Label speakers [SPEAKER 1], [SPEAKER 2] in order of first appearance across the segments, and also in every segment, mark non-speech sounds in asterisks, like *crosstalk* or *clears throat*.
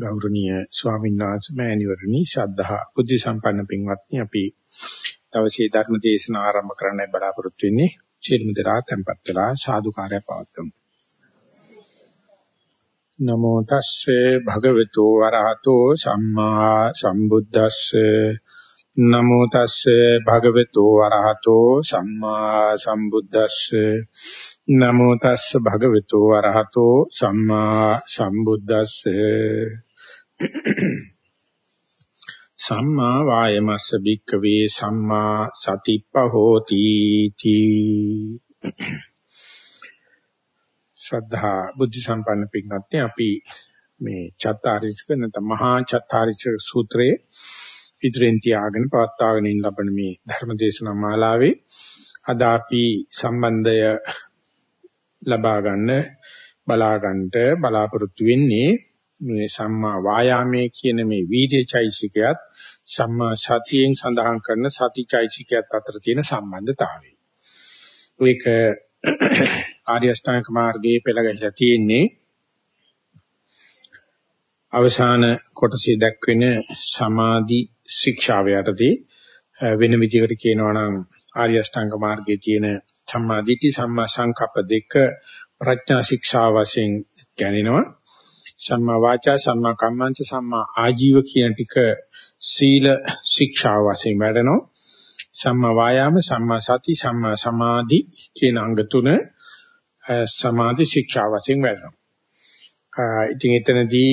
[SPEAKER 1] ගෞරවනීය ස්වාමීන් වහන්සේ මෑණිවරණි ශ්‍රද්ධා බුද්ධ සම්පන්න පින්වත්නි අපි දවසේ ධර්ම දේශන ආරම්භ කරන්න බලාපොරොත්තු වෙන්නේ. ශීලමු දරා tempත් වෙලා සාදුකාරය පවත්වමු. නමෝ තස්සේ භගවතු වරහතෝ සම්මා සම්බුද්දස්සේ. නමෝ තස්සේ භගවතු වරහතෝ සම්මා සම්බුද්දස්සේ. නමෝ තස්ස භගවතු වරහතෝ සම්මා සම්බුද්දස්සේ. *coughs* සම්මා වායමස්ස භික්කවේ සම්මා සතිප්පහෝති තී. *coughs* ශ්‍රද්ධා බුද්ධ සම්පන්න පිටනත්ටි අපි මේ චත්තාරිස්ක නැත්නම් මහා චත්තාරිස්ක සූත්‍රයේ ඉදිරියෙන් තියාගෙන පවත්වාගෙන ඉන්න ලබන මේ ධර්ම දේශනා මාලාවේ අද අපි සම්බන්ධය ලබා ගන්න බලා ගන්නට බලාපොරොත්තු වෙන්නේ මේ සම්මා වායාමයේ කියන මේ වීර්යචෛසිකයත් සම්මා සතියෙන් සඳහන් කරන සතිචෛසිකයත් අතර තියෙන සම්බන්ධතාවය. ඒක ආර්ය අෂ්ටාංග මාර්ගයේ පෙළ ගැහිලා තියෙන්නේ අවසාන කොටසේ දක්වන සමාධි ශික්ෂාව යටතේ වෙන විදිහකට කියනවා නම් ආර්ය අෂ්ටාංග මාර්ගයේ තියෙන සම්මා දිට්ඨි සම්මා සංකප්ප දෙක ප්‍රඥා ශික්ෂා වශයෙන් ගැනෙනවා සම්මා වාචා සම්මා කම්මන්ත සම්මා ආජීව කියන ටික සීල ශික්ෂා වශයෙන් වැඩෙනවා. සම්මා වායාම සම්මා සති සම්මා සමාධි කියන අංග තුන සමාධි ශික්ෂා වශයෙන් වැඩෙනවා. ඉතින් එතනදී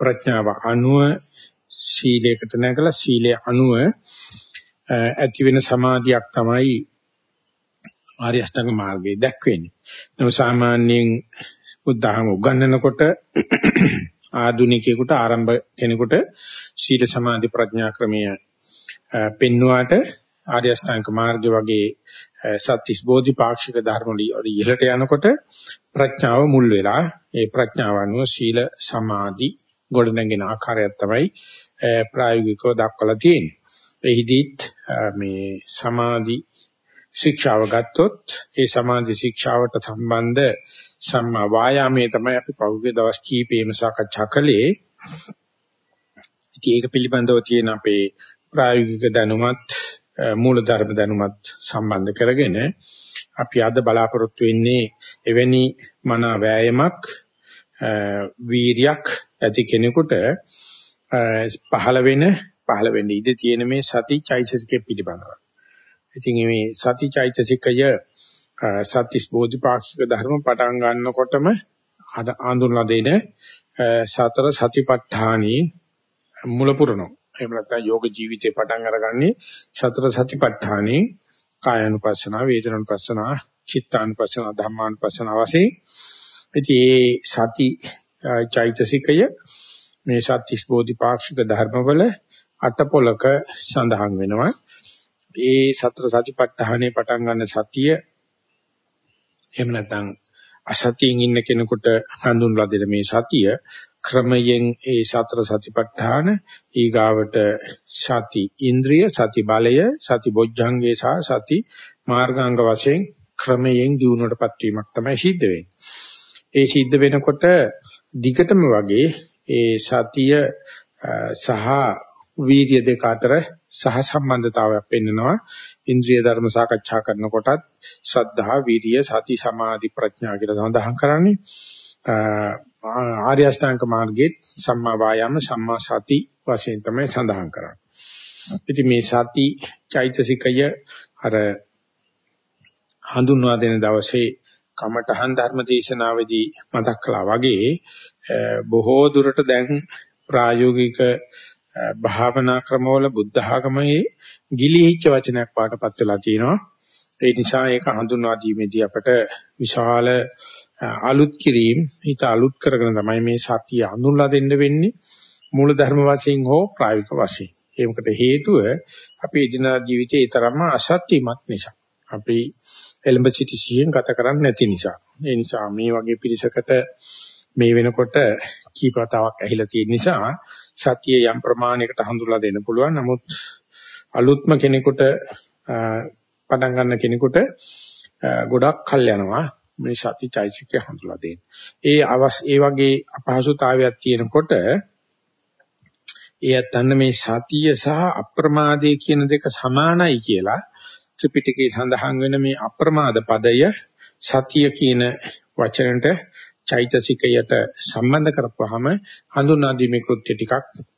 [SPEAKER 1] ප්‍රඥාව අනුව සීලයකට නැගලා සීලය අනුව ඇති වෙන සමාධියක් තමයි ආර්ය අෂ්ටාංග මාර්ගයේ දැක්වෙන්නේ. නමුත් සාමාන්‍යයෙන් බුද්ධහම උගන්වනකොට *clears throat* ආධුනිකයෙකුට ආරම්භ කෙනෙකුට සීල සමාධි ප්‍රඥා ක්‍රමය පෙන්වුවාට ආර්ය අෂ්ටාංග මාර්ගය වගේ සත්‍තිස් බෝධිපාක්ෂික ධර්ම වල ඉහළට යනකොට ප්‍රඥාව මුල් වෙලා ඒ ප්‍රඥාව අනුව සීල සමාධි ගොඩනැගෙන ආකාරයක් තමයි ප්‍රායෝගිකව දක්වලා තියෙන්නේ. එහිදීත් මේ සමාධි ශික්ෂාව ගත්තොත් ඒ සමාධි ශික්ෂාවට සම්බන්ධ සම්මා වායාමයේ තමයි අපි පහුගිය දවස් කීපෙම සාකච්ඡා කළේ. ඉතින් ඒක පිළිබඳව තියෙන අපේ ප්‍රායෝගික දැනුමත් මූලධර්ම දැනුමත් සම්බන්ධ කරගෙන අපි අද බලාපොරොත්තු වෙන්නේ එවැනි මන වෑයමක් වීරියක් ඇති කෙනෙකුට පහළ වෙන පහළ වෙන්න ඉඩ තියෙන මේ සති චෛතසිකේ පිළිබඳව. ඉතින් මේ සති චෛතසිකය සත්‍තිස් බෝධිපාක්ෂික ධර්ම පටන් ගන්නකොටම ආඳුනලා දෙන සතර සතිපට්ඨානී මුල පුරනවා. එහෙම නැත්නම් යෝග ජීවිතේ පටන් අරගන්නේ සතර සතිපට්ඨානී කායानुපස්සන, වේදනානුපස්සන, චිත්තානුපස්සන, ධම්මානුපස්සන වශයෙන්. ඉතින් මේ සති චෛතසිකය මේ සත්‍තිස් බෝධිපාක්ෂික ධර්මවල අටපොලක සඳහන් වෙනවා. ඒ සතර සතිපට්ඨානේ පටන් ගන්න සතිය එහෙම නැත්නම් අසතියෙන් ඉන්න කෙනෙකුට හඳුන්වලා දෙන මේ සතිය ක්‍රමයෙන් ඒ සතර සතිපට්ඨාන ඊගාවට සති ඉන්ද්‍රිය සති බලය සති බොජ්ජංගේ සහ සති මාර්ගාංග වශයෙන් ක්‍රමයෙන් දියුණුවටපත් වීමක් තමයි සිද්ධ වෙන්නේ. ඒ සිද්ධ වෙනකොට දිගටම වගේ ඒ සතිය සහ වීර්ය දෙක අතර සහ සම්බන්ධතාවයක් පෙන්වනවා ඉන්ද්‍රිය ධර්ම සාකච්ඡා කරනකොටත් ශ්‍රද්ධා වීර්ය සති සමාධි ප්‍රඥා කියලා සඳහන් කරන්නේ ආර්ය අෂ්ටාංග මාර්ගයේ සම්මා වායාම සම්මා සති වශයෙන් තමයි සඳහන් කරන්නේ. ඉතින් මේ සති චෛතසිකය අර හඳුන්වා දෙන දවසේ කමඨහන් ධර්ම දේශනාවේදී මතක් කළා වගේ බොහෝ දුරට දැන් ප්‍රායෝගික භාවනා ක්‍රමවල බුද්ධ ආගමේ ගිලිහිච්ච වචනයක් පාටපත් වෙලා තියෙනවා. ඒ නිසා ඒක හඳුන්වා දීමේදී අපට විශාල අලුත් කිරීම හිත අලුත් කරගෙන තමයි මේ සතිය හඳුන්ලා දෙන්න වෙන්නේ. මූල ධර්ම වශයෙන් හෝ ප්‍රායෝගික වශයෙන්. ඒකට හේතුව අපේ එදිනදා ජීවිතයේ තරම්ම අසත්‍යමත් නිසා. අපි එලඹ සිටි සියෙන් ගත කරන්නේ නැති නිසා. ඒ නිසා මේ වගේ පිරිසකට මේ වෙනකොට කීපතාවක් ඇහිලා තියෙන නිසා සතිය යම් ප්‍රමාණයකට හඳුල්ලා දෙන්න පුළුවන්. නමුත් අලුත්ම කෙනෙකුට පටන් ගන්න කෙනෙකුට ගොඩක් කල් යනවා මේ සති චෛසිකය හඳුල්ලා දෙන්න. ඒ අවස් ඒ වගේ අපහසුතාවයක් තියෙනකොට ඒ අතන්න මේ සතිය සහ අප්‍රමාදය කියන දෙක සමානයි කියලා ත්‍රිපිටකයේ සඳහන් වෙන මේ අප්‍රමාද පදය සතිය කියන වචනට චෛතසිකයට සම්බන්ධ කරපුවාම හඳුනා දීමේ කෘත්‍ය ටිකක්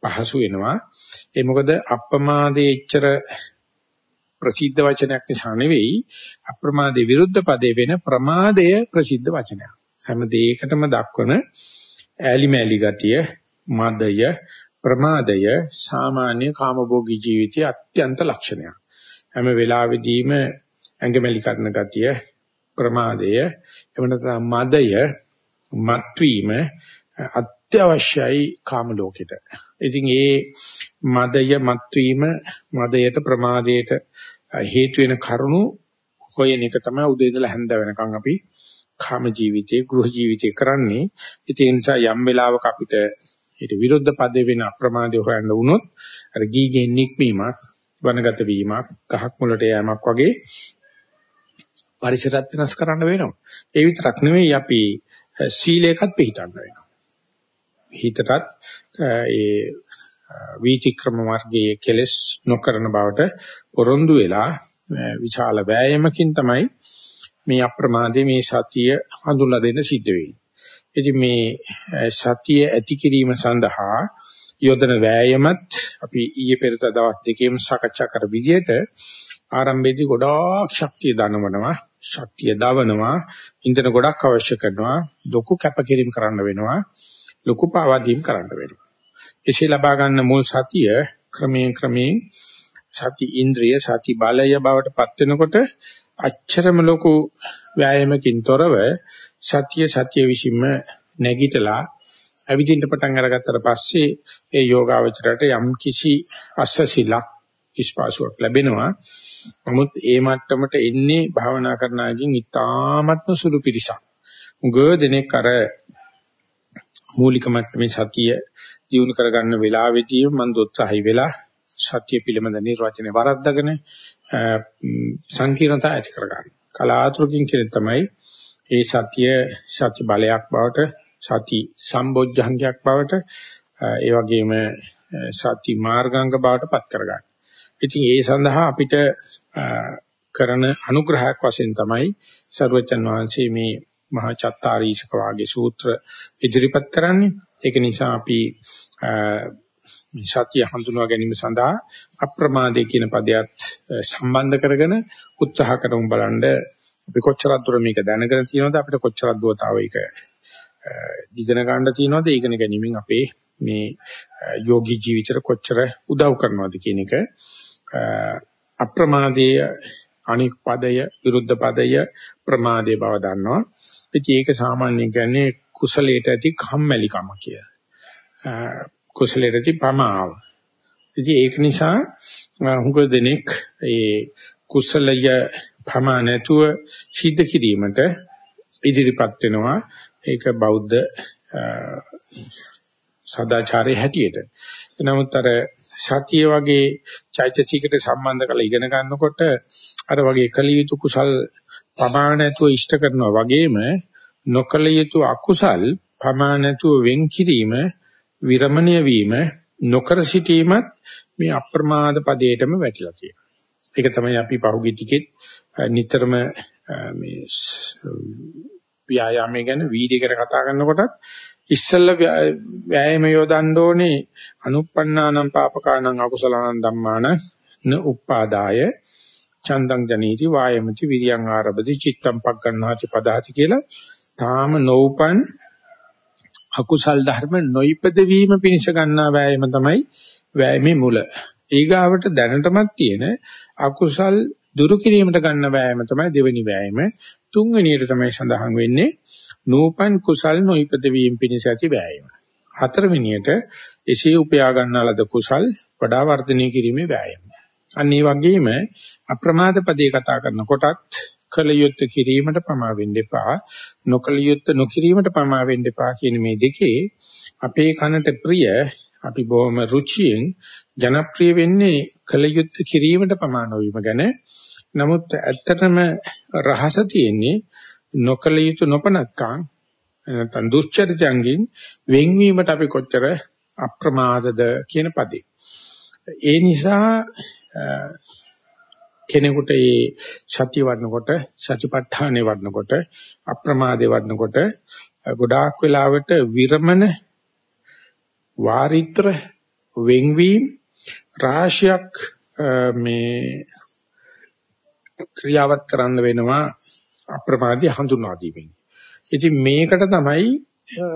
[SPEAKER 1] පහසු වෙනවා. ඒ මොකද අප්‍රමාදයේ ඉච්ඡර ප්‍රසිද්ධ වචනයක් නිසා නෙවෙයි අප්‍රමාදයේ විරුද්ධ පදේ වෙන ප්‍රමාදය ප්‍රසිද්ධ වචනයක්. හැම දෙයකටම දක්වන ඈලිමෑලි ගතිය, මදය, ප්‍රමාදය සාමාන්‍ය කාමභෝගී ජීවිතයේ අත්‍යන්ත ලක්ෂණයක්. හැම වෙලාවෙදීම ඇඟමැලි කරන ගතිය, ප්‍රමාදය, එවන මදය, මත්වීම අත්‍යවශ්‍යයි කාම ලෝකෙට. ඉතින් ඒ මදය මත්වීම මදයට ප්‍රමාදයට හේතු වෙන කරුණු හොයන එක තමයි උදේ ඉඳලා හැන්ද වෙනකන් අපි කාම ජීවිතේ ගෘහ ජීවිතේ කරන්නේ. ඒ නිසා යම් වෙලාවක අපිට ඊට විරුද්ධ පදේ වෙන අප්‍රමාදය හොයන්න වුණොත් අර ගීගෙන් නික්මීමක් වනගත වීමක් ගහක් මුලට යෑමක් වගේ පරිසරත් වෙනස් කරන්න වෙනවා. ඒ විතරක් නෙවෙයි අපි සීලයකත් පිළිටන්න වෙනවා. හිතටත් ඒ වීතික්‍රම මාර්ගයේ කෙලස් නොකරන බවට පොරොන්දු වෙලා විශාල වෑයමකින් තමයි මේ අප්‍රමාදයේ මේ සතිය හඳුන්ලා දෙන්න සිද්ධ වෙන්නේ. ඉතින් මේ සතිය ඇති කිරීම සඳහා යොදන වෑයමත් අපි ඊයේ පෙරේද දවස් දෙකේම සාකච්ඡා කර විදිහට ආරම්භයේදී ගොඩාක් ශක්තිය දනවනවා ශක්තිය දවනවා ඉන්ධන ගොඩක් අවශ්‍ය කරනවා ලොකු කැපකිරීම කරන්න වෙනවා ලොකු පාවාදීම් කරන්න වෙනවා එසේ ලබා ගන්න මුල් සතිය ක්‍රමයෙන් ක්‍රමයෙන් සති ඉන්ද්‍රිය සති බලය බවට පත් වෙනකොට අච්චරම ලොකු ව්‍යායාමකින් තොරව සතිය සතිය විසින්ම නැගිටලා අවිදින්න පටන් අරගත්තට පස්සේ ඒ යෝගාවචරයට යම් කිසි අස්සසිලක් ඉස්පාසුවක් ලැබෙනවා. නමුත් ඒ මට්ටමට එන්නේ භාවනා කරන අයකින් ඉතාමත්ම සුළු පිරිසක්. උග දෙනෙක් අර මූලික මට්ටමේ සතිය දියුණු කරගන්න වෙලාවෙදී මම දොත්සහයි වෙලා සත්‍ය පිළිබඳ නිර්වචනය වරද්දගෙන සංකීර්ණතා ඇති කරගන්න. කලාතුරකින් කියන තමයි ඒ සත්‍ය සත්‍ය බලයක් බවට සති සම්බොජ්ජංගයක් බවට ඒ වගේම සති මාර්ගාංග බවට පත් කරගන්න. ඉතින් ඒ සඳහා අපිට කරන අනුග්‍රහයක් වශයෙන් තමයි සර්වචන් වහන්සේ මේ මහා චත්තාරීෂක වාගේ සූත්‍ර ඉදිරිපත් කරන්නේ. ඒක නිසා අපි මේ සතිය හඳුනා ගැනීම සඳහා අප්‍රමාදේ කියන පදයට සම්බන්ධ කරගෙන උත්සාහ කරමු බලන්න. අපි කොච්චරක් දුර මේක දැනගෙන තියෙනවද? අපිට කොච්චරක් දුර තව ඒක ඉගෙන ගන්න තියෙනවද? ඉගෙන ගැනීමෙන් අපේ මේ යෝගී ජීවිතේට කොච්චර උදව් කරනවද කියන එක. අප්‍රමාදයේ අනික් පදය විරුද්ධ පදය ප්‍රමාදයේ බව දන්නවා. ඉතින් ඒක සාමාන්‍යයෙන් කියන්නේ කුසලයට ඇති කම්මැලිකම කියලා. කුසලයට ඇති පමාව ඉතින් ඒක නිසා හුඟ දෙනෙක් ඒ කුසලය ප්‍රමා නැතුව සිද්ධ කිරීමට ඉදිරිපත් වෙනවා. ඒක බෞද්ධ සදාචාරයේ හැටියට. නමුත් අර සතිය වගේ චෛතසිකට සම්බන්ධ කරලා ඉගෙන ගන්නකොට අර වගේ කලියුතු කුසල් ප්‍රමාණ නැතුව ඉෂ්ට කරනවා වගේම නොකල යුතු අකුසල් ප්‍රමාණ නැතුව වෙන් කිරීම විරමණය වීම නොකර සිටීමත් මේ අප්‍රමාද පදයටම වැටිලා තියෙනවා. ඒක තමයි අපි පහුගිය ටිකෙත් නිතරම මේ ව්‍යායාමය ගැන වීඩියෝ ගැන කතා කරනකොටත් ඉස්සෙල්ල ව්‍යායාම යොදන්න ඕනේ අනුප්පන්නානම් පාපකානම් අකුසලානම් ධම්මාන න උප්පාදාය චන්දං ජනීති වායමති විරියං ආරබති චිත්තම් පග්ගණ්ණාති පදාති කියලා තාම නොඋපන් අකුසල් ධර්ම නොයිපද වීම පිණිස ගන්නා වෑයම තමයි වෑයමේ මුල. ඊගාවට දැනටමත් තියෙන අකුසල් දුරු කිරීමට ගන්න වෑයම තමයි දෙවෙනි වෑයම. තුන්වෙනියට තමයි සඳහන් වෙන්නේ නූපන් කුසල් නොයිපද වීම පිණිස ඇති වෑයම. හතරවෙනියට එසේ උපයා ගන්නාලද කුසල් වඩා වර්ධනය කිරීමේ වෑයම. අන්න ඒ වගේම අප්‍රමාද පදේ කතා කරනකොටත් කල යුත්ත කිරීමට පමා වෙන්න එපා නොකල යුත්ත නොකිරීමට පමා වෙන්න එපා කියන මේ දෙකේ අපේ කනට ප්‍රිය අපි බොහොම රුචියෙන් ජනප්‍රිය වෙන්නේ කල යුත්ත කිරීමට පමා නොවීම ගැන නමුත් ඇත්තටම රහස තියෙන්නේ නොකල යුතු නොපනත්කම් නැත්නම් දුස්චරිතයන්ගෙන් වෙන්වීමට අපි කොච්චර අප්‍රමාදද කියන පදේ. ඒ නිසා කෙනෙකුට මේ සතිය වඩනකොට සතිපට්ඨානේ වඩනකොට අප්‍රමාදේ වඩනකොට ගොඩාක් වෙලාවට විරමණ වාරිත්‍ර වෙන්වීම රාශියක් මේ ක්‍රියාවත් කරන්න වෙනවා අප්‍රමාදී හඳුනා දීමෙන්. ඉතින් මේකට තමයි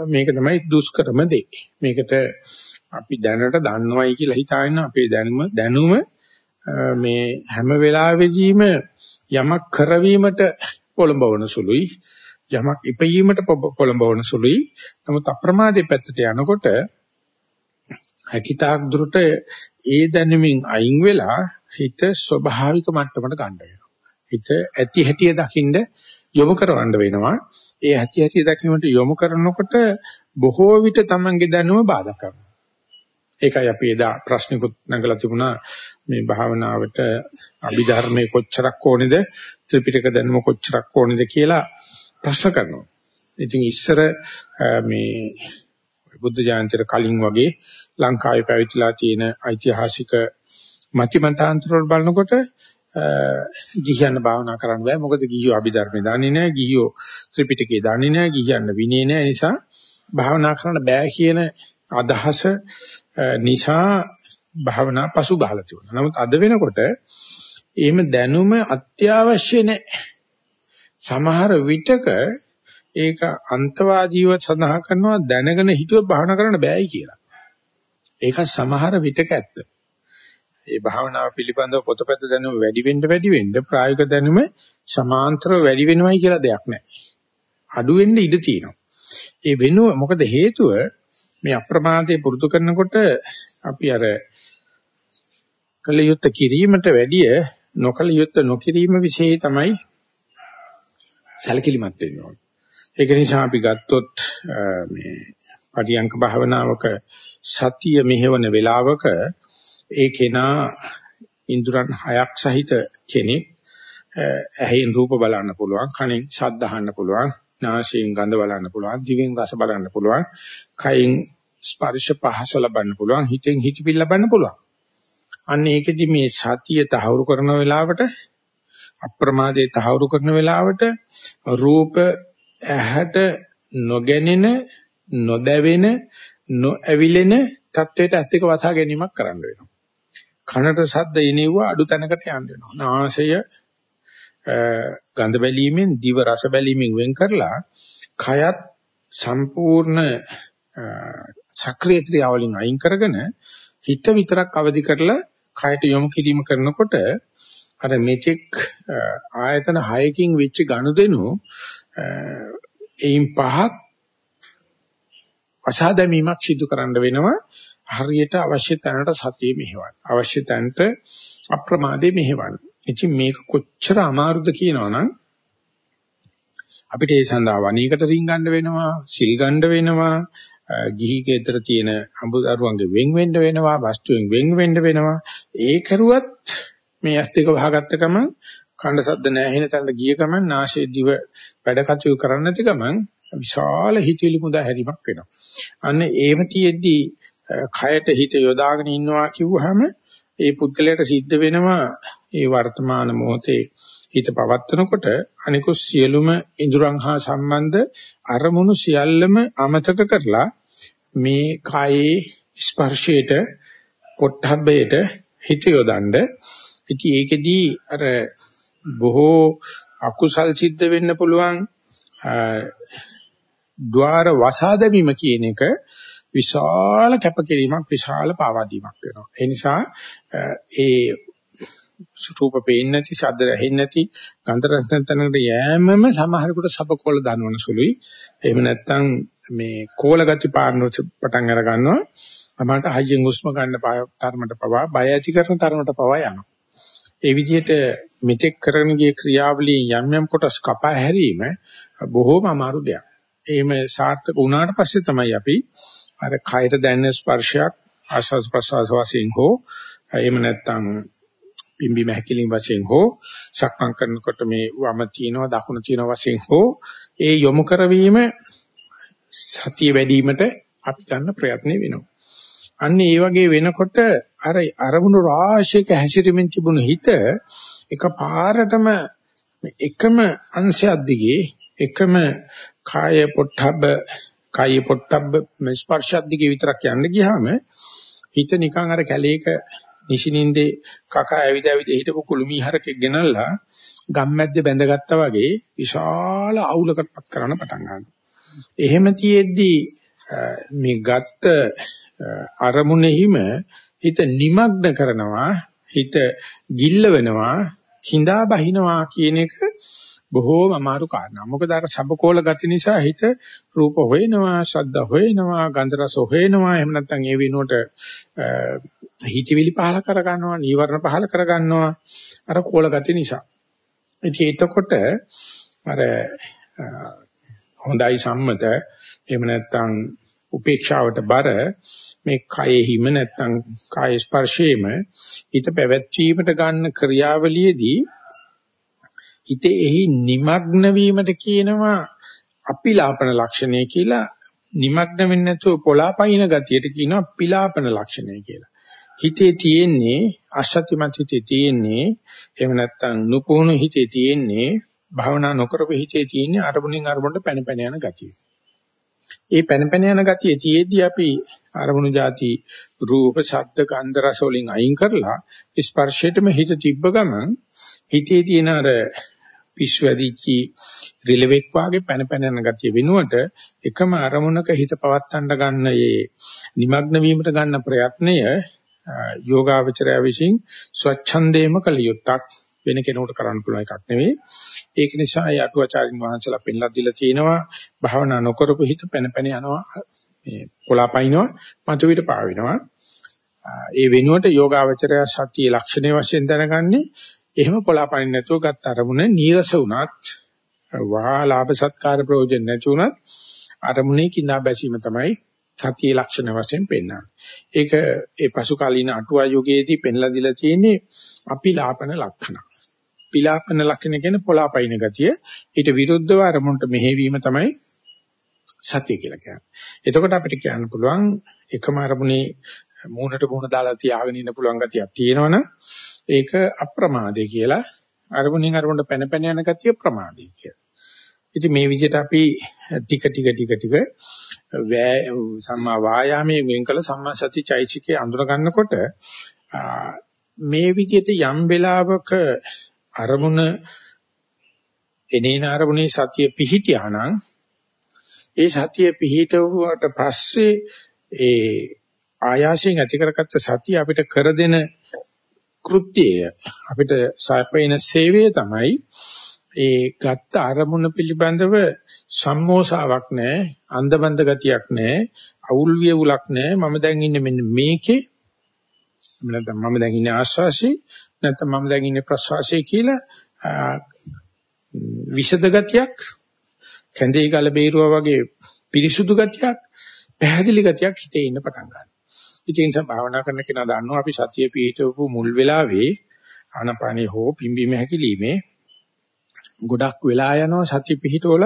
[SPEAKER 1] මේක තමයි දුෂ්කරම දේ. මේකට අපි දැනට දන්නවයි කියලා හිතාගෙන අපේ දැනුම දැනුම මේ හැම වෙලාවෙදීම යමක් කරවීමට පොළඹවන සුළුයි යමක් ඉපීමට පොළඹවන සුළුයි නමුත් අප්‍රමාදයේ පැත්තට යනකොට හැකිතාක් දුරට ඒ දැනුමින් අයින් වෙලා හිත ස්වභාවික මට්ටමට ගන්න වෙනවා හිත ඇති හැටිය දකින්න යොමු කරවන්න වෙනවා. ඒ ඇති හැටිය දැකීමට යොමු කරනකොට බොහෝ විට Tamange දැනුම බාධා කරනවා. ඒකයි අපි එදා ප්‍රශ්නිකුත් නගලා තිබුණා මේ භාවනාවට අභිධර්මයේ කොච්චරක් ඕනේද ත්‍රිපිටක දැනුම කොච්චරක් ඕනේද කියලා ප්‍රශ්න කරනවා. ඉතින් ඉස්සර මේ බුද්ධ ජයන්තිර කලින් වගේ ලංකාවේ පැවතිලා තියෙන ඓතිහාසික මතිමතාන්තර වල බලනකොට ගිහියන් භාවනා කරන්න බෑ මොකද ගිහියෝ අභිධර්මේ දන්නේ නැහැ ගිහියෝ ත්‍රිපිටකේ දන්නේ නැහැ ගිහියන් විනේ නැහැ නිසා භාවනා කරන්න බෑ කියන අදහස නිසා භාවනා පසු බහලා තිබුණා. නමුත් අද වෙනකොට එහෙම දැනුම අත්‍යවශ්‍ය නැහැ. සමහර විටක ඒක අන්තවාදීව සඳහන් කරනවා දැනගෙන හිතුව භාවනා කරන්න බෑයි කියලා. ඒක සමහර විටක ඇත්ත. ඒ භාවනාව පිළිබඳව පොතපත දැනුම වැඩි වෙන්න වැඩි වෙන්න ප්‍රායෝගික දැනුම සමාන්තරව වැඩි වෙනවයි කියලා දෙයක් නැහැ. අඩු වෙන්න ඉඩ තියෙනවා. ඒ වෙනුව මොකද හේතුව මේ අප්‍රමාදයේ පුරුදු කරනකොට අපි අර කල යුත්ත කිරීමට වැඩිය නොකල යුත්ත නොකිරීම વિશે තමයි සැලකිලිමත් වෙන්න ඕනේ. ඒක නිසා අපි ගත්තොත් මේ පටියංක භාවනාවක සතිය මෙහෙවන වේලාවක ඒ කෙනා ඉන්ද්‍රයන් හයක් සහිත කෙනෙක්. ඇහෙන් රූප බලන්න පුළුවන් කනෙන් ශබ්ද අහන්න පුළුවන් නාසයෙන් ගඳ බලන්න පුළුවන් දිවෙන් රස බලන්න පුළුවන් කයින් ස්පර්ශ පහස ලබන්න පුළුවන් හිතෙන් හිතපිල් ලබන්න පුළුවන්. අන්න ඒකෙදි මේ සතිය තහවුරු කරන වෙලාවට අප්‍රමාදයේ තහවුරු කරන වෙලාවට රූප ඇහැට නොගැනෙන නොදැවෙන නොඇවිලෙන තත්වයට ඇත්තක වසා ගැනීමක් කරන්න වෙනවා. කනට ශබ්ද එනෙව්ව අඩු තැනකට යන්න වෙනවා. නාසය ගඳ බැලීමෙන් දිව රස බැලීමෙන් වෙන් කරලා කයත් සම්පූර්ණ සක්‍රීය ක්‍රියාවලින් අයින් කරගෙන හිත විතරක් අවදි කරලා කයට යොමු කිරීම කරනකොට අර මෙචෙක් ආයතන 6කින් වෙච්ච ගනුදෙනු එයින් පහක් අසාදමීමක් සිදු කරන්න වෙනවා හරියට අවශ්‍ය තැනට සතිය මෙහෙවන්න. අවශ්‍ය තැනට අප්‍රමාදේ මෙහෙවන්න. ඉතින් මේක කොච්චර අමාරුද කියනවනම් අපිට ඒ සඳහා වණීකට රින්ගන්න වෙනවා, සිල් ගන්න වෙනවා, ගිහි ගෙදර තියෙන අඹදරුවන්ගේ වෙන් වෙන්න වෙනවා, වස්තුවෙන් වෙන් වෙන්න වෙනවා. ඒ කරුවත් මේ ඇස් දෙක වහගත්ත ගමන් කණ්ඩ සද්ද නැහැ වෙන තැනට ගිය ගමන් නාසයේ දිව වැඩ කටයුතු කරන්න නැති ගමන් විශාල හිතවිලි මුදා හැරීමක් වෙනවා. අන්න ඒව තියෙද්දී කයට හිත යොදාගෙන ඉන්නවා කිව්වහම ඒ පුද්ගලයාට සිද්ධ වෙනවා ඒ වර්තමාන මොහොතේ හිත පවත්නකොට අනිකුත් සියලුම ඉඳුරන් හා සම්බන්ධ අරමුණු සියල්ලම අමතක කරලා මේ කායේ ස්පර්ශයට පොට්ටබ්බයට හිත යොදන්න. ඉතින් ඒකෙදී අර බොහෝ අකුසල් සිද්ධ වෙන්න පුළුවන් ద్వාර වසාදවීම කියන එක විශාල කැපකිරීමක් විශාල පාවාදීමක් වෙනවා. ඒ නිසා ඒ රූප පේන්නේ නැති, ශබ්ද ඇහෙන්නේ නැති, ගන්ධ රස තනකට යෑමම සමහරකට සබකොල දනවන සුළුයි. එහෙම නැත්නම් මේ කෝල ගති පාරන පටන් අර ගන්නවා. අපමණට හයියෙන් හුස්ම ගන්න තරමට පවා බය ඇති කරන තරමට පවා යනවා. ඒ විදිහට මෙතෙක් කරන ගිය ක්‍රියාවලිය යම් යම් කොටස් කපා හැරීම බොහෝම අමාරු දෙයක්. එහෙම සාර්ථක වුණාට පස්සේ තමයි අපි අර කයට දැනෙන ස්පර්ශයක් ආස්වාස් ප්‍රසවාස වශයෙන් හෝ එහෙම නැත්නම් පිම්බි මහකිලින් වශයෙන් හෝ සක්මන් කරනකොට මේ වම තියනවා දකුණ තියනවා වශයෙන් හෝ ඒ යොමු කරවීම සතිය වැඩිවීමට අපි ගන්න ප්‍රයත්න වෙනවා. අන්න ඒ වගේ වෙනකොට අර අරමුණු රාශියක හැසිරෙමින් තිබුණු හිත එකපාරටම එකම අංශයක් දිගේ එකම කාය පොට්ටබ්බ කාය පොට්ටබ්බ ස්පර්ශයක් දිගේ විතරක් යන්න ගියාම හිත නිකන් අර කැලේක නිෂිනින්දේ කකා ඇවිද ඇවිද හිටපු කුළුමී හරකෙක් ගෙනල්ලා ගම්මැද්දේ බැඳගත්තා වගේ විශාල අවුලකටපත් කරන්න පටන් ගන්නවා. එහෙම තියෙද්දි මේ ගත්ත අරමුණෙහිම හිත নিমগ্ন කරනවා හිත ගිල්ල වෙනවා කිඳා බහිනවා කියන එක බොහෝම අමාරු කාරණා. මොකද අර සබකෝල ගති නිසා හිත රූප හොයනවා, ශබ්ද හොයනවා, ගන්ධ රස හොයනවා. එහෙම නැත්නම් ඒ වෙනුවට හිතවිලි පහල කර ගන්නවා, නීවරණ පහල කර ගන්නවා. අර කෝල ගති නිසා. ඉතින් එතකොට අර හොඳයි සම්මත එහෙම නැත්නම් උපේක්ෂාවට බර මේ කයෙහිම නැත්නම් කාය ස්පර්ශයේම හිත පැවැත්වීමට ගන්න ක්‍රියාවලියේදී හිතේ එහි নিমগ্ন වීමට කියනවා අපිලාපන ලක්ෂණය කියලා. নিমগ্ন වෙන්නේ නැතුව පොළාපයින් ගතියට කියනවා පිලාපන ලක්ෂණය කියලා. හිතේ තියෙන්නේ අසත්‍යමත් හිතේ තියෙන්නේ එහෙම නැත්නම් නුපුහුණු හිතේ තියෙන්නේ භවනා නොකරපු හිතේ තියෙන්නේ අරමුණෙන් අරමුණට පැන පැන යන ගතිය. ඒ පැන පැන යන ගතිය තියේදී අපි අරමුණු જાති රූප ශබ්ද ගන්ධ රස වලින් අයින් කරලා ස්පර්ශයටම හිත තිබ්බ ගමන් හිතේ තියෙන අර පිස්සු ඇදිච්චි රිලෙවෙක් වාගේ පැන පැන යන ගතිය වෙනුවට එකම අරමුණක හිත පවත්තන්න ගන්න මේ নিমগ্ন වීමට ගන්න ප්‍රයත්නය යෝගාවචරය විසින් ස්වච්ඡන්දේම කළ යුත්තක් වෙන කෙනෙකුට කරන්න පුළුවන් එකක් නෙවෙයි. ඒක නිසා ඒ අටුවාචාරින් වහන්සේලා පෙන්ලා දීලා තියෙනවා භාවනා නොකරපු හිත පැන පැන යනවා මේ කොලාපයින්නවා මතුවිට පාවිනවා. ඒ වෙනුවට යෝගාවචරය සතියේ ලක්ෂණේ වශයෙන් දැනගන්නේ එහෙම පොලාපනින් නැතුව ගත්ත අරමුණ නීරස වුණත් වා ලාභ සත්කාර ප්‍රයෝජන නැති වුණත් අරමුණේ කිඳා බැසීම තමයි සතියේ ලක්ෂණ වශයෙන් පෙන්වන්නේ. ඒක ඒ පසු කාලීන අටුවා යුගයේදී පෙන්ලා දීලා තියෙන්නේ අපිලාපන ලක්ෂණ. පිලාපන ලක්ෂණ කියන්නේ පොලාපයින් ගතිය. ඊට විරුද්ධව අරමුණට මෙහෙවීම තමයි සතිය කියලා කියන්නේ. එතකොට අපිට කියන්න පුළුවන් එකම අරමුණේ මූණට මූණ දාලා තියාගෙන ඉන්න පුළුවන් ගතියක් තියෙනවනම් ඒක අප්‍රමාදේ කියලා අරමුණින් අරමුණට පැන පැන යන ගතිය ප්‍රමාදේ කියලා. ඉතින් මේ විදිහට අපි ටික ටික ටික ටික සම්මා වායාමයේ වෙන් කළ සම්මා සති චෛසිකේ අඳුර ගන්නකොට මේ විදිහට යම් වෙලාවක අරමුණ එනේන අරමුණේ සතිය පිහිටියානම් ඒ සතිය පිහිටුවාට පස්සේ ඒ ආයාසයෙන් ඇති කරගත්ත සතිය අපිට කර දෙන කෘත්‍යය. අපිට සපයන සේවය තමයි ඒ ගත්ත අරමුණ පිළිබඳව සම්මෝසාවක් නැහැ අන්දබන්ද ගතියක් නැහැ අවුල් වියුලක් නැහැ. මම දැන් ඉන්නේ මෙන්න මේකේ. නැත්නම් මම දැන් ඉන්නේ ආශ්වාසී නැත්නම් මම දැන් ඉන්නේ ප්‍රශ්වාසී කියලා විෂද ගතියක් කැඳේ ගල බේරුවා වගේ පිරිසුදු ගතියක් පැහැදිලි ගතියක් හිතේ ඉන්න පටන් ගන්නවා. ඉතින් ඒ භාවනා කරන කෙනා දන්නවා අපි සතිය පිහිටවපු මුල් වෙලාවේ ආනපානිය හෝ පිම්බීම හැකිලිමේ ගොඩක් වෙලා යනවා සතිය පිහිටවල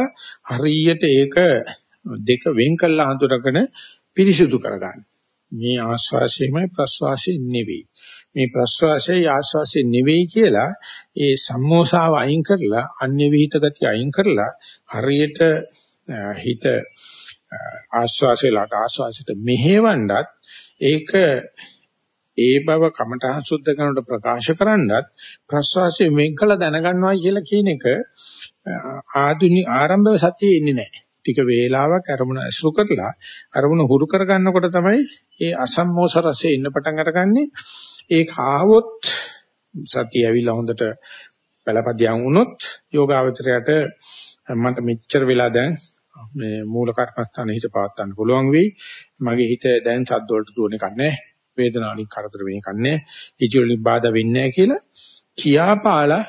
[SPEAKER 1] හරියට ඒක දෙක වෙන් කළා හඳුනගෙන පිරිසිදු කරගන්න. මේ ආශ්වාසයමයි ප්‍රශ්වාසය නෙවෙයි. මේ ප්‍රශ්වාසය ආශ්වාසය නෙවෙයි කියලා ඒ සම්මෝසාව අයින් කරලා අන්‍ය විහිිත ගතිය අයින් කරලා හරියට හිත ආශ්වාසයට ආශ්වාසයට මෙහෙවන්නත් ඒක ඒ බව කමඨහං සුද්ධ කරනකොට ප්‍රකාශ කරන්නත් ප්‍රස්වාසයෙන් වෙන් කළ දැනගන්නවා කියලා කියන එක ආධුනික ආරම්භ සතියේ ඉන්නේ නැහැ. ටික වේලාවක් අරමුණ අසුරු කරලා අරමුණ හුරු කරගන්නකොට තමයි ඒ අසම්මෝස රසයේ ඉන්න පටන් අරගන්නේ. ඒක ආවොත් සතිය ඇවිල්ලා හොඳට පළපදියම් වුණොත් යෝගාවචරයට මට මෙච්චර වෙලා දැන් මේ මූල කර්මස්ථානේ හිත පවත් ගන්න පුළුවන් වෙයි. මගේ හිත දැන් සද්ද වලට දුවන එකක් නැහැ. වේදනාවලින් කරදර වෙන එකක් නැහැ. හිජවලින් බාධා වෙන්නේ නැහැ කියලා කියාපාලා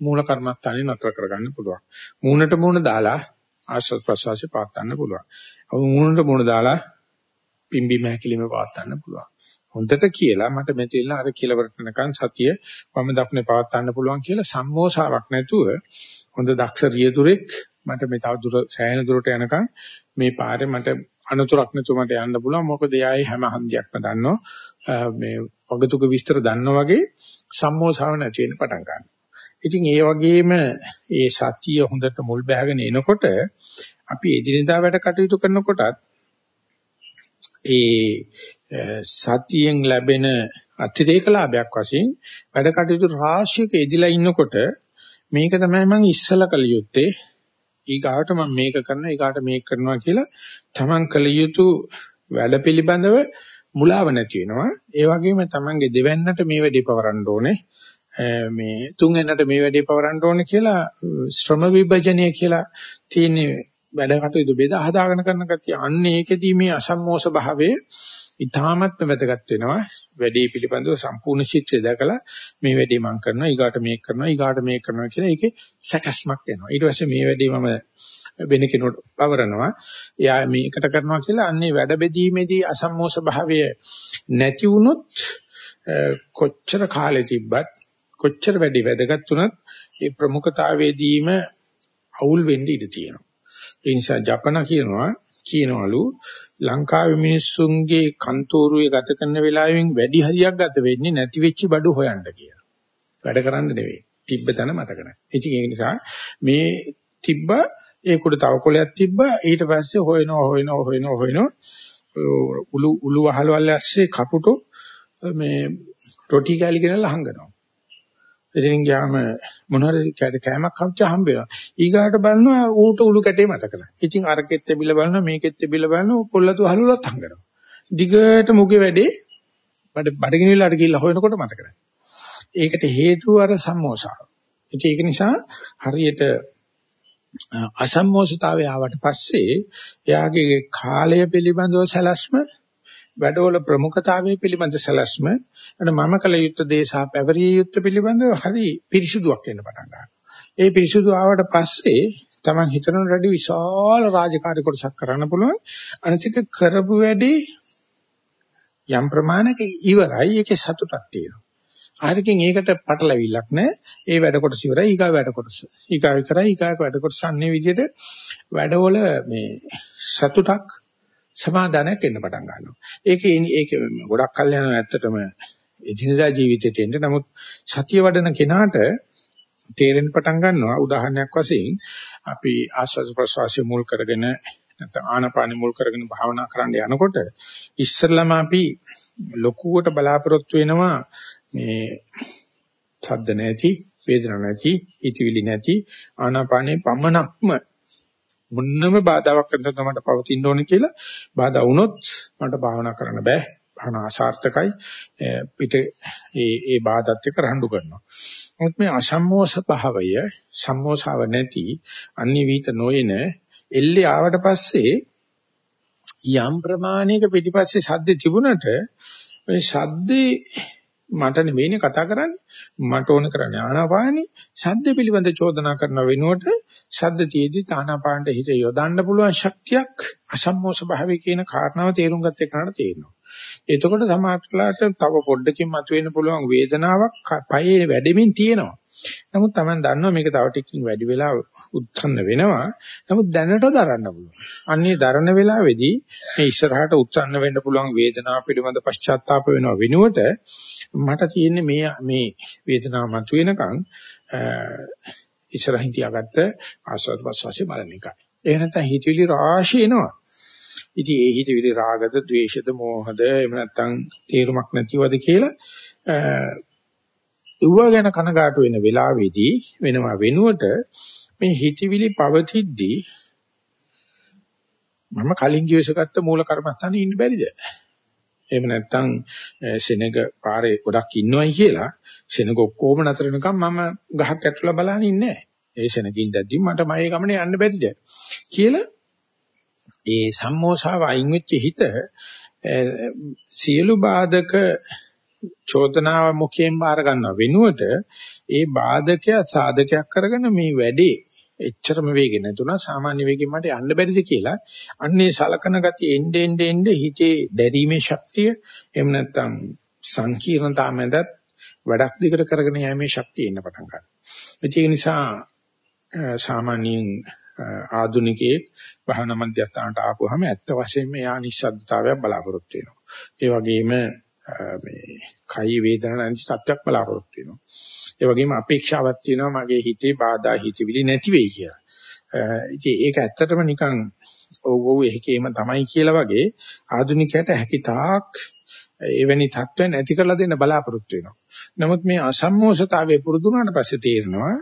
[SPEAKER 1] මූල කර්මස්ථානේ නතර කරගන්න පුළුවන්. මූණට මූණ දාලා ආශ්වාස ප්‍රශ්වාසය පවත් ගන්න පුළුවන්. අව මූණට මූණ දාලා පිම්බි මහැකිලිම පවත් ගන්න පුළුවන්. හොඳට කියලා මට මෙතෙල්ල අර කෙලවරට යනකන් සතිය වම දකුණේ පවත් ගන්න පුළුවන් කියලා සම්මෝසාවක් නැතුව හොඳ දක්ෂ රියදුරෙක්. මට මේ තව දුර සෑහෙන දුරට යනකම් මේ පාරේ මට අනතුරක් නැතුව මට යන්න පුළුවන්. මොකද එයායි හැම හන්දියක්ම දන්නවා. මේ වගතුක විස්තර දන්නා වගේ සම්මෝසාව නැති වෙන්න පටන් ගන්නවා. ඉතින් ඒ වගේම ඒ සතිය හොඳට මුල් බැහැගෙන එනකොට අපි එදිනෙදා වැඩ කටයුතු කරනකොටත් ඒ සතියෙන් ලැබෙන අතිරේක ලාභයක් වශයෙන් වැඩ කටයුතු රාශියක එදිලා ඉන්නකොට මේක තමයි මම ඉස්සලා කළ යුත්තේ. ඊගාට මම මේක කරනවා ඊගාට මේක කරනවා කියලා තමන් කළ යුතු වැඩ පිළිබඳව මුලාව නැති වෙනවා. ඒ වගේම තමන්ගේ දෙවැන්නට මේ වැඩේ පවරන්න ඕනේ. මේ තුන්වෙන්නට මේ වැඩේ පවරන්න ඕනේ කියලා ශ්‍රම විභජනය කියලා තියෙන වැඩ කටයුතු බෙදා හදාගෙන කරන කතිය අන්න ඒකෙදී මේ අසම්මෝෂ භාවයේ ඉතාමත් වැදගත් වෙනවා. වැඩේ පිළිබඳව සම්පූර්ණ චිත්‍රය දැකලා මේ වැඩේ මම කරනවා ඊගාට මේක කරනවා ඊගාට මේක කරනවා කියලා ඒකේ සැකස්මක් එනවා. ඊට පස්සේ මේ වැඩේ මම වෙන කෙනෙකුට පවරනවා. එයා මේකට කරනවා කියලා අන්නේ වැඩ බෙදීමේදී අසම්මෝෂ භාවය නැති වුණොත් කොච්චර කාලෙ තිබ්බත් කොච්චර වැඩි වැදගත් වුණත් ඒ ප්‍රමුඛතාවයේදීම අවුල් වෙන්න ඉඩ තියෙනවා. ඒ නිසා ජපන කියනවා කියනවලු ලංකාවේ මිනිස්සුන්ගේ කන්තෝරුවේ ගත කරන වෙලාවෙන් වැඩි හරියක් ගත වෙන්නේ නැති වෙච්ච බඩු හොයන්න කියලා. වැඩ කරන්න නෙවෙයි. තිබ්බ තැන මතක නැහැ. ඉතින් ඒ නිසා මේ තිබ්බ ඒකුඩ තව කොලයක් තිබ්බ ඊට පස්සේ හොයනවා හොයනවා හොයනවා හොයනවා උළු උළු වහලවල් ඇස්සේ කපුටෝ මේ රොටි කෑලි ගෙනල්ලා හංගනවා. එතනින් ගියාම මොන හරි කෑමක් හම්චා හම්බ වෙනවා. ඊගාට බලනවා ඌට උළු කැටේ මතක නැහැ. ඉතින් අරකෙත් තිබිල බලනවා මේකෙත් තිබිල බලනවා කොල්ලතු හලුලත් හංගනවා. දිගට මුගේ වැඩේ බඩ බඩගිනිලාට ගිහිල්ලා හොයනකොට මතක නැහැ. ඒකට හේතුව අර සම්මෝසාව. ඉතින් ඒක නිසා හරියට අසම්මෝසතාවය ආවට පස්සේ එයාගේ කාලය පිළිබඳව සැලැස්ම වැඩවල ප්‍රමුඛතාවය පිළිබඳ සැලැස්ම අර මම කල යුත්තේ දේ සහ පැවරිය යුත්තේ පිළිබඳව හරි පිරිසුදුවක් වෙන්න පටන් ගන්නවා. ඒ පිරිසුදු ආවට පස්සේ Taman හිතන රෙඩි විශාල රාජකාරී කොටසක් කරන්න පුළුවන්. අනිතික කරපු වැඩේ යම් ප්‍රමාණයක ඉවරයි. ඒකේ සතුටක් තියෙනවා. ආරකින් ඒකට පටලවිල්ලක් නැහැ. ඒ වැඩ කොටස ඉවරයි. ඊගා වැඩ කොටස. ඊගා විතරයි ඊගා වැඩ කොටස අන්නේ විදිහට වැඩවල මේ සතුටක් සමාදානයක් එන්න පටන් ගන්නවා. ඒකේ ඒක ගොඩක් කල් යනවා ඇත්තටම එදිනදා ජීවිතේට එන්න. නමුත් සතිය වඩන කෙනාට තේරෙන්න පටන් ගන්නවා උදාහරණයක් වශයෙන් අපි ආස්වාද ප්‍රසවාසය මුල් කරගෙන නැත්නම් ආනපාන මුල් කරගෙන භාවනා කරන්න යනකොට ඉස්සෙල්ලාම අපි ලොකුවට බලාපොරොත්තු වෙනවා මේ ශබ්ද නැති වේදනා නැති ඉතිවිලි නැති ආනාපානේ පමණක්ම මොන්නම බාධාවක් නැතුව මට පවතින්න ඕනේ කියලා බාධා වුණොත් මට භාවනා කරන්න බෑ. භාවනා අසාර්ථකයි. පිට ඒ ඒ බාධාත් එක්ක රණ්ඩු කරනවා. නමුත් මේ අසම්මෝස භාවය සම්මෝසාව නැති අනිවිත නොයන එල්ලේ ආවට පස්සේ යම් ප්‍රමාණයක පිටිපස්සේ සද්ද තිබුණට මේ සද්දේ මට නෙවෙයිනේ කතා කරන්නේ. මට ඕන කරන්නේ ආනාපානයි ශබ්ද පිළිබඳ චෝදනා කරන වෙනුවට ශබ්ද තියේදී ආනාපානට හිත යොදන්න පුළුවන් ශක්තියක් අසම්මෝස භාවයේ කියන කාරණාව තේරුම් ගත්ත එකනට තේරෙනවා එතකොට සමහරట్లాට තව පොඩ්ඩකින් මතුවෙන්න පුළුවන් වේදනාවක් පයේ වැඩෙමින් තියෙනවා. නමුත් Taman දන්නවා මේක තව ටිකකින් වැඩි වෙලා උත්සන්න වෙනවා. නමුත් දැනට දරන්න පුළුවන්. අන්නේ දරන වෙලාවේදී මේ ඉස්සරහට උත්සන්න වෙන්න පුළුවන් වේදනාව පිළිබඳ පශ්චාත්තාප වෙනව වෙනුවට මට තියෙන්නේ මේ මේ වේදනාව මතුවෙනකන් ඉස්සරහින් තියාගත්ත ආස්වාද ප්‍රසවාසය බලන එකයි. එහෙ නැත්නම් හිතවිලි රාශිය එනවා. ඉතින් ඒ හිතවිලි රාගද, ద్వේෂද, මෝහද එහෙම නැත්නම් තේරුමක් නැතිවද කියලා ඌව ගැන කනගාටු වෙන වෙලාවේදී වෙනවා වෙනුවට මේ හිතවිලි පවතිද්දී මම කලින් කිව්වසගත්ත මූල කර්මස්ථානේ ඉන්න බැරිද? එහෙම නැත්නම් සෙනග පාරේ ගොඩක් ඉන්නවයි කියලා සෙනග ඔක්කොම නතර වෙනකම් මම ගහක් ඇතුළේ බලන ඉන්නේ ඒ සෙනගින් දැද්දි මට මගේ ගමනේ යන්න බැරිද? කියලා ඒ සම්මෝසාව අයින් වෙච්ච හිත සියලු බාධක චෝදනාව මුඛයෙන් බාර ගන්නව වෙනුවට ඒ බාධකය සාධකයක් කරගෙන මේ වැඩේ එච්චරම වේගෙ නැතුණා සාමාන්‍ය වේගෙන් මට යන්න බැරිද කියලා අන්නේ සලකන ගතිය එnde ende ende හිතේ දැරීමේ ශක්තිය එහෙම නැත්නම් සංකීර්ණතාව මැදත් වැඩක් දිගට කරගෙන යෑමේ ශක්තිය එන්න පටන් ගන්නවා. ඒ නිසා සාමාන්‍යයෙන් ආධුනිකයෙක් භාවනා මධ්‍යස්ථානට ආපුවාම ඇත්ත වශයෙන්ම යා නිස්සද්දතාවයක් බලාපොරොත්තු වෙනවා. ඒ වගේම මේ කයි වේදනා නැති සත්‍යක් බලාපොරොත්තු වෙනවා. ඒ වගේම අපේක්ෂාවක් තියෙනවා මගේ හිතේ බාධා හිතවිලි නැති වෙයි කියලා. ඉතින් ඒක ඇත්තටම නිකන් ඔව් ඔව් එහෙකේම තමයි කියලා වගේ ආධුනිකයට හැකි තාක් එවැනි තත්ත්වයන් ඇති කරලා දෙන්න බලාපොරොත්තු වෙනවා. නමුත් මේ අසම්මෝසතාවයේ පුරුදු වුණාට පස්සේ තේරෙනවා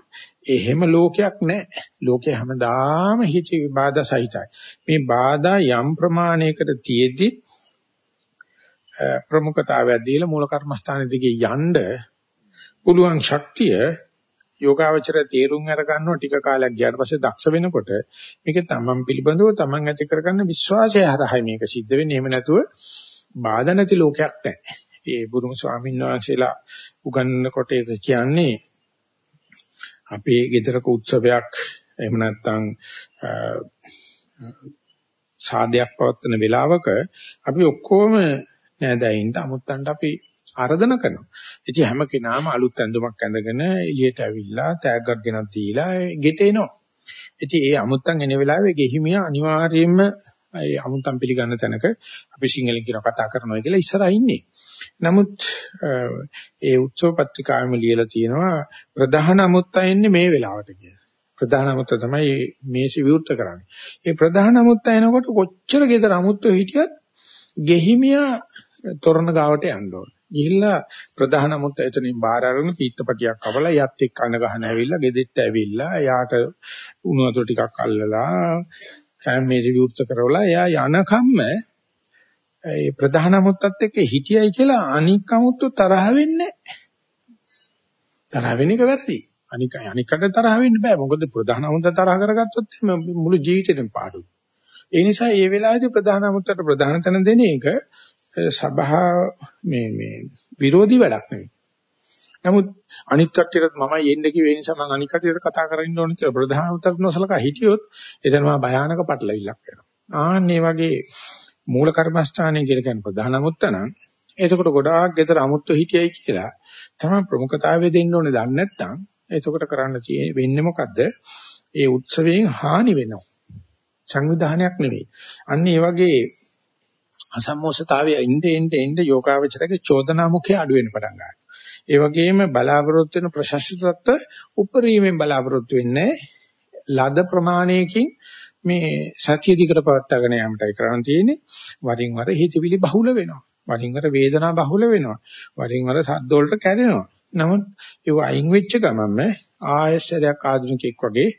[SPEAKER 1] එහෙම ලෝකයක් නැහැ. ලෝකේ හැමදාම හිත විබාධා සහිතයි. මේ බාධා යම් ප්‍රමාණයකට තියෙද්දි ප්‍රමුඛතාවය දීලා මූල කර්මස්ථාන දිගේ යන්න පුළුවන් ශක්තිය යෝගාවචර තේරුම් අර ගන්නවා ටික කාලයක් ගියාට පස්සේ දක්ෂ වෙනකොට මේක තමන් පිළිබඳව තමන් ඇති කරගන්න විශ්වාසය හරහා මේක සිද්ධ වෙන්නේ. එහෙම නැතුව බාධා නැති ලෝකයක් නැහැ. ඒ බුදුම ස්වාමීන් වහන්සේලා උගන්වනකොට ඒක කියන්නේ අපේ ගෙදරක උත්සවයක් එහෙම නැත්නම් සාදයක් පවත්වන වෙලාවක අපි ඔක්කොම නෑදෑයින්ට අමුත්තන්ට අපි ආරාධනා කරනවා. ඉතින් හැම කෙනාම අලුත් ඇඳුමක් ඇඳගෙන එළියට ඇවිල්ලා තෑග්ගක් ගෙනත් දීලා ගෙට එනවා. ඉතින් ඒ අමුත්තන් එන වෙලාවේ ගෙහිමියා අනිවාර්යයෙන්ම ඒ අමුත්තන් පිළිගන්න තැනක අපි සිංහලෙන් කියන කතා කරනවා කියලා ඉස්සරහා ඉන්නේ. නමුත් ඒ උත්සව පත්‍රිකාවෙම ලියලා තියෙනවා ප්‍රධාන අමුත්තා එන්නේ මේ වෙලාවට කියලා. ප්‍රධාන අමුත්තා තමයි මේසි විවෘත කරන්නේ. මේ ප්‍රධාන අමුත්තා එනකොට කොච්චර ගෙදර අමුත්තෝ හිටියත් ගෙහිමියා තොරණ ගාවට යන්න ඕන. ගිහිල්ලා ප්‍රධාන අමුත්තා එතනින් බාර අරගෙන පීත්තපටියක් කවලා යත් එක්ක කන ගහන ඇවිල්ලා ගෙදෙට්ට ඇවිල්ලා එයාට උණු වතුර ටිකක් අල්ලලා කැම මේසි විවෘත කරවලා එයා යනකම්ම ඒ ප්‍රධාන අමුත්තත් එක්ක හිටියයි කියලා අනික් අමුත්තු තරහ වෙන්නේ තරහ වෙන එක වැරදි. අනික අනිකට තරහ වෙන්න බෑ. මොකද ප්‍රධාන අමුත්ත තරහ කරගත්තොත් මුළු ජීවිතේටම පාඩුයි. ඒ නිසා මේ වෙලාවේදී ප්‍රධාන අමුත්තට ප්‍රධාන තැන දෙන එක සභා මේ මේ විරෝධී වැඩක් නෙවෙයි. නමුත් අනිත් කට්ටියට මම යන්න කිව්වේ නිසා මම අනිත් කට්ටියට කතා කරන්න ඕන කියලා ප්‍රධාන උත්තර නොසලකා හිටියොත් එතන මා භයානක පටලවිල්ලක් වෙනවා. ආන්නේ වගේ මූල කර්මස්ථානයේ කියලා කියන ප්‍රධාන අමුත්තන එතකොට ගොඩාක් ගෙදර අමුත්තු හිටියයි කියලා තමයි ප්‍රමුඛතාවය දෙන්න ඕනේ දන්නේ නැත්නම් එතකොට කරන්න තියෙන්නේ වෙන්නේ මොකද්ද? ඒ උත්සවයෙන් හානි වෙනවා. සංවිධානයක් නෙවෙයි. අන්න ඒ වගේ අසම්මෝසතාවය ඉnde end end යෝගාවචරයේ චෝදනා මුඛය අඩු වෙන පටන් ගන්නවා. ඒ වගේම බලාපොරොත්තු වෙන ප්‍රශස්ත තත්ත්ව උපරිමයෙන් බලාපොරොත්තු වෙන්නේ ලද ප්‍රමාණයකින් මේ සත්‍ය දිකට පවත්වාගෙන යාමටයි කරන්න තියෙන්නේ. වරින් වර හිතවිලි බහුල වෙනවා. වරින් වර වේදනා බහුල වෙනවා. වරින් වර සද්ද වලට කැඩෙනවා. නමුත් ඒක අයින් වෙච්ච ගමන්ම ආයශරයක් ආධුනිකෙක් වගේ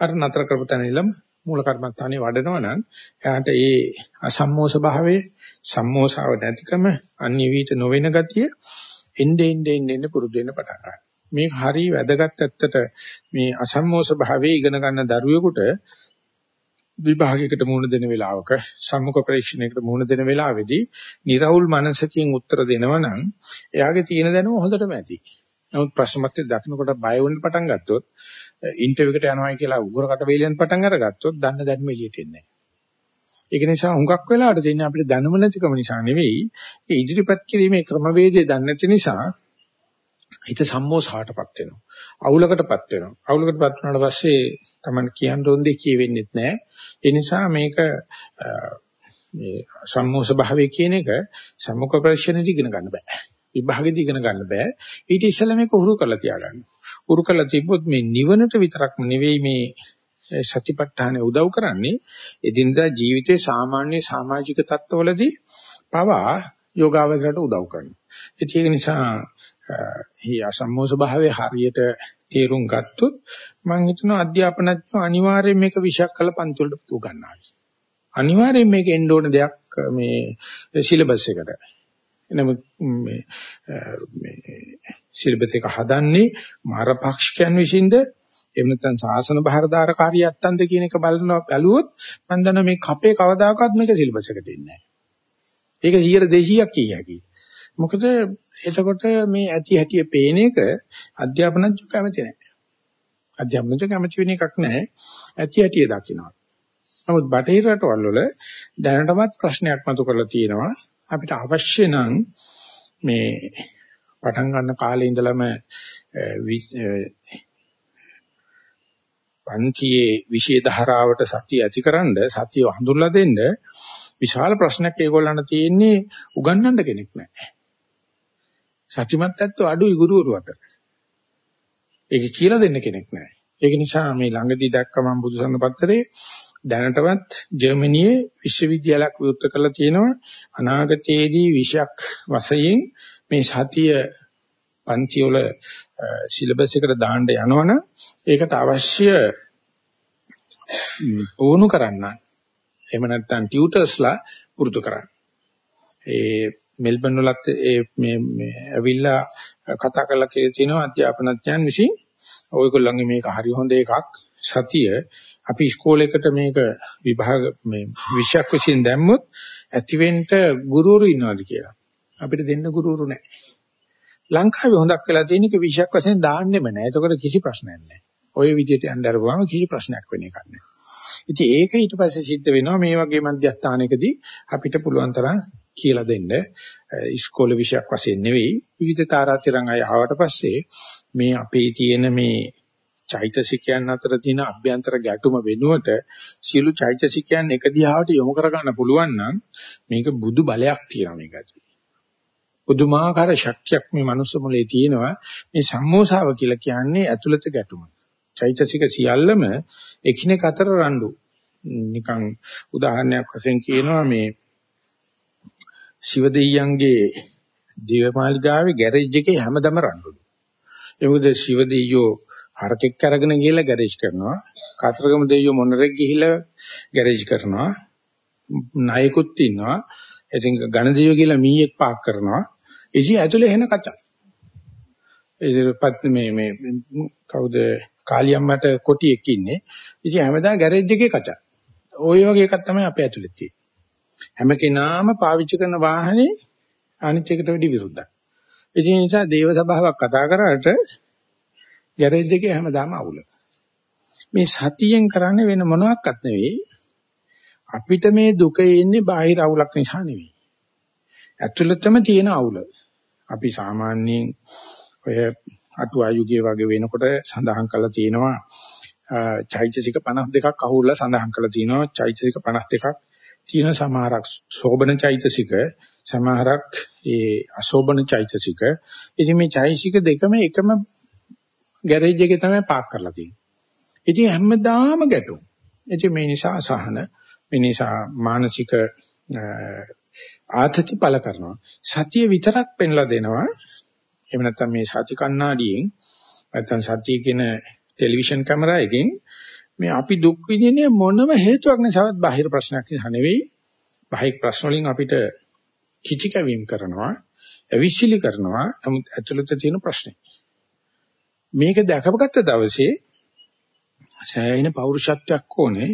[SPEAKER 1] අර නතර කරපු තැන ඉලම මූල කර්මස්ථානේ වඩනවා නම් එයාට ඒ අසම්මෝෂ භාවයේ සම්මෝෂාව නැතිකම අනිවිත නොවන ගතිය එnde ende ende පුරුදු වෙන්න පටන් ගන්නවා. මේක හරිය වැදගත් ඇත්තට මේ අසම්මෝෂ භාවයේ ඉගෙන ගන්න දරුවෙකුට විභාගයකට මුහුණ දෙන වෙලාවක සම්මුඛ පරීක්ෂණයකට මුහුණ දෙන වෙලාවේදී निराවුල් මනසකින් උත්තර දෙනවා නම් එයාගේ තියෙන දැනුම හොඳටම ඇති. නමුත් ප්‍රශ්න මතේ දකින්නකොට බය වෙන්න පටන් ගත්තොත් ඉන්ටර්විව් එකට යනවා කියලා උගරකට වේලෙන් පටන් අරගත්තොත් දන්න දැනුම එළියට එන්නේ නැහැ. ඒක නිසා හුඟක් වෙලාවට දෙන්නේ අපිට දැනුම නැතිකම නිසා නෙවෙයි ඒ ඉදිරිපත් කිරීමේ ක්‍රමවේදය දන්නේ නැති නිසා හිත සම්මෝසහටපත් වෙනවා. අවුලකටපත් වෙනවා. අවුලකටපත් වුණාට පස්සේ Taman කියන්න ඕන දෙයක් කියෙවෙන්නේ නැහැ. ඒ නිසා මේක මේ සම්මෝස භාවය කියන එක සම්මුඛ ප්‍රශ්නෙදි ඉගෙන ගන්න බෑ. විභාගෙදි ඉගෙන ගන්න බෑ. ඊට ඉස්සෙල්ලා මේක උරු කරලා තියාගන්න. උරු කරලා තිබ්බොත් මේ නිවනට විතරක්ම නෙවෙයි මේ සතිපට්ඨානෙ උදව් කරන්නේ එදිනදා ජීවිතේ සාමාන්‍ය සමාජික තත්ත්වවලදී පවා යෝගාවචරයට උදව් කරනවා. ඒක නිසා මේ අසම්මෝස භාවයේ හරියට තේරුම් ගත්තොත් මම හිතනවා අධ්‍යාපනඥයෝ අනිවාර්යයෙන් මේක විෂයක් කරලා පන්ති වලට උගන්වනවා. අනිවාර්යයෙන් මේක එන්න ඕන දෙයක් මේ සිලබස් එකට. නමුත් මේ මේ සිලබස් එක හදන්නේ මාරපාක්ෂිකයන් විසින්ද එහෙම නැත්නම් සාසන බහරදාරකාරී යත්තන්ද කියන එක බලනවා බැලුවොත් මම දන්නවා මේ කපේ කවදාකවත් මේක සිලබස් එකට එන්නේ නැහැ. ඒක 100 200ක් කිය හැකියි. මොකද එතකොට මේ ඇති හැටිය පේන එක අධ්‍යාපනඥයෝ කැමති නැහැ. අධ්‍යාපනඥයෝ කැමති වෙන එකක් නැහැ. ඇති හැටිය දකින්නවා. නමුත් බටහිර රටවල් වල දැනටමත් ප්‍රශ්නයක් මතු කරලා තියෙනවා. අපිට අවශ්‍ය නම් මේ පටන් ගන්න කාලේ ඉඳලම පන්තියේ විෂය ධාරාවට සතිය ඇතිකරනද සතිය හඳුල්ලා දෙන්න විශාල ප්‍රශ්නයක් ඒගොල්ලන්ට තියෙන්නේ උගන්වන්න කෙනෙක් නැහැ. සත්‍යමත් ඇත්තෝ අඩුයි ගුරුවරු අතර. ඒක කියලා දෙන්න කෙනෙක් නැහැ. ඒක නිසා මේ ළඟදී දැක්ක මම බුදුසසුන පත්තරේ දැනටවත් ජර්මනියේ විශ්වවිද්‍යාලයක් විවෘත කරලා තියෙනවා. අනාගතයේදී විෂයක් වශයෙන් මේ සතිය පන්ති වල සිලබස් එකට දාන්න යනවනම් ඒකට අවශ්‍ය පුහුණු කරන්න. එහෙම නැත්නම් ටියුටර්ස්ලා පුරුදු කරන්න. ඒ මෙල්බන් වලත් ඒ මේ මේ ඇවිල්ලා කතා කරලා කියලා තිනවා අධ්‍යාපනඥයන් විසින්. ඔයගොල්ලන්ගේ මේක හරි හොඳ එකක්. සතිය අපි ඉස්කෝලේකට මේක විභාග මේ විෂයක් විසින් දැම්මොත් ඇතිවෙන්න ගුරුවරු ඉන්නවාද කියලා. අපිට දෙන්න ගුරුවරු නැහැ. ලංකාවේ හොඳක් වෙලා තියෙන එක විෂයක් වශයෙන් දාන්නෙම නැහැ. එතකොට කිසි ප්‍රශ්නයක් නැහැ. ওই විදිහට යන්න අරපුවාම කිසි ප්‍රශ්නයක් වෙන්නේ නැහැ. ඉතින් ඒක ඊට පස්සේ සිද්ධ වෙනවා මේ වගේ මධ්‍යස්ථානයකදී අපිට පුළුවන් තරම් කියලා දෙන්න ඉස්කෝලේ විෂයක් වශයෙන් නෙවෙයි විවිධ තාරාතිරම් අය ආවට පස්සේ මේ අපේ තියෙන මේ චෛතසිකයන් අතර තියෙන අභ්‍යන්තර ගැටුම වෙනුවට සියලු චෛතසිකයන් එක දිහාවට යොමු කරගන්න පුළුවන් නම් මේක බුදු බලයක් තියෙනවා මේක ඇතුලේ. පුදුමාකාර ශක්තියක් මේ මනුස්ස මොලේ තියෙනවා. මේ සම්මෝසාව කියලා කියන්නේ ඇතුළත ගැටුම. චෛතසික සියල්ලම එකිනෙක අතර රණ්ඩු. නිකන් උදාහරණයක් වශයෙන් කියනවා මේ ශිව දෙයියන්ගේ දේවමාලිගාවේ ගෑරේජ් එකේ හැමදම රණ්ඩුලු. ඒ මොකද ශිව දෙයියෝ හරකෙක් අරගෙන ගිහලා ගෑරේජ් කරනවා. කාතරගම දෙයියෝ මොනරෙක් ගිහිලා ගෑරේජ් කරනවා. නායකුත් ඉන්නවා. ඉතින් ඝන දෙයියෝ කියලා මීයක් පාක් කරනවා. ඉතින් ඇතුලේ එන කචා. ඒපත් මේ මේ කවුද කාලියම්මට කොටියෙක් ඉන්නේ. ඉතින් හැමදාම ගෑරේජ් එකේ කචා. ওই වගේ එකක් තමයි අපේ ඇතුලේ තියෙන්නේ. හැම කෙනාම පාවිච්චි කරන වාහනේ අනිත් එකට වැඩි විරුද්ධයි. ඒ නිසා දේව සභාවක් කතා කරාට ගෑරේජ් එකේ හැමදාම අවුල. මේ සතියෙන් කරන්නේ වෙන මොනවත් නෙවෙයි. අපිට මේ දුක එන්නේ බාහිර අවුලක් නිසා නෙවෙයි. ඇතුළතම තියෙන අවුල. අපි සාමාන්‍යයෙන් ඔය අටුවා යුගයේ වගේ වෙනකොට සඳහන් කරලා තියෙනවා චෛතසික 52ක් අහුරලා සඳහන් කරලා තියෙනවා චෛතසික 52ක් තියෙන සමහරක් සෝබන චෛතසික සමහරක් ඒ අසෝබන චෛතසික ඉතින් මේ චෛතසික දෙකම එකම ගෑරේජ් එකේ තමයි පාක් කරලා තියෙන්නේ ඉතින් හැමදාම ගැටුම් ඉතින් මේ නිසා අසහන මේ නිසා මානසික ආතති පල කරනවා සතිය විතරක් පෙන්ලා දෙනවා එහෙම නැත්නම් මේ සති කණ්ණාඩියෙන් නැත්නම් සතිය කියන ටෙලිවිෂන් කැමරාවකින් මේ අපි දුක් විඳින්නේ මොනම හේතුවක් නිසාවත් බාහිර ප්‍රශ්නයක් නිසා නෙවෙයි. බාහිර ප්‍රශ්න වලින් අපිට කිචි කැවීම කරනවා, අවිශ්ලි කරනවා. නමුත් ඇතුළත තියෙන ප්‍රශ්නේ. මේක දැකපගත්ත දවසේ සෑහෙන පෞරුෂත්වයක් ඕනේ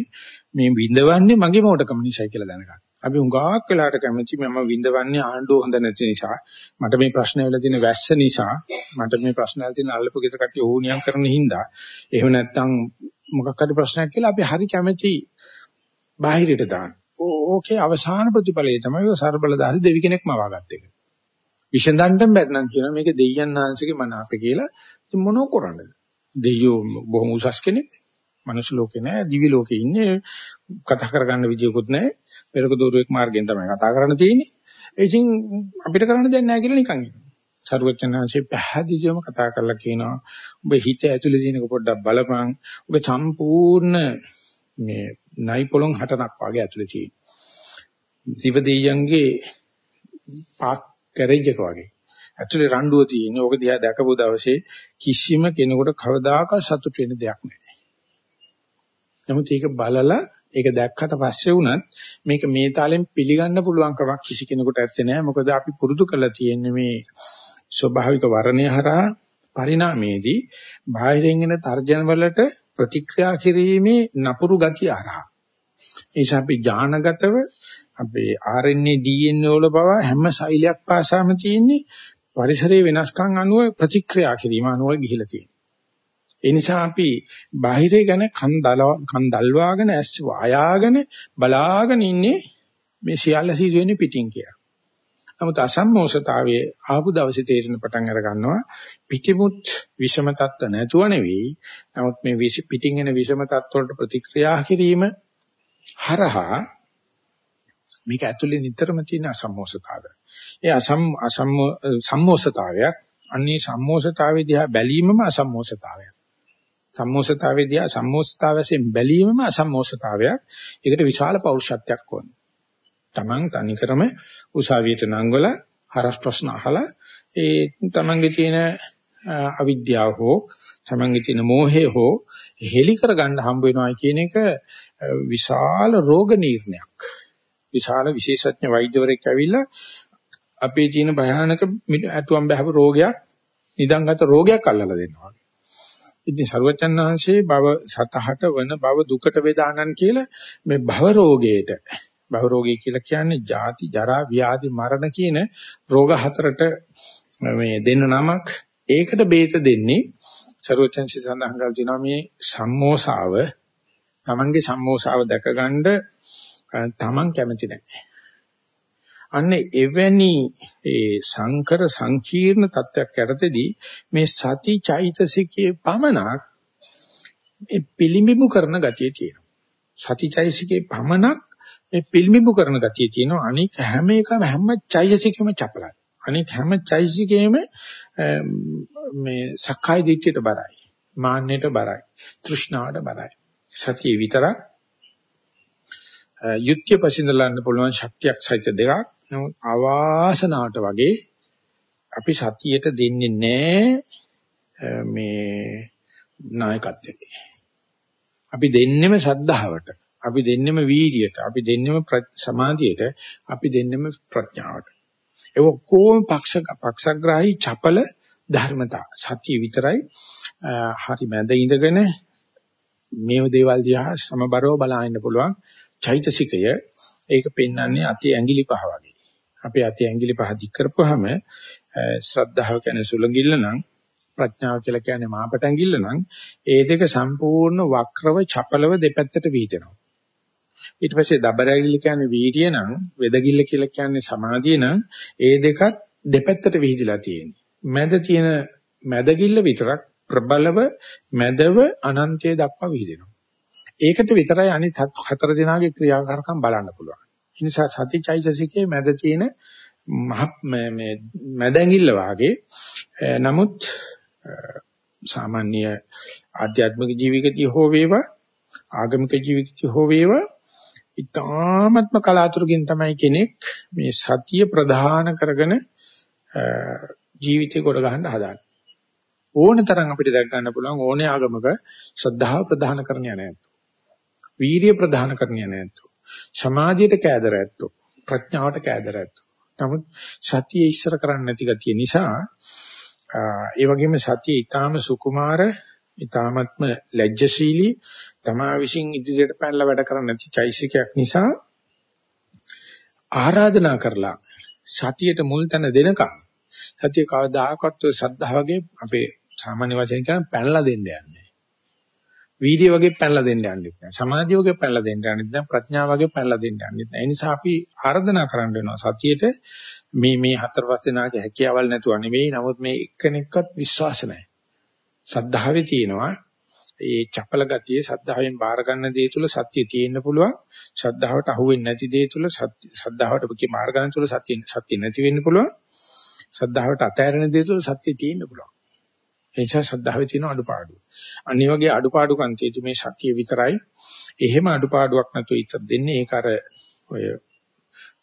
[SPEAKER 1] මේ විඳවන්නේ මගේ මොඩකම නිසායි කියලා දැනගන්න. අපි හුඟක් වෙලාට කැමති මම විඳවන්නේ ආණ්ඩුව හොඳ නැති නිසා මට මේ ප්‍රශ්න වෙලා තියෙන වැස්ස නිසා මට මේ ප්‍රශ්න වල තියෙන අල්ලපු ගෙදර කට්ටිය ඕනියම් කරන හින්දා එහෙම නැත්නම් මොකක් හරි ප්‍රශ්නයක් කියලා අපි හරි කැමති බාහිරට දාන්න. ඕකේ අවසාන ප්‍රතිඵලය තමයි ඔය ਸਰබලදාරි දෙවි කෙනෙක්ම වවාගත්ත එක. විසඳන්න බැරි නම් කියනවා මේක දෙයයන් ආංශගේ මන අපේ කියලා. ඉතින් මොනෝ කරන්නද? දෙයියෝ බොහොම උසස් කෙනෙක්. මනුස්ස ලෝකේ නෑ, දිවි ලෝකේ ඉන්නේ. කතා කරගන්න විදියකුත් නෑ. පෙරක දෝරුවෙක් මාර්ගෙන් තමයි කතා කරන්න තියෙන්නේ. ඉතින් අපිට කරන්න දෙයක් නෑ කියලා නිකන් ඉන්නවා. සරුවචනාංශේ පැහැදිලිවම කතා කරලා කියනවා ඔබ හිත ඇතුලේ තියෙනක පොඩ්ඩක් බලපන් ඔබ සම්පූර්ණ මේ නයි පොලොන් හටනක් වගේ ඇතුලේ තියෙන. සිව දෙයියන්ගේ පාක් ගෑරේජ් එක වගේ. ඇතුලේ රණ්ඩුව තියෙන. ඕක දිහා දැකපු දවසේ කිසිම කෙනෙකුට කවදාකවත් සතුට වෙන්න දෙයක් නැහැ. නමුත් ඒක බලලා ඒක දැක්කට පස්සේ වුණත් මේක මේ තාලෙන් පිළිගන්න පුළුවන් කමක් කිසි කෙනෙකුට ඇත්තේ නැහැ. මොකද අපි පුරුදු කරලා තියෙන්නේ මේ ස්වභාවික වර්ණය හරහා පරිණාමයේදී බාහිරින් එන තර්ජන වලට ප්‍රතික්‍රියා කිරීමේ නපුරු ගතිය හරහා. ඒ නිසා අපි ඥානගතව අපේ RNA DNA වල බව හැම සෛලයක් පාසාම තියෙන්නේ පරිසරයේ වෙනස්කම් අනුව ප්‍රතික්‍රියා කිරීම අනුව ගිහිලා තියෙනවා. ඒ නිසා අපි බාහිරය ගැන කන් කන් දල්වාගෙන ඇස් වායාගෙන බලාගෙන ඉන්නේ මේ සියල්ල සිදුවෙන්නේ පිටින් කියලා. නමුත් අසම්මෝසතාවයේ ආපු දවසේ තේරෙන පටන් අර ගන්නවා පිටිමුත් විෂම තත්ත්ව නැතුව නෙවෙයි. නමුත් මේ විෂ පිටින් එන විෂම තත්ත්ව වලට ප්‍රතික්‍රියා කිරීම හරහා මේක ඇතුලේ නිතරම තියෙන අසම්මෝසතාවය. ඒ අසම් අසම් සම්මෝසතාවයක් අන්නේ සම්මෝසතාවයේ දිහා බැලීමම අසම්මෝසතාවයක්. සම්මෝසතාවයේ දිහා සම්මෝසතාවයෙන් බැලීමම අසම්මෝසතාවයක්. ඒකට විශාල පෞරුෂත්වයක් ඕනේ. Taman තනිකරම උසාවියට නංගවල හරස් ප්‍රශ්න අහලා ඒ Tamanගේ තියෙන අවිද්‍යාව හෝ Tamanගේ තියෙන මෝහය හෝ හෙලි කරගන්න හම්බ වෙනවා කියන එක විශාල රෝග නිర్ణයක්. විශාල විශේෂඥ වෛද්‍යවරයෙක් ඇවිල්ලා අපේ තියෙන භයානක ඇතුම් බහව රෝගයක් නිදන්ගත රෝගයක් අල්ලලා දෙනවා. ඉතින් සරුවචන් වහන්සේ භව සතහට වන භව දුකට වේදානන් කියලා මේ භව රෝගයට භව රෝගය කියලා කියන්නේ ජාති ජරා ව්‍යාධි මරණ කියන රෝග හතරට මේ දෙන්න නමක් ඒකට බේත දෙන්නේ සරුවචන්සි සඳහන් කරලා තිනවා මේ සම්මෝසාව තමන්ගේ සම්මෝසාව දැකගන්න තමන් කැමති නැහැ අන්න එවැනි ඒ සංකර සංකීර්ණ තත්ත්වයක් යටතේදී මේ සති චෛතසිකයේ පමණක් මේ පිළිඹු කරන ගතිය තියෙනවා. සති චෛතසිකයේ පමණක් මේ පිළිඹු කරන ගතිය තියෙනවා. අනික හැම එකම හැම චෛතසිකෙම චපලයි. අනික හැම චෛතසිකෙම මේ සක්කාය දිට්ඨියට බරයි. මාන්නයට බරයි. තෘෂ්ණාවට බරයි. සතිය විතරක් යුක්තිය පසින්දලන්න පුළුවන් ශක්තියක් සහිත දෙකක් නමුත් අවාසනාවට වගේ අපි සතියට දෙන්නේ නැහැ මේ නායකත්වයට. අපි දෙන්නෙම ශ්‍රද්ධාවට. අපි දෙන්නෙම වීර්යයට. අපි දෙන්නෙම සමාධියට. අපි දෙන්නෙම ප්‍රඥාවට. ඒ ඔක්කොම පක්ෂ පක්ෂග්‍රාහී චපල ධර්මතා. සතිය විතරයි හරි මැද ඉඳගෙන මේව දේවල් දිහා සමබරව බලන්න පුළුවන් චෛතසිකය. ඒක පෙන්වන්නේ අති ඇඟිලි පහ වගේ. අපේ අතේ ඇඟිලි පහ දික් කරපුවාම ශ්‍රද්ධාව කියන්නේ සුලංගිල්ල නම් ප්‍රඥාව කියලා කියන්නේ මාපට ඇඟිල්ල නම් ඒ දෙක සම්පූර්ණ වක්‍රව චපලව දෙපැත්තට වීදෙනවා. ඊට පස්සේ දබර ඇඟිල්ල කියන්නේ වීර්ය නම් වෙදගිල්ල කියලා කියන්නේ සමාධිය නම් ඒ දෙකත් දෙපැත්තට විහිදලා තියෙන්නේ. මැද තියෙන මැදගිල්ල විතරක් ප්‍රබලව මැදව අනන්තය දක්වා විහිදෙනවා. ඒකට විතරයි අනිත් හතර දිනාගේ ක්‍රියාකාරකම් බලන්න පුළුවන්. ඒ නිසා සතිචෛතසිකයේ මැද තියෙන මහ මේ මැදැඟිල්ල වාගේ නමුත් සාමාන්‍ය ආධ්‍යාත්මික ජීවිතය හෝ වේවා ආගමික ජීවිතය හෝ වේවා ඊ타ත්ම කලාතුරකින් තමයි කෙනෙක් මේ සතිය ප්‍රධාන කරගෙන ජීවිතේ කොට ගන්න හදාන්නේ ඕන තරම් අපිට දැක් ගන්න පුළුවන් ඕනේ ආගමක ශ්‍රද්ධාව ප්‍රධාන කරන්නේ නැහැ. වීරිය ප්‍රධාන කරන්නේ නැහැ. සමාධියට කෑදර ඇත්තෝ. ප්‍රඥාවට කෑදර ඇත්තෝ. නමුත් සතිය ඉස්සර කරන්නේ නැති ගතිය නිසා ඒ වගේම සතිය ඊටාම සුකුමාර ඊටාමත්ම ලැජ්ජශීලී තමා විසින් ඉදිරියට පැනලා වැඩ කරන්නේ නැති චෛසිකයක් නිසා ආරාධනා කරලා සතියට මුල් තැන දෙනකම් සතිය කවදාකවත් සද්ධා වගේ අපේ සාමාන්‍ය වශයෙන් කියන පැනලා දෙන්න යන්නේ. වීර්ය වගේ පැනලා දෙන්න යන්නෙත් නැහැ. සමාධිය වගේ පැනලා දෙන්න යන්නෙත් නැහැ. ප්‍රඥාව වගේ පැනලා දෙන්න යන්නෙත් නැහැ. ඒ නිසා අපි ආර්දනා කරන්න වෙනවා සතියේට මේ මේ හතර පහ දෙනාගේ හැකියාවල් නැතුව නෙවෙයි. නමුත් මේ එක්කෙනෙක්වත් විශ්වාස නැහැ. සද්ධාවේ තියෙනවා ඒ චපල ගතිය සද්ධාවෙන් බාර ගන්න දේ තුල සත්‍ය තියෙන්න පුළුවන්. ශ්‍රද්ධාවට අහු වෙන්නේ නැති දේ තුල ශ්‍රද්ධාවට ඔකේ මාර්ග ගන්න තුල සත්‍ය සත්‍ය නැති වෙන්න පුළුවන්. ශ්‍රද්ධාවට අතහැරෙන දේ තුල සත්‍ය තියෙන්න පුළුවන්. ඒ නිසා ශ්‍රද්ධාවේ තියෙන අඩුපාඩු. අනිත් වගේ අඩුපාඩුකම් තියෙදි මේ සතිය විතරයි. එහෙම අඩුපාඩුවක් නැතුව ඉතත් දෙන්නේ ඒක අර ඔය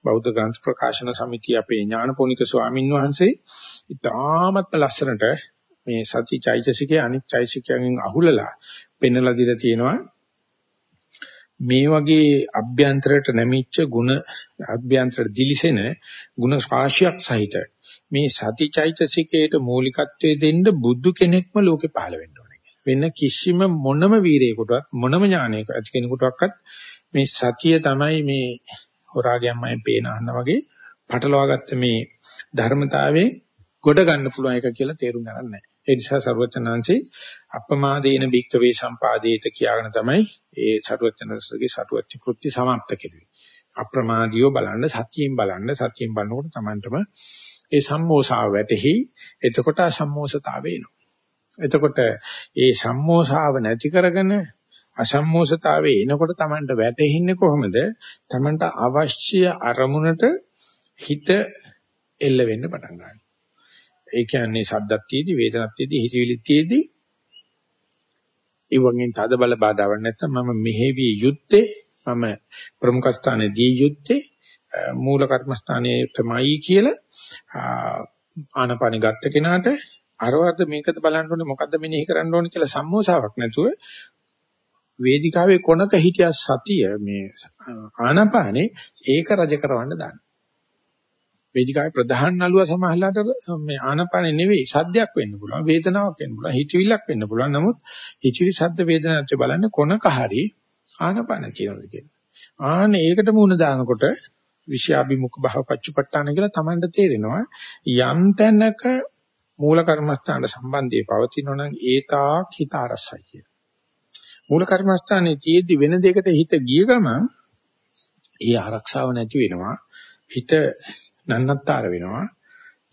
[SPEAKER 1] බෞද්ධ ග්‍රන්ථ ප්‍රකාශන සමිතිය අපේ ඥානපෝනික ස්වාමින් වහන්සේ ඉතාමත් ලස්සනට මේ සති චෛතසිකයේ අනිත් චෛතසිකයන්ගෙන් අහුලලා පෙන්වලා දීලා තියෙනවා. මේ වගේ අභ්‍යන්තරයට නැමිච්ච ಗುಣ අභ්‍යන්තරට දිලිසෙන ಗುಣ රාශියක් සහිත මේ සතිචෛතසිකයට මූලිකත්වයේ දෙන්න බුදු කෙනෙක්ම ලෝකේ පහළ වෙන්න ඕනේ. වෙන කිසිම මොනම වීරයෙකුටවත් මොනම ඥානයක ඇති කෙනෙකුටවත් මේ සතිය තමයි මේ හොරාගෑම්මයි පේන අහන්න වගේ පටලවාගත්ත මේ ධර්මතාවයේ ගොඩ ගන්න පුළුවන් එක කියලා තේරුම් ගන්න නැහැ. ඒ නිසා ਸਰවචනංශේ අපමාදේන භික්කවේ සම්පාදේත කියාගෙන තමයි ඒ ਸਰවචනංශගේ සතුත්ති කෘත්‍ය සමාප්ත කෙරුවේ. අප්‍රමාදීව බලන්න සතියෙන් බලන්න සතියෙන් බලනකොට Tamanටම ඒ සම්මෝසාව වැටෙහි එතකොට අසම්මෝසතාවය එනවා. එතකොට ඒ සම්මෝසාව නැති කරගෙන අසම්මෝසතාවයේ එනකොට Tamanට වැටෙන්නේ කොහොමද? Tamanට අවශ්‍ය අරමුණට හිත එල්ල වෙන්න පටන් ගන්නවා. ඒ කියන්නේ සද්දක් තියේදී වේදනක් තියේදී හිතවිලිත් තියේදී ඒ වගේ තද බල බාධාවක් නැත්නම් මම මෙහෙවි යුත්තේ මම ප්‍රමුඛ ස්ථානයේ දී යුත්තේ මූල කර්මස්ථානයේ තමයි කියලා ආනපාන ගත්ත කෙනාට අරවද මේකද බලන්න ඕනේ මොකද්ද මෙනෙහි කරන්න ඕනේ කියලා සම්මෝසාවක් නැතුව වේදිකාවේ කොනක හිටිය සතිය මේ ආනපානේ ඒක රජ කරවන්න දාන්න. වේදිකාවේ ප්‍රධාන නළුව සමහරලාට මේ ආනපානේ නෙවෙයි සද්දයක් වෙන්න පුළුවන් වේදනාවක් වෙන්න පුළුවන් හිතවිල්ලක් වෙන්න පුළුවන් නමුත් හිතවිලි සද්ද වේදනාවත් බලන්න කොනක හරි ආනපාන කියනවාද කියලා. ආන ඒකට මුණ දානකොට විෂයාභිමුඛ භව පච්චපට්ඨාන කියලා Tamanට තේරෙනවා යම් තැනක මූල කර්මස්ථානට සම්බන්ධයේ පවතිනවා නම් ඒතාක් හිත අරසයි කිය. මූල කර්මස්ථානයේ තියෙද්දි වෙන දෙයකට හිත ගිය ගමන් ඒ ආරක්ෂාව නැති වෙනවා. හිත නන්නත්තර වෙනවා.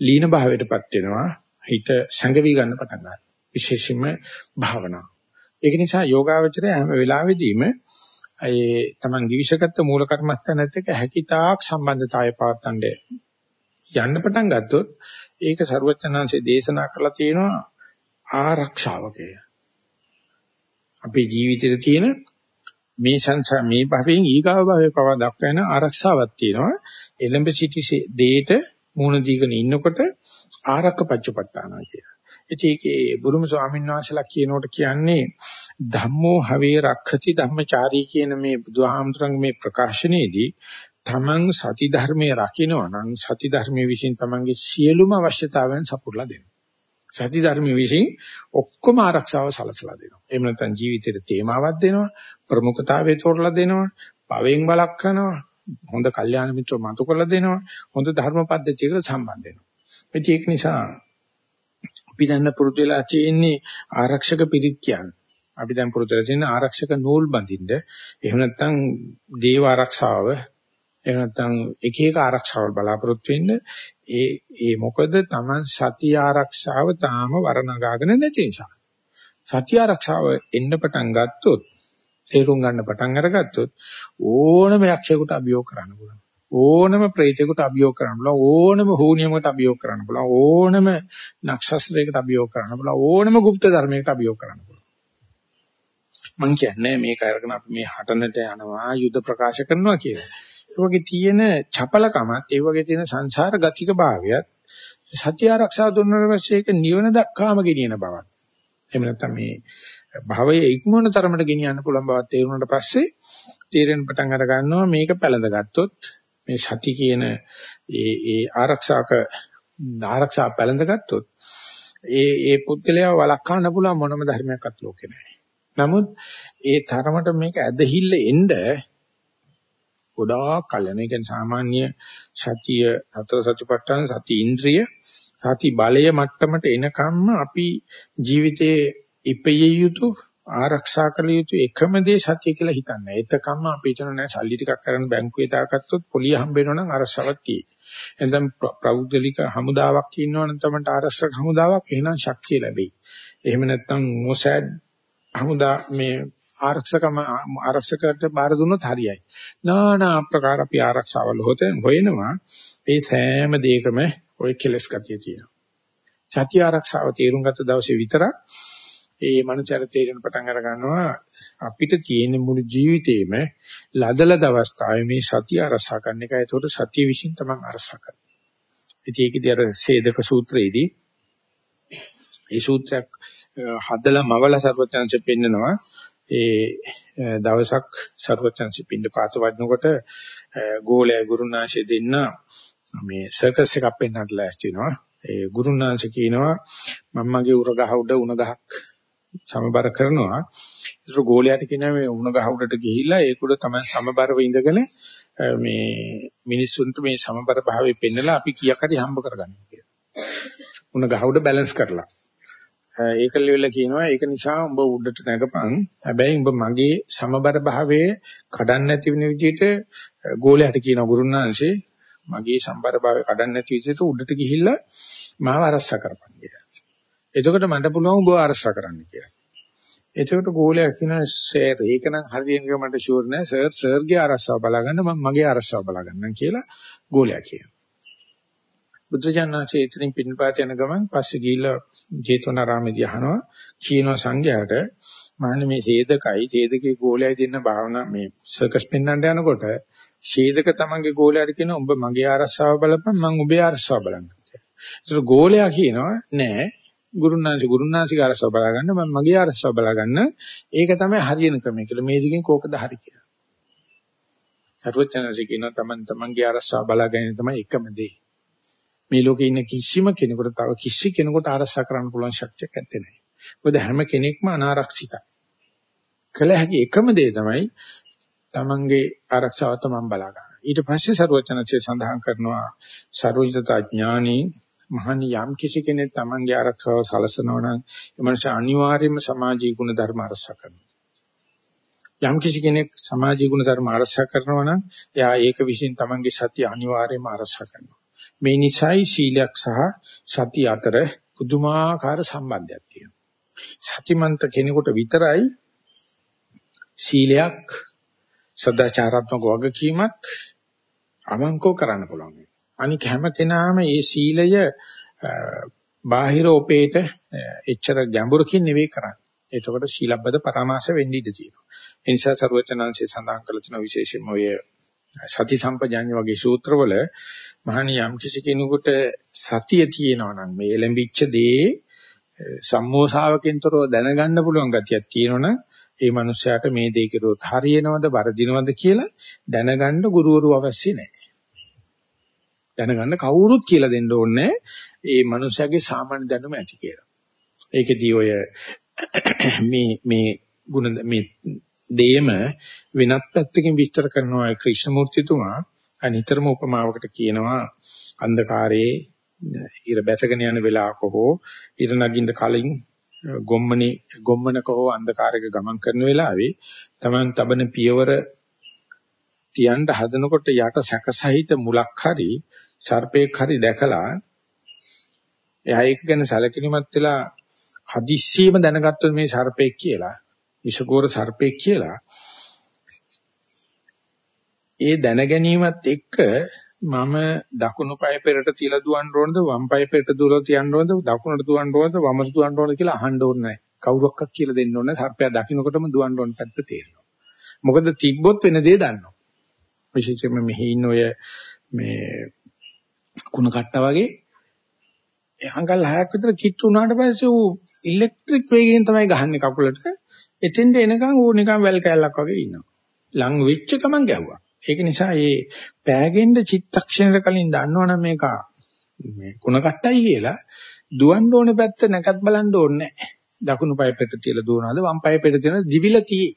[SPEAKER 1] ලීන භාවයටපත් වෙනවා. හිත සංගවි ගන්න පටන් ගන්නවා. විශේෂයෙන්ම භාවනාව. ඒක නිසා යෝගාවචරය හැම වෙලාවෙදීම ඒ Taman givishagatත මූල කර්මස්ථානත් එක්ක හැකිතාක් සම්බන්ධතාවය පවත්තන්න යන්න පටන් ගත්තොත් ඒක ਸਰුවචනාංශයේ දේශනා කරලා තියෙනවා ආරක්ෂාවකය. අපේ ජීවිතේ තියෙන මේ සංසාර මේ භවයෙන් ඊගාව භවයේ පව දක්වන ආරක්ෂාවක් තියෙනවා. එලඹ සිටි දෙයට මූණ දීගෙන ඉන්නකොට ආරක්ක පච්චපට්ඨානා කියලා. ඉතින් ඒකේ බුරුම ස්වාමීන් වහන්සේලා කියනකොට කියන්නේ ධම්මෝ හවේ රක්ඛති ධම්මචාරී කියන මේ බුදුහාමුදුරන්ගේ මේ ප්‍රකාශනයේදී තමන් සති ධර්මයේ රකින්නවා නම් සති ධර්මයේ විසින් තමන්ගේ සියලුම අවශ්‍යතාවයන් සපුරලා දෙනවා. සති ධර්මයේ විසින් ඔක්කොම ආරක්ෂාව සලසලා දෙනවා. එහෙම නැත්නම් ජීවිතේට තේමාවක් දෙනවා, ප්‍රමුඛතාවය තෝරලා දෙනවා, පවෙන් බලක් කරනවා, හොඳ කල්යාණ මිත්‍රව මතු කරලා දෙනවා, හොඳ ධර්ම පද්ධතියකට සම්බන්ධ වෙනවා. ඒක නිසා අපි දැන් පුරුදු වෙලා තියෙන්නේ ආරක්ෂක පිරිත් කියන්නේ. අපි දැන් පුරුදු වෙලා තියෙන ආරක්ෂක නූල් බඳින්න. එහෙම නැත්නම් දේව ආරක්ෂාව එහෙම නැත්නම් එක එක ආරක්ෂාවල් බලාපොරොත්තු වෙන්න ඒ ඒ මොකද Taman සතිය ආරක්ෂාව තාම වරණගාගෙන නැති නිසා. සතිය ආරක්ෂාව එන්න පටන් ගත්තොත් තේරුම් ගන්න පටන් අරගත්තොත් ඕනම යක්ෂයෙකුට අභියෝග කරන්න පුළුවන්. ඕනම ප්‍රේතයෙකුට අභියෝග කරන්න පුළුවන්. ඕනම හෝනියමකට අභියෝග කරන්න පුළුවන්. ඕනම නක්ෂත්‍රයකට අභියෝග කරන්න පුළුවන්. ඕනම গুপ্ত ධර්මයකට අභියෝග කරන්න පුළුවන්. මං කියන්නේ මේක අරගෙන අපි මේ හටනට යනවා යුද ප්‍රකාශ කරනවා කියලා. ඒ වගේ තියෙන චපලකමත් ඒ වගේ තියෙන සංසාර ගතික භාවයත් සත්‍ය ආරක්ෂාව දුන්නාට පස්සේ ඒක නිවන දක්වාම ගෙනියන බවක්. එහෙම නැත්නම් මේ භවයේ ඉක්මවන තරමට ගෙනියන්න පුළුවන් බවක් තේරුණාට පස්සේ තීරණ පටන් අර ගන්නවා මේක පැලඳ ගත්තොත් මේ සති කියන ඒ ඒ ආරක්ෂාක ආරක්ෂා පැලඳ ගත්තොත් ඒ ඒ පුද්ගලයාව වළක්වන්න පුළුවන් මොනම ධර්මයක්වත් ලෝකේ නැහැ. නමුත් ඒ තරමට මේක ඇදහිල්ල එන්න ගොඩාක් කල යන. ඒ කියන්නේ සාමාන්‍ය සතිය හතර සතිපට්ඨාන සති ඉන්ද්‍රිය සති බලය මට්ටමට එනකම්ම අපි ජීවිතයේ ඉපිය යුතු ආරක්ෂා කළ යුතු එකම දේ සතිය කියලා හිතන්නේ. එතකම්ම අපි හිතන නෑ සල්ලි ටිකක් කරන් බැංකුවේ දාගත්තොත් පොලිය හම්බ වෙනවා නම් අරසාවක් කී. එතෙන් ප්‍රෞද්ගලික හමුදාවක් ඉන්නවනම් තමයි අරසක හමුදාවක් එහෙනම් ශක්තිය ලැබෙයි. එහෙම නැත්නම් මොසැඩ් හමුදා මේ ආරක්ෂකම ආරක්ෂකයට බාර දුන්නොත් හරියයි. নানা ආකාර අපි ආරක්ෂාවල හොයනවා. ඒ සෑම දෙයකම ওই කෙලස් ගතිය තියෙනවා. සත්‍ය ආරක්ෂාව තේරුම් ගත්ත දවසේ විතරක් ඒ මනුචර තේරෙන පටන් අර ගන්නවා අපිට තියෙන මුළු ජීවිතේම ලදලද අවස්ථාවේ මේ සතිය අරසා ගන්න එකයි. ඒතකොට සතිය විශ්ින් තමයි අරසා ගන්න. ඉතින් ඒකදී අර සේදක සූත්‍රයේදී මේ සූත්‍රයක් හදලා මවලා සර්වඥාන්සේ පෙන්නනවා ඒ දවසක් සර්වඥාන්සේ පින්න පාත වඩනකොට ගෝලයා ගුරුනාංශය දෙන්න මේ සර්කස් එකක් පෙන්වන්නට ලෑස්ති වෙනවා. ඒ ගුරුනාංශ කියනවා මම්මගේ උර ගහ උඩ උණ ගහක් සමබර කරනවා. ඒතර ගෝලයාට කියනවා මේ උණ ගහ උඩට ගිහිල්ලා ඒක උඩ තමයි සමබරව ඉඳගෙන මේ මිනිස්සුන්ට මේ සමබර භාවය පෙන්නලා අපි කීයක් හරි හම්බ කරගන්න කියලා. උණ ගහ උඩ බැලන්ස් කරලා. ඒකල වෙල කියනවා ඒක නිසා උඹ උඩට නැගපන් හැබැයි උඹ මගේ සමබර භාවයේ කඩන්න නැති වෙන විදිහට ගෝලයට කියනවා ගුරුනාංශේ මගේ සම්බර භාවය කඩන්න නැති විදිහට උඩට ගිහිල්ලා මාව අරස්සා කරපන් කියලා. එතකොට මට පුළුවන් උඹව අරස්සා කරන්න කියලා. එතකොට ගෝලයා කියනවා සර් ඒක නම් හරියට මට ෂුවර් නෑ සර් සර්ගේ අරස්සාව බලාගන්න මම මගේ අරස්සාව බලාගන්නම් කියලා ගෝලයා කියනවා. බුද්ධජනනාචේ ඉතින් පින්පාත යන ගමන් පස්සේ ගිහිල්ලා ජේතවනාරාමේදී අහනවා කියනවා සංඝයාට මහන්නේ මේ ඡේදකයි ඡේදකේ ගෝලයයි දෙන්න භාවනා මේ සර්කස් පෙන්වන්න යනකොට ඡේදක තමන්ගේ ගෝලයට කියන උඹ මගේ ආරස්සාව බලපන් මං උඹේ ආරස්සාව බලන්න. ඒතර ගෝලයා කියනවා නෑ ගුරුනාංශ ගුරුනාංශික අරසව බලා ගන්න මම මගේ අරසව බලා ගන්න ඒක තමයි හරියන ක්‍රමය කියලා මේ දෙකෙන් කෝකද හරි කියලා. සරුවචනසි කියන තමන් තමන්ගේ අරසව බලා ගැනීම තමයි එකම දේ. මේ ලෝකේ ඉන්න කිසිම කෙනෙකුට තව කිසි කෙනෙකුට අරසව කරන්න පුළුවන් ශක්තියක් නැත්තේ නේ මොකද හැම කෙනෙක්ම අනාරක්ෂිතයි. කළ හැකි එකම දේ තමයි තමන්ගේ ආරක්ෂාව තමන් බලා ගන්න ඊට පස්සේ සරුවචනසේ සඳහන් කරනවා සරුවිතතා ඥානී මහණි යම් කිසි කෙනෙක් තමන්ගේ ආරක්ෂාව සලසනවා නම් ඒ මනුෂ්‍ය අනිවාර්යයෙන්ම සමාජීය ගුණ ධර්ම ආරක්ෂා කරනවා. යම් කිසි කෙනෙක් සමාජීය ගුණ ධර්ම ආරක්ෂා කරනවා නම් එයා ඒක විසින් තමන්ගේ සත්‍ය අනිවාර්යයෙන්ම ආරක්ෂා කරනවා. මේ නිසයි සීලයක් සහ සති අතර පුදුමාකාර සම්බන්ධයක් තියෙනවා. සතිමන්ත කෙනෙකුට විතරයි සීලයක් සදාචාරාත්මක වගකීමක් අවංකව කරන්න පුළුවන්. අනික හැම කෙනාම මේ සීලය බාහිර ඔපේට එච්චර ගැඹුරකින් නෙවෙයි කරන්නේ. එතකොට සීලබ්බද පරාමාස වෙන්න ඉඩ තියෙනවා. ඒ නිසා සරුවචනංශය සඳහන් කළ තියෙන විශේෂයෙන්ම ඔය සති සම්පජාඤ්ඤ වගේ සූත්‍රවල මහණි යම් කිසි කෙනෙකුට සතිය තියෙනවා නම් මේ එළඹිච්ච දේ සම්මෝසාවකින්තරව දැනගන්න පුළුවන් ගතියක් තියෙනවනම් ඒ මනුස්සයාට මේ දේ කෙරුවොත් හරියනවද වරදිනවද කියලා දැනගන්න ගුරුවරු අවශ්‍ය නැහැ. දැනගන්න කවුරුත් කියලා දෙන්න ඕනේ ඒ මනුස්සයාගේ සාමාන්‍ය දැනුම ඇති කියලා. ඒකෙදී ඔය මේ මේ ගුණ මේ දේම වෙනත් පැත්තකින් විස්තර කරනවා ක්‍රිෂ්ණමූර්තිතුමා අනිතරම උපමාවකට කියනවා අන්ධකාරයේ ඉර බැසගෙන යන වෙලාවක හෝ ඉර නගින්න කලින් ගොම්මනේ ගොම්මනක හෝ අන්ධකාරයක ගමන් කරන වෙලාවේ Taman තබන පියවර තියන්න හදනකොට යට සැකසහිත මුලක් හරි සර්පෙක් හරි දැකලා එයා ඒක ගැන සැලකිලිමත් වෙලා හදිස්සියෙම දැනගත්තොත් මේ සර්පෙක් කියලා විෂගෝර සර්පෙක් කියලා ඒ දැන ගැනීමත් එක්ක මම දකුණු පාය පෙරට තියලා දුවන්න ඕනද වම් පාය පෙරට දුවලා තියන්න ඕනද දකුණට දුවන්න ඕනද වමට දුවන්න ඕනද කියලා අහන්න ඕනේ නැහැ. කවුරක්වත් කියලා දෙන්න ඕනේ සර්පයා දකින්නකොටම දුවන්න ඕන පැත්ත තේරෙනවා. මොකද තිබ්බොත් වෙන දේ දන්නවා. විශේෂයෙන්ම මෙහි ඉන්න ඔය මේ කුණ කට්ටා වගේ අංකල් හයක් විතර කිට්ටු වුණාට පස්සේ ඌ ඉලෙක්ට්‍රික් වේගයෙන් තමයි ගහන්නේ කකුලට. එතෙන්ට එනකන් ඌ නිකන් වැල් කෑල්ලක් වගේ ඉන්නවා. ලං වෙච්ච ගමන් ගැව්වා. ඒක නිසා මේ පෑගෙන්න චිත්තක්ෂණයට කලින් දන්නවනම් මේක මේ කුණ කට්ටයි කියලා දුවන්න ඕනේ පැත්ත නැකත් බලන්න ඕනේ නැහැ. දකුණු පාය පිට තියලා දුවනවාද වම් පාය පිට තියන දිවිලා tie.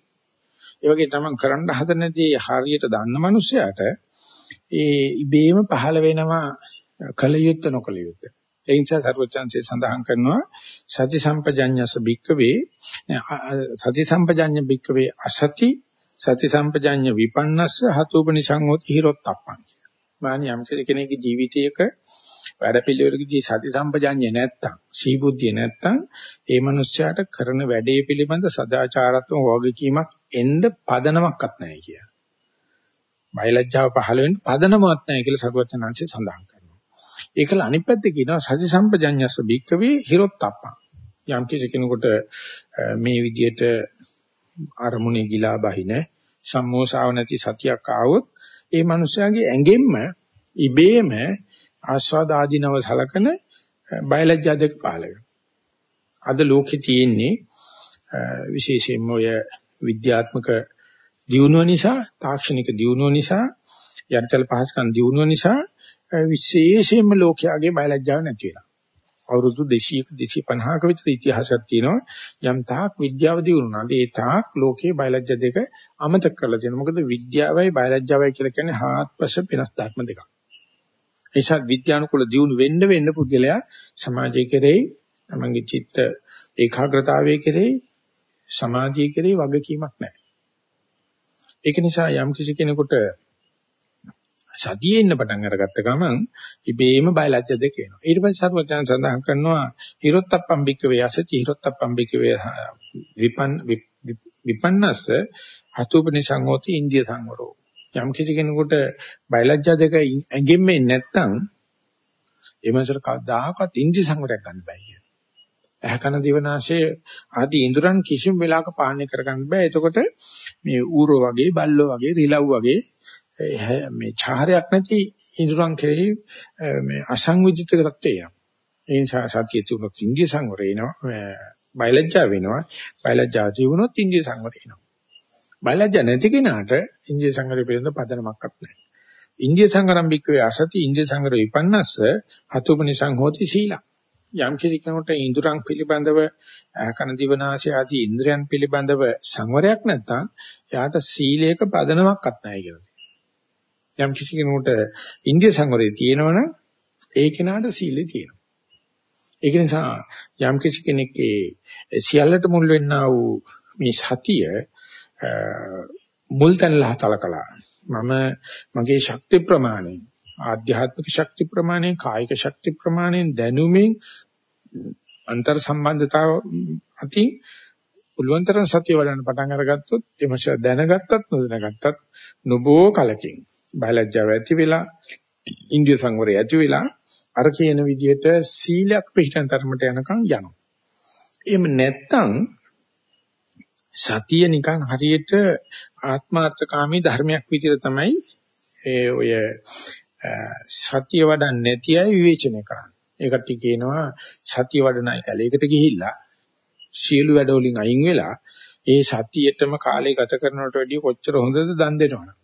[SPEAKER 1] ඒ වගේ තමයි කරන්න හදනදී හරියට දන්න මනුස්සයාට ඒ ඉබේම පහළ වෙනවා කලියුත් නොකලියුත්. ඒ නිසා සර්වචන්සේ සඳහන් කරනවා සති සම්පජඤ්ඤස භික්කවේ සති සම්පජඤ්ඤ භික්කවේ අසති සති සම්පජඤ්ඤ විපන්නස්ස හතුපනිසං හොති හිරොත්තප්පං. මානි යම් කෙනෙකුගේ ජීවිතයක වැඩපිළිවෙලකදී සති සම්පජඤ්ඤ නැත්තම්, සීබුද්ධිය නැත්තම් ඒ මනුස්සයාට කරන වැඩේ පිළිබඳ සදාචාරාත්මක වගකීමක් එන්න පදනමක්වත් නැහැ කිය. බයලජ්ජාව පහළ වෙන්න පදනමක් නැහැ කියලා සරුවචනංශය සඳහන් කරනවා. ඒකල අනිත් පැත්තේ කියනවා සති සම්පජඤ්ඤස්ස බික්කවේ හිරොත්තප්පං. යම් කෙනෙකුට මේ විදිහට අරමුණේ ගිලා බහින සම්මෝසාව නැති සතියක් ආවොත් ඒ මනුස්සයාගේ ඇඟෙන්ම ඉබේම ආස්වාද ආධිනව සලකන බයලජ්ජා දෙක පහළ අද ලෝකේ තියෙන්නේ විශේෂයෙන්ම ඔය විද්‍යාත්මක දියුණුව නිසා තාක්ෂණික දියුණුව නිසා යටිතල පහසුකම් දියුණුව නිසා විශේෂයෙන්ම ලෝකයාගේ බයලජ්ජාව නැති වෙනවා. අවුරුදු 200ක 250ක විතර ඉතිහාසයක් තියෙනවා යම් තාක් විද්‍යාව දියුණුනාද ඒ තාක් ලෝකයේ බයලජ්‍ය දෙක අමතක කරලා තියෙනවා මොකද විද්‍යාවයි බයලජ්‍යාවයි කියලා කියන්නේ හාත්පස වෙනස් ධර්ම දෙකක් ඒ නිසා විද්‍යානුකූල දියුණු වෙන්න වෙන්න පුද්ගලයා සමාජය කෙරෙහි තමන්ගේ චිත්ත ඒකාග්‍රතාවයේ කෙරෙහි සමාධිය කෙරෙහි වගකීමක් නැහැ. ඒක නිසා යම් කිසි කෙනෙකුට සතියේ ඉන්න පටන් අරගත්ත ගමන් ඉබේම බයලජ්‍ය දෙක එනවා. ඊට පස්සේ සර්වඥයන් සඳහන් කරනවා හිරොත්තප්පම් බික්ක වේයසති හිරොත්තප්පම් බික්ක වේ විපන් විපන්නස්ස හතුපනි සංඝෝති ඉන්දිය සංවරෝ. යම් කිසි කෙනෙකුට බයලජ්‍ය දෙක ඇඟෙන්නේ නැත්තම් ඒ මනසට කවදාකවත් ඉන්දිය සංවරයක් ගන්න බෑ කියන. ඇහැකන දිවනාශය ආදී ඉඳුරන් කිසිම වෙලාවක පාලනය කරගන්න බෑ. එතකොට මේ ඌරෝ වගේ බල්ලෝ වගේ රිලව් වගේ මේ චාරයක් නැති ඉඳුරන් කෙරෙහි මේ අසංවිධිත තත්ත්වය එනවා. ඒ නිසා සත්‍ය තුනක් ඉන්දිය සංවරය එනවා. බයලජ්ජා වෙනවා. බයලජ්ජා ජීවනොත් ඉන්දිය සංවරය එනවා. බයලජ්ජා නැති කෙනාට ඉන්දිය සංවරය පිළිබඳ පදනමක්වත් නැහැ. ඉන්දිය සංගරම් බික්කවේ අසති ඉන්දිය සංගර විපන්නස්ස හතුපනිසං හෝති සීලා. යම් කිසි කෙනෙකුට ඉඳුරන් පිළිබඳව කන දිවනාශය ආදී ඉන්ද්‍රයන් පිළිබඳව සංවරයක් නැත්නම් එයාට සීලයක පදනමක්වත් නැහැ කියලා. යම් කිසි කෙනෙකුට ඉන්දිය සංවරය තියෙනවනම් ඒ කෙනාට සීලය තියෙනවා. ඒක නිසා යම් කිසි කෙනෙක්ගේ සියල්ලට මුල් වෙන්නා වූ මේ සතිය මුල් තැනලා තලකලා මම මගේ ශක්ති ප්‍රමාණය ආධ්‍යාත්මික ශක්ති ප්‍රමාණය කායික ශක්ති ප්‍රමාණයෙන් දැනුමින් අන්තර් සම්බන්ධතාව අතින් උල්වන්තරන් සතිය වඩන්න පටන් අරගත්තොත් එමෂ දැනගත්තත් නොදැනගත්තත් නොබෝ කලකින් බයලජ්ජාව ඇති වෙලා ඉන්දිය සංවරය ඇති වෙලා අර කියන විදිහට සීලයක් පිළිටන් තරමට යනකම් යනවා. එහෙම නැත්තම් සතිය නිකන් හරියට ආත්මාර්ථකාමී ධර්මයක් විදිහට තමයි ඒ ඔය සතිය වඩන්නේ නැති අය විවේචනය කරන්නේ. ඒකට කියනවා සතිය වඩන අය කැලේකට ගිහිල්ලා සියලු වැඩ වලින් අයින් වෙලා ඒ සතියෙටම කාලය ගත කරනවට වැඩිය කොච්චර හොඳද දන් දෙනවනම්.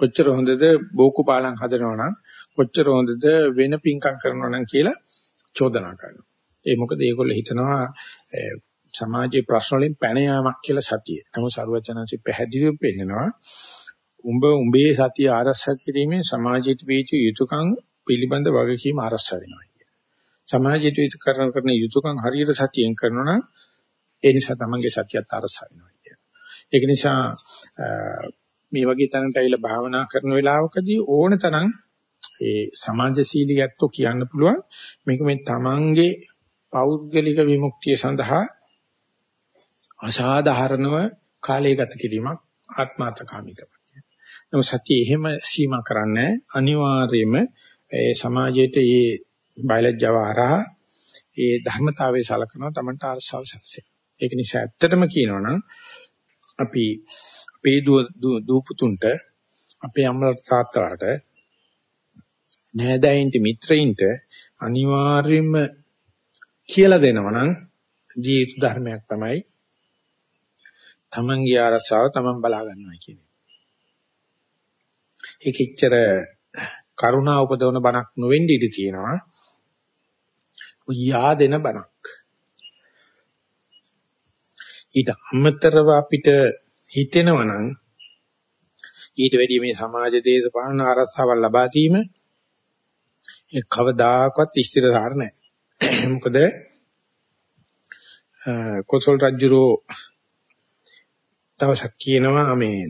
[SPEAKER 1] කොච්චර හොඳද බෝකු පාලම් හදනවනම් කොච්චර හොඳද වෙන පිංකම් කරනවනම් කියලා චෝදනා කරනවා. ඒ මොකද ඒගොල්ලෝ හිතනවා සමාජයේ ප්‍රශ්න වලින් පැන යාමක් කියලා සතිය. නමුත් සරුවචනanse පැහැදිලිව පෙන්නනවා උඹ උඹේ සතිය ආරක්ෂා කිරීමෙන් සමාජයට වීච යුතුයකම් පිළිබඳ වගකීම ආරක්ෂා වෙනවා කියන්නේ. සමාජයට වීච කරන කරන යුතුයකම් හරියට සතියෙන් කරනවා නම් ඒ නිසා තමන්ගේ සතියත් ආරක්ෂා වෙනවා කියන්නේ. ඒක නිසා මේ වගේ තැනකට ඇවිල්ලා භාවනා කරන වෙලාවකදී ඕන තරම් ඒ සමාජශීලී යැත්තෝ කියන්න පුළුවන් මේක මේ තමන්ගේ පෞද්ගලික විමුක්තිය සඳහා අසාධාරණව කාලය ගත කිරීමක් ආත්මාර්ථකාමීකමක්. නමුත් සතිය එහෙම සීමා කරන්නේ අනිවාර්යයෙන්ම ඒ සමාජයේ ඒ බයලජ්ජව හරහා ඒ ධර්මතාවයේ සලකනවා තමන්ට අරසව සැකසෙ. ඒක නිසා ඇත්තටම කියනවනම් අපි අපේ දූ පුතුන්ට අපේ අම්මලාට තාත්තලාට නෑදෑයින්ට මිත්‍රයින්ට අනිවාර්යයෙන්ම කියලා දෙනවනම් ජීවිත ධර්මයක් තමයි තමන්ගේ ආරක්ෂාව තමන් බලා ගන්නවා කියන්නේ. ඒකෙච්චර කරුණා උපදවන බණක් නොවෙන්න ඉඩ තියෙනවා. උයා දෙන බණක්. ඊට අමතරව අපිට හිතෙනවනම් ඊට වැඩිය මේ සමාජ දේශපාලන ආරක්ෂාවල් ලබා දීම ඒ කවදාකවත් ස්ථිරසාර නැහැ. *clears throat* මොකද කොසල් රජුරෝ දවසක් කියනවා මේ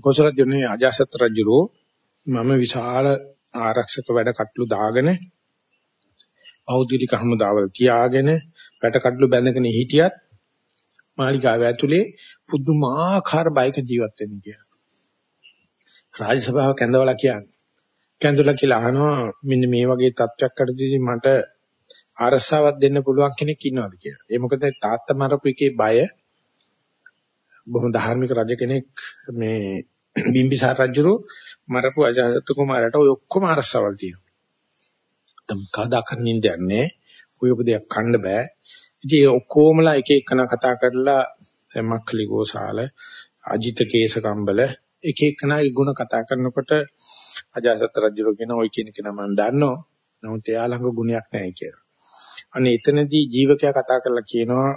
[SPEAKER 1] කොසල් රජුනේ අජාසත් රජුරෝ මම විශාල ආරක්ෂක වැඩ කටළු දාගෙන ඖද්‍යෝගික හමුදාවල් තියාගෙන වැඩ කටළු බැඳගෙන හිටියත් මාලිගාව ඇතුලේ පුදුමාකාර බයක ජීවත් වෙන්න කියලා. රාජ්‍ය සභාව කැඳවලා කියන්නේ. කැඳවලා කියලා අහනවා මෙන්න මේ වගේ තත්ත්වයක් අතරදී මට ආරස්සාවක් දෙන්න පුළුවන් කෙනෙක් ඉන්නවද කියලා. ඒ මොකද තාත්තා මරපු එකේ බය බොහොම ධාර්මික රජ කෙනෙක් මේ බිම්බිසාර රජුරු මරපු අජාසත් කුමාරට ඔය ඔක්කොම ආරස්සාවල් තියෙනවා. තම කවදා කරනින් දෙන්නේ ඔය උපදයක් කන්න බෑ. ඉතින් ඔක්කොමලා එක එකන කතා කරලා මක්ඛලි ගෝසාල අජිත කේසකම්බල එක එකනාගේ ಗುಣ කතා කරනකොට අජාසත් රජුරු කියන ওই කියන කෙනා මම දන්නවා. නමුත් එයා ළඟ ගුණයක් නැහැ කියලා. අනේ එතනදී ජීවකයා කතා කරලා කියනවා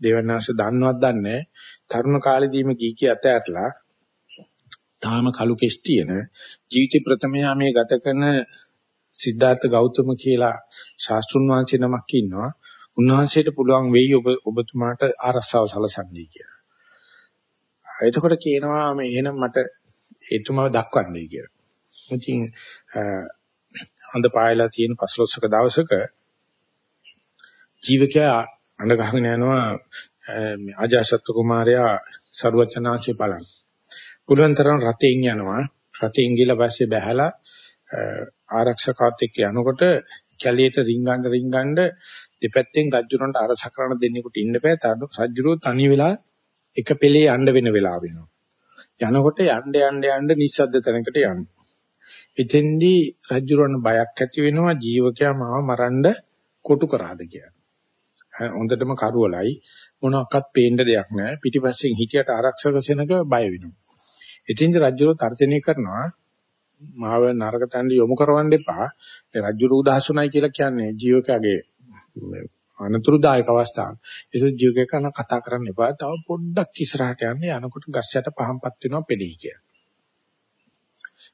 [SPEAKER 1] දෙවනාංශ දන්නවත් දන්නේ තරුණ කාලෙදීම ගීකී අතහැරලා තාම කලු කෙස් තියෙන ජීවිත ප්‍රථම යාමයේ ගත කරන සිද්ධාර්ථ ගෞතම කියලා ශාස්ත්‍රුන් වහන්සේ නමක් ඉන්නවා. උන්වහන්සේට පුළුවන් වෙයි ඔබ ඔබතුමාට ආරස්සාව සලසන්නේ කියලා. එතකොට කියනවා මේ එහෙනම් මට එතුමාව දක්වන්නයි කියලා. ඉතින් හඳ පායලා තියෙන පස්ලොස්සක දවසක ජීවකයා අඬ ගහගෙන යනවා අජාසත් කුමාරයා සරුවචනාංශේ බලන්න. පුළුවන් තරම් රතෙන් යනවා. රතෙන් ගිහලා පස්සේ බැහැලා ආරක්ෂකවත් එක්ක යනකොට කැලියට රිංගන්න රිංගන්න දෙපැත්තෙන් රජුරන්ට අරස කරන දෙන්නෙකුට ඉන්න බෑ. සජ්ජුරෝ තනි වෙලා එක පෙළේ යන්න වෙන වෙලාව වෙනවා. යනකොට යන්න යන්න යන්න නිස්සද්ද තැනකට යන්න. එතෙන්දී රජුරන් බයක් ඇති වෙනවා ජීවකයා මාව මරන්න කොටු කරාද කියලා. හොඳටම කරුවලයි මොනක්වත් පේන්න දෙයක් නැහැ. පිටිපස්සෙන් හිටියට ආරක්ෂක සෙනඟ බය වෙනවා. එතෙන්ද රජුරෝ තර්ජනය කරනවා මාව නරක තැනට යොමු කරවන්න එපා. ඒ රජුරු උදාහසුණයි කියලා කියන්නේ ජීවකයාගේ අනතුරුදායක අවස්ථාවක්. ඒක ජීවකයා කරන කතා කරන්න එපා. තව පොඩ්ඩක් ඉස්සරහට යන්න යනකොට ගස් යට පහම්පත් වෙනවා පෙළෙයි කියලා.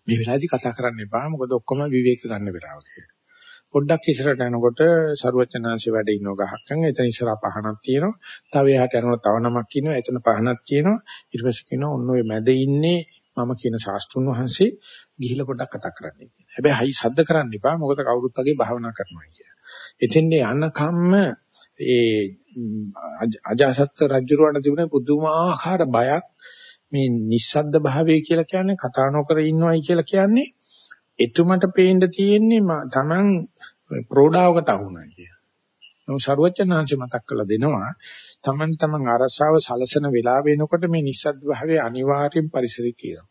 [SPEAKER 1] මේ වෙලාවේදී කතා කරන්න එපා. මොකද ඔක්කොම විවේක ගන්න වෙලාවක. පොඩ්ඩක් ඉස්සරහට යනකොට ਸਰුවචනාංශ වැඩ ඉන්න ගහක්කන් එතන ඉස්සරහ පහනක් තියෙනවා. තව එහාට යනකොට තව නමක් ඉන්නවා. එතන පහනක් තියෙනවා. ඊට පස්සේ කියනවා ඔන්න ඔය මැද ඉන්නේ මම කියන ශාස්ත්‍රුන් වහන්සේ ගිහිල්ලා පොඩ්ඩක් කතා කරන්න කියලා. හැබැයි හයි සද්ද කරන්න එපා. මොකද කවුරුත් වගේ භාවනා කරනවා කියලා. එතෙන්ද යනකම්ම ඒ අජාසත් රජුරවණ තිබුණේ පුදුමාකාර බයක් මේ නිස්සද්ද භාවය කියලා කියන්නේ කතා නොකර ඉන්නවයි කියලා කියන්නේ එතුමට පේන්න තියෙන්නේ තමන් ප්‍රෝඩාවකට අහුණා කියලා. නමුත් ਸਰුවචනාංශ මතක් කරලා දෙනවා තමන් තමන් අරසාව සලසන වෙලා වෙනකොට මේ නිස්සද්ද භාවයේ අනිවාර්යෙන් පරිසරය කියලා.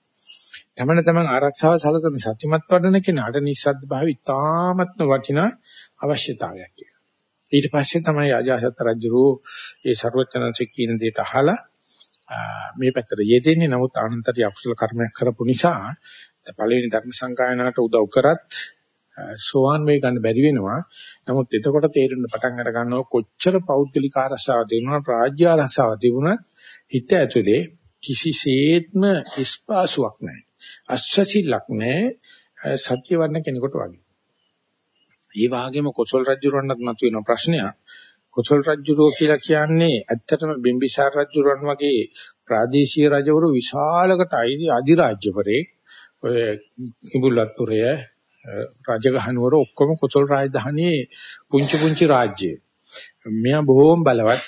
[SPEAKER 1] තමන තමන් ආරක්ෂාව සලසන සත්‍යමත් වඩන කෙනාට නිස්සද්ද භාවය ඉතාමත්ම වටිනා අවශ්‍යතාවයක් කියලා. ඊට පස්සේ තමයි අජාසත් රජුරෝ ඒ ਸਰුවචනාංශ කියන දේට අහලා මේ පැත්තට යෙදෙන්නේ නමුත් ආනන්තරිය අකුසල කර්මයක් කරපු නිසා පළවෙනි ධර්ම සංකායනකට උදව් කරත් සෝවාන් වේ ගන්න බැරි වෙනවා. නමුත් එතකොට තේරෙන්න පටන් අර ගන්නවා කොච්චර පෞද්ගලික ආරක්ෂාව තිබුණා රාජ්‍ය ආරක්ෂාව තිබුණත් හිත ඇතුලේ කිසිසේත්ම ස්පාසුවක් නැහැ. අස්වැසිල්ලක් නැහැ සත්‍ය වර්ණ කෙනෙකුට වගේ. ඒ වගේම කොසල් රජුරවන්නත් මතුවෙන ප්‍රශ්නයක්. කොසල් රජුරෝ කියලා කියන්නේ ඇත්තටම බිම්බිසාර රජුරන් වගේ ප්‍රාදේශීය රජවරු විශාලකට අයිති අධිරාජ්‍යවරේ ඔය කිඹුල්වත්පුරය රජගහනුවර ඔක්කොම කොසල් රාජධානියේ පුංචි පුංචි රාජ්‍ය. මෙයා බොහෝම බලවත්.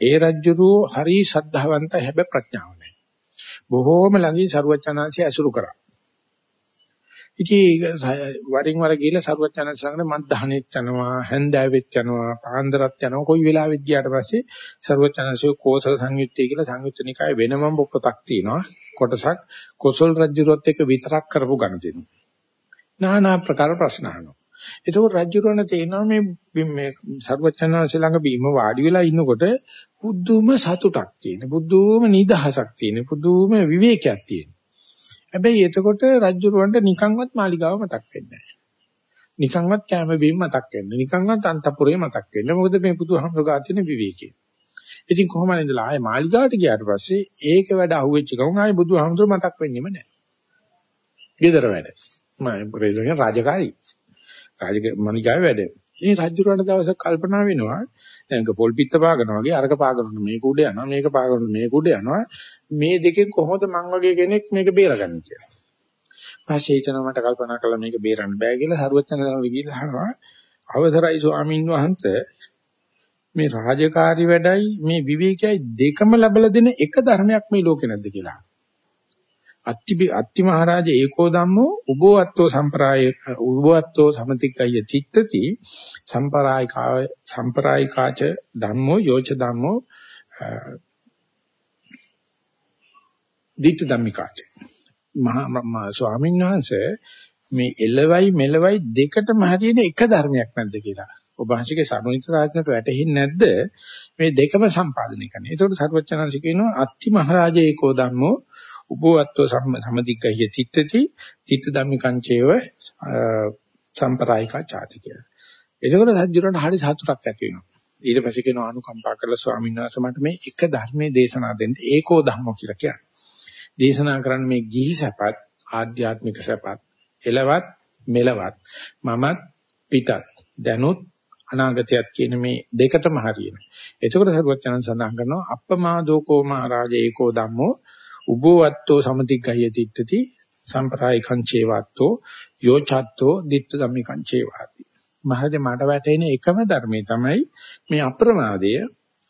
[SPEAKER 1] ඒ රජුරෝ හරි ශ්‍රද්ධාවන්ත හැබැයි ප්‍රඥාව නැහැ. බොහෝම ළඟින් ਸਰුවචනාංශය ඇසුරු කරා. ඉතින් වරින් වර ගිහලා සරුවචනන්ස ළඟට මත්දහනෙත් යනවා හැන්දෑවෙත් යනවා පාන්දරත් යනවා. කොයි වෙලාවෙත් ගියාට පස්සේ සරුවචනන්සේ කෝසල සංයුත්තේ කියලා සංයුත්තනිකායේ වෙනම පොතක් තියෙනවා කොටසක්. කොසල් රජුරොත් එක්ක විතරක් කරපු ගණ දෙනවා নানা ප්‍රකාර ප්‍රශ්න අහනවා. එතකොට රජුරණ තේනවා මේ මේ සරුවචනන්ස ළඟ බීම වාඩි වෙලා ඉන්නකොට පුදුම සතුටක් තියෙන පුදුම නිදහසක් තියෙන පුදුම විවේකයක් තියෙන. හැබැයි එතකොට රජුරවන්ට නිකන්වත් මාලිගාව මතක් වෙන්නේ නැහැ. නිකන්වත් කැම බීම මතක් වෙන්නේ. නිකන්වත් අන්තපුරේ මතක් වෙන්නේ. මොකද මේ බුදුහාමුදුරුවෝ ගාතින විවේකේ. ඉතින් කොහොමද ඉඳලා ආයේ මාලිගාවට ගියාට පස්සේ ඒක වැඩ අහුවෙච්ච ගමන් ආයේ බුදුහාමුදුරුවෝ මතක් වෙන්නේම නැහැ. ගෙදර වැඩ. මම ප්‍රේසෝගේ රාජකාරී. රාජක මණිකාවේ වැඩ. මේ රජුරණ දවසක් කල්පනා වෙනවා දැන් පොල් පිට පාගනවා වගේ අරක පාගනකොට මේක උඩ යනවා මේක පාගනකොට මේක උඩ යනවා මේ දෙකෙන් කොහොමද මං වගේ කෙනෙක් මේක බේරගන්නේ කියලා. පස්සේ හිතනවා මට කල්පනා කළා මේක බේරන්න බෑ කියලා හරුවචන කරන විදිහට අහනවා අවසරයි ස්වාමීන් වහන්සේ මේ රාජකාරි වැඩයි මේ විවේකයයි දෙකම ලැබලා දෙන එක ධර්මයක් මේ ලෝකේ නැද්ද කියලා. අත්ති අත්ති මහරජ ඒකෝ ධම්මෝ උභවත්තෝ සම්ප්‍රාය උභවත්තෝ සමතික්කය චිත්තති සම්ප්‍රායිකා සම්ප්‍රායිකාච ධම්මෝ යෝච ධම්මෝ දිට්ඨ ධම්මිකාච. මහා ස්වාමීන් වහන්සේ මේ එළවයි මෙලවයි දෙකටම හරියන එක ධර්මයක් නැද්ද කියලා. ඔබ වහන්සේගේ සමුනිත සාධනට වැටෙන්නේ නැද්ද? මේ දෙකම සම්පාදනය කරන්නේ ඒකට සර්වචනංශ කියනවා අත්ති මහරජ ඒකෝ ධම්මෝ උපවත්තෝ සම්මදිග්ගය චිත්තති චිත්ත ධම්මිකංචේව සම්ප්‍රායිකා ചാති කියලා. එතකොට සජ්ජුරන්ට හරි සතුටක් ඇති වෙනවා. ඊට පස්සේ කියනවා අනුකම්පා කරලා ස්වාමීන් වහන්සේ මට මේ එක ධර්මයේ දේශනා දෙන්න ඒකෝ ධම්මෝ කියලා කියන්නේ. දේශනා කරන්නේ මේ ගිහි සැපත් ආධ්‍යාත්මික සැපත් එලවත් මෙලවත් මමත් පිටත් දැනුත් අනාගතයත් කියන මේ දෙකටම හරියන. එතකොට සරුවචනන් සඳහන් කරනවා අප්පමාදෝකෝ මහරජා ඒකෝ ධම්මෝ උබෝවත්තෝ සමතිග්ගය තිත්තති සම්ප්‍රායිකං චේවත්තෝ යෝචත්තෝ ditta ධම්මිකං චේවාති. මහරජා මට වැටෙන එකම ධර්මයේ තමයි මේ අප්‍රමාදය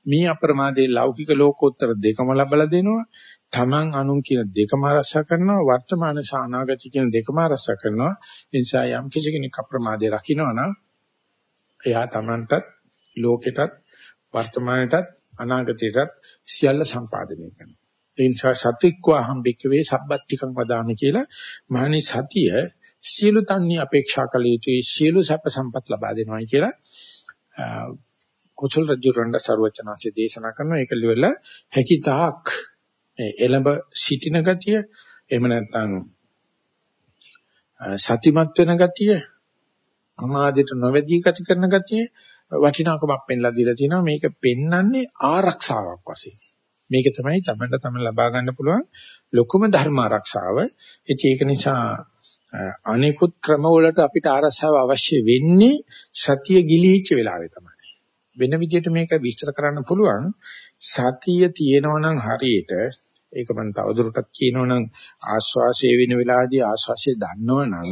[SPEAKER 1] මේ අප්‍රමාදයේ ලෞකික ලෝකෝත්තර දෙකම ලබලා දෙනවා. තමන් අනුන් කියන දෙකම රස කරනවා වර්තමාන සානාගත කියන දෙකම රස කරනවා. ඒ නිසා යම් කිසි කෙනෙක් අප්‍රමාදයේ රකින්නවා නම් එයා Tamanටත් ලෝකෙටත් වර්තමානයටත් අනාගතයටත් සියල්ල සම්පාදනය කරනවා. ඒ නිසා සතික්වා හම්බිකවේ සබ්බත්තිකං වදාමි කියලා. මහණි සතිය සියලු තන්නේ අපේක්ෂා කළ යුතුයි. සියලු සැප සම්පත් ලබා දෙනවායි කියලා කුසල රජුරණ්ඩ ਸਰවචනාංශයේ දේශනා කරනවා. ඒක liwල හැකිතාක් එළඹ සිටින ගතිය එහෙම නැත්නම් සතිමත් වෙන ගතිය සමාධියට නොවැදී ගති කරන ගතිය වටිනාකමක් පෙන්ලා දීලා තිනවා මේක පෙන්වන්නේ ආරක්ෂාවක් වශයෙන්. මේක තමයි තමන්ට තම ලබා ගන්න පුළුවන් ලොකුම ධර්ම ආරක්ෂාව. ඒක නිසා අනිකුත් ක්‍රම වලට අපිට ආරක්ෂාව අවශ්‍ය වෙන්නේ සතිය ගිලිහිච්ච වෙලාවේ තමයි. වෙන විදිහට මේක විස්තර කරන්න පුළුවන්. සතිය තියෙනවා නම් හරියට ඒක මම තවදුරටත් කියනවනම් ආශ්වාසයේ වෙන වෙලාවේදී ආශ්වාසය දන්නවනම්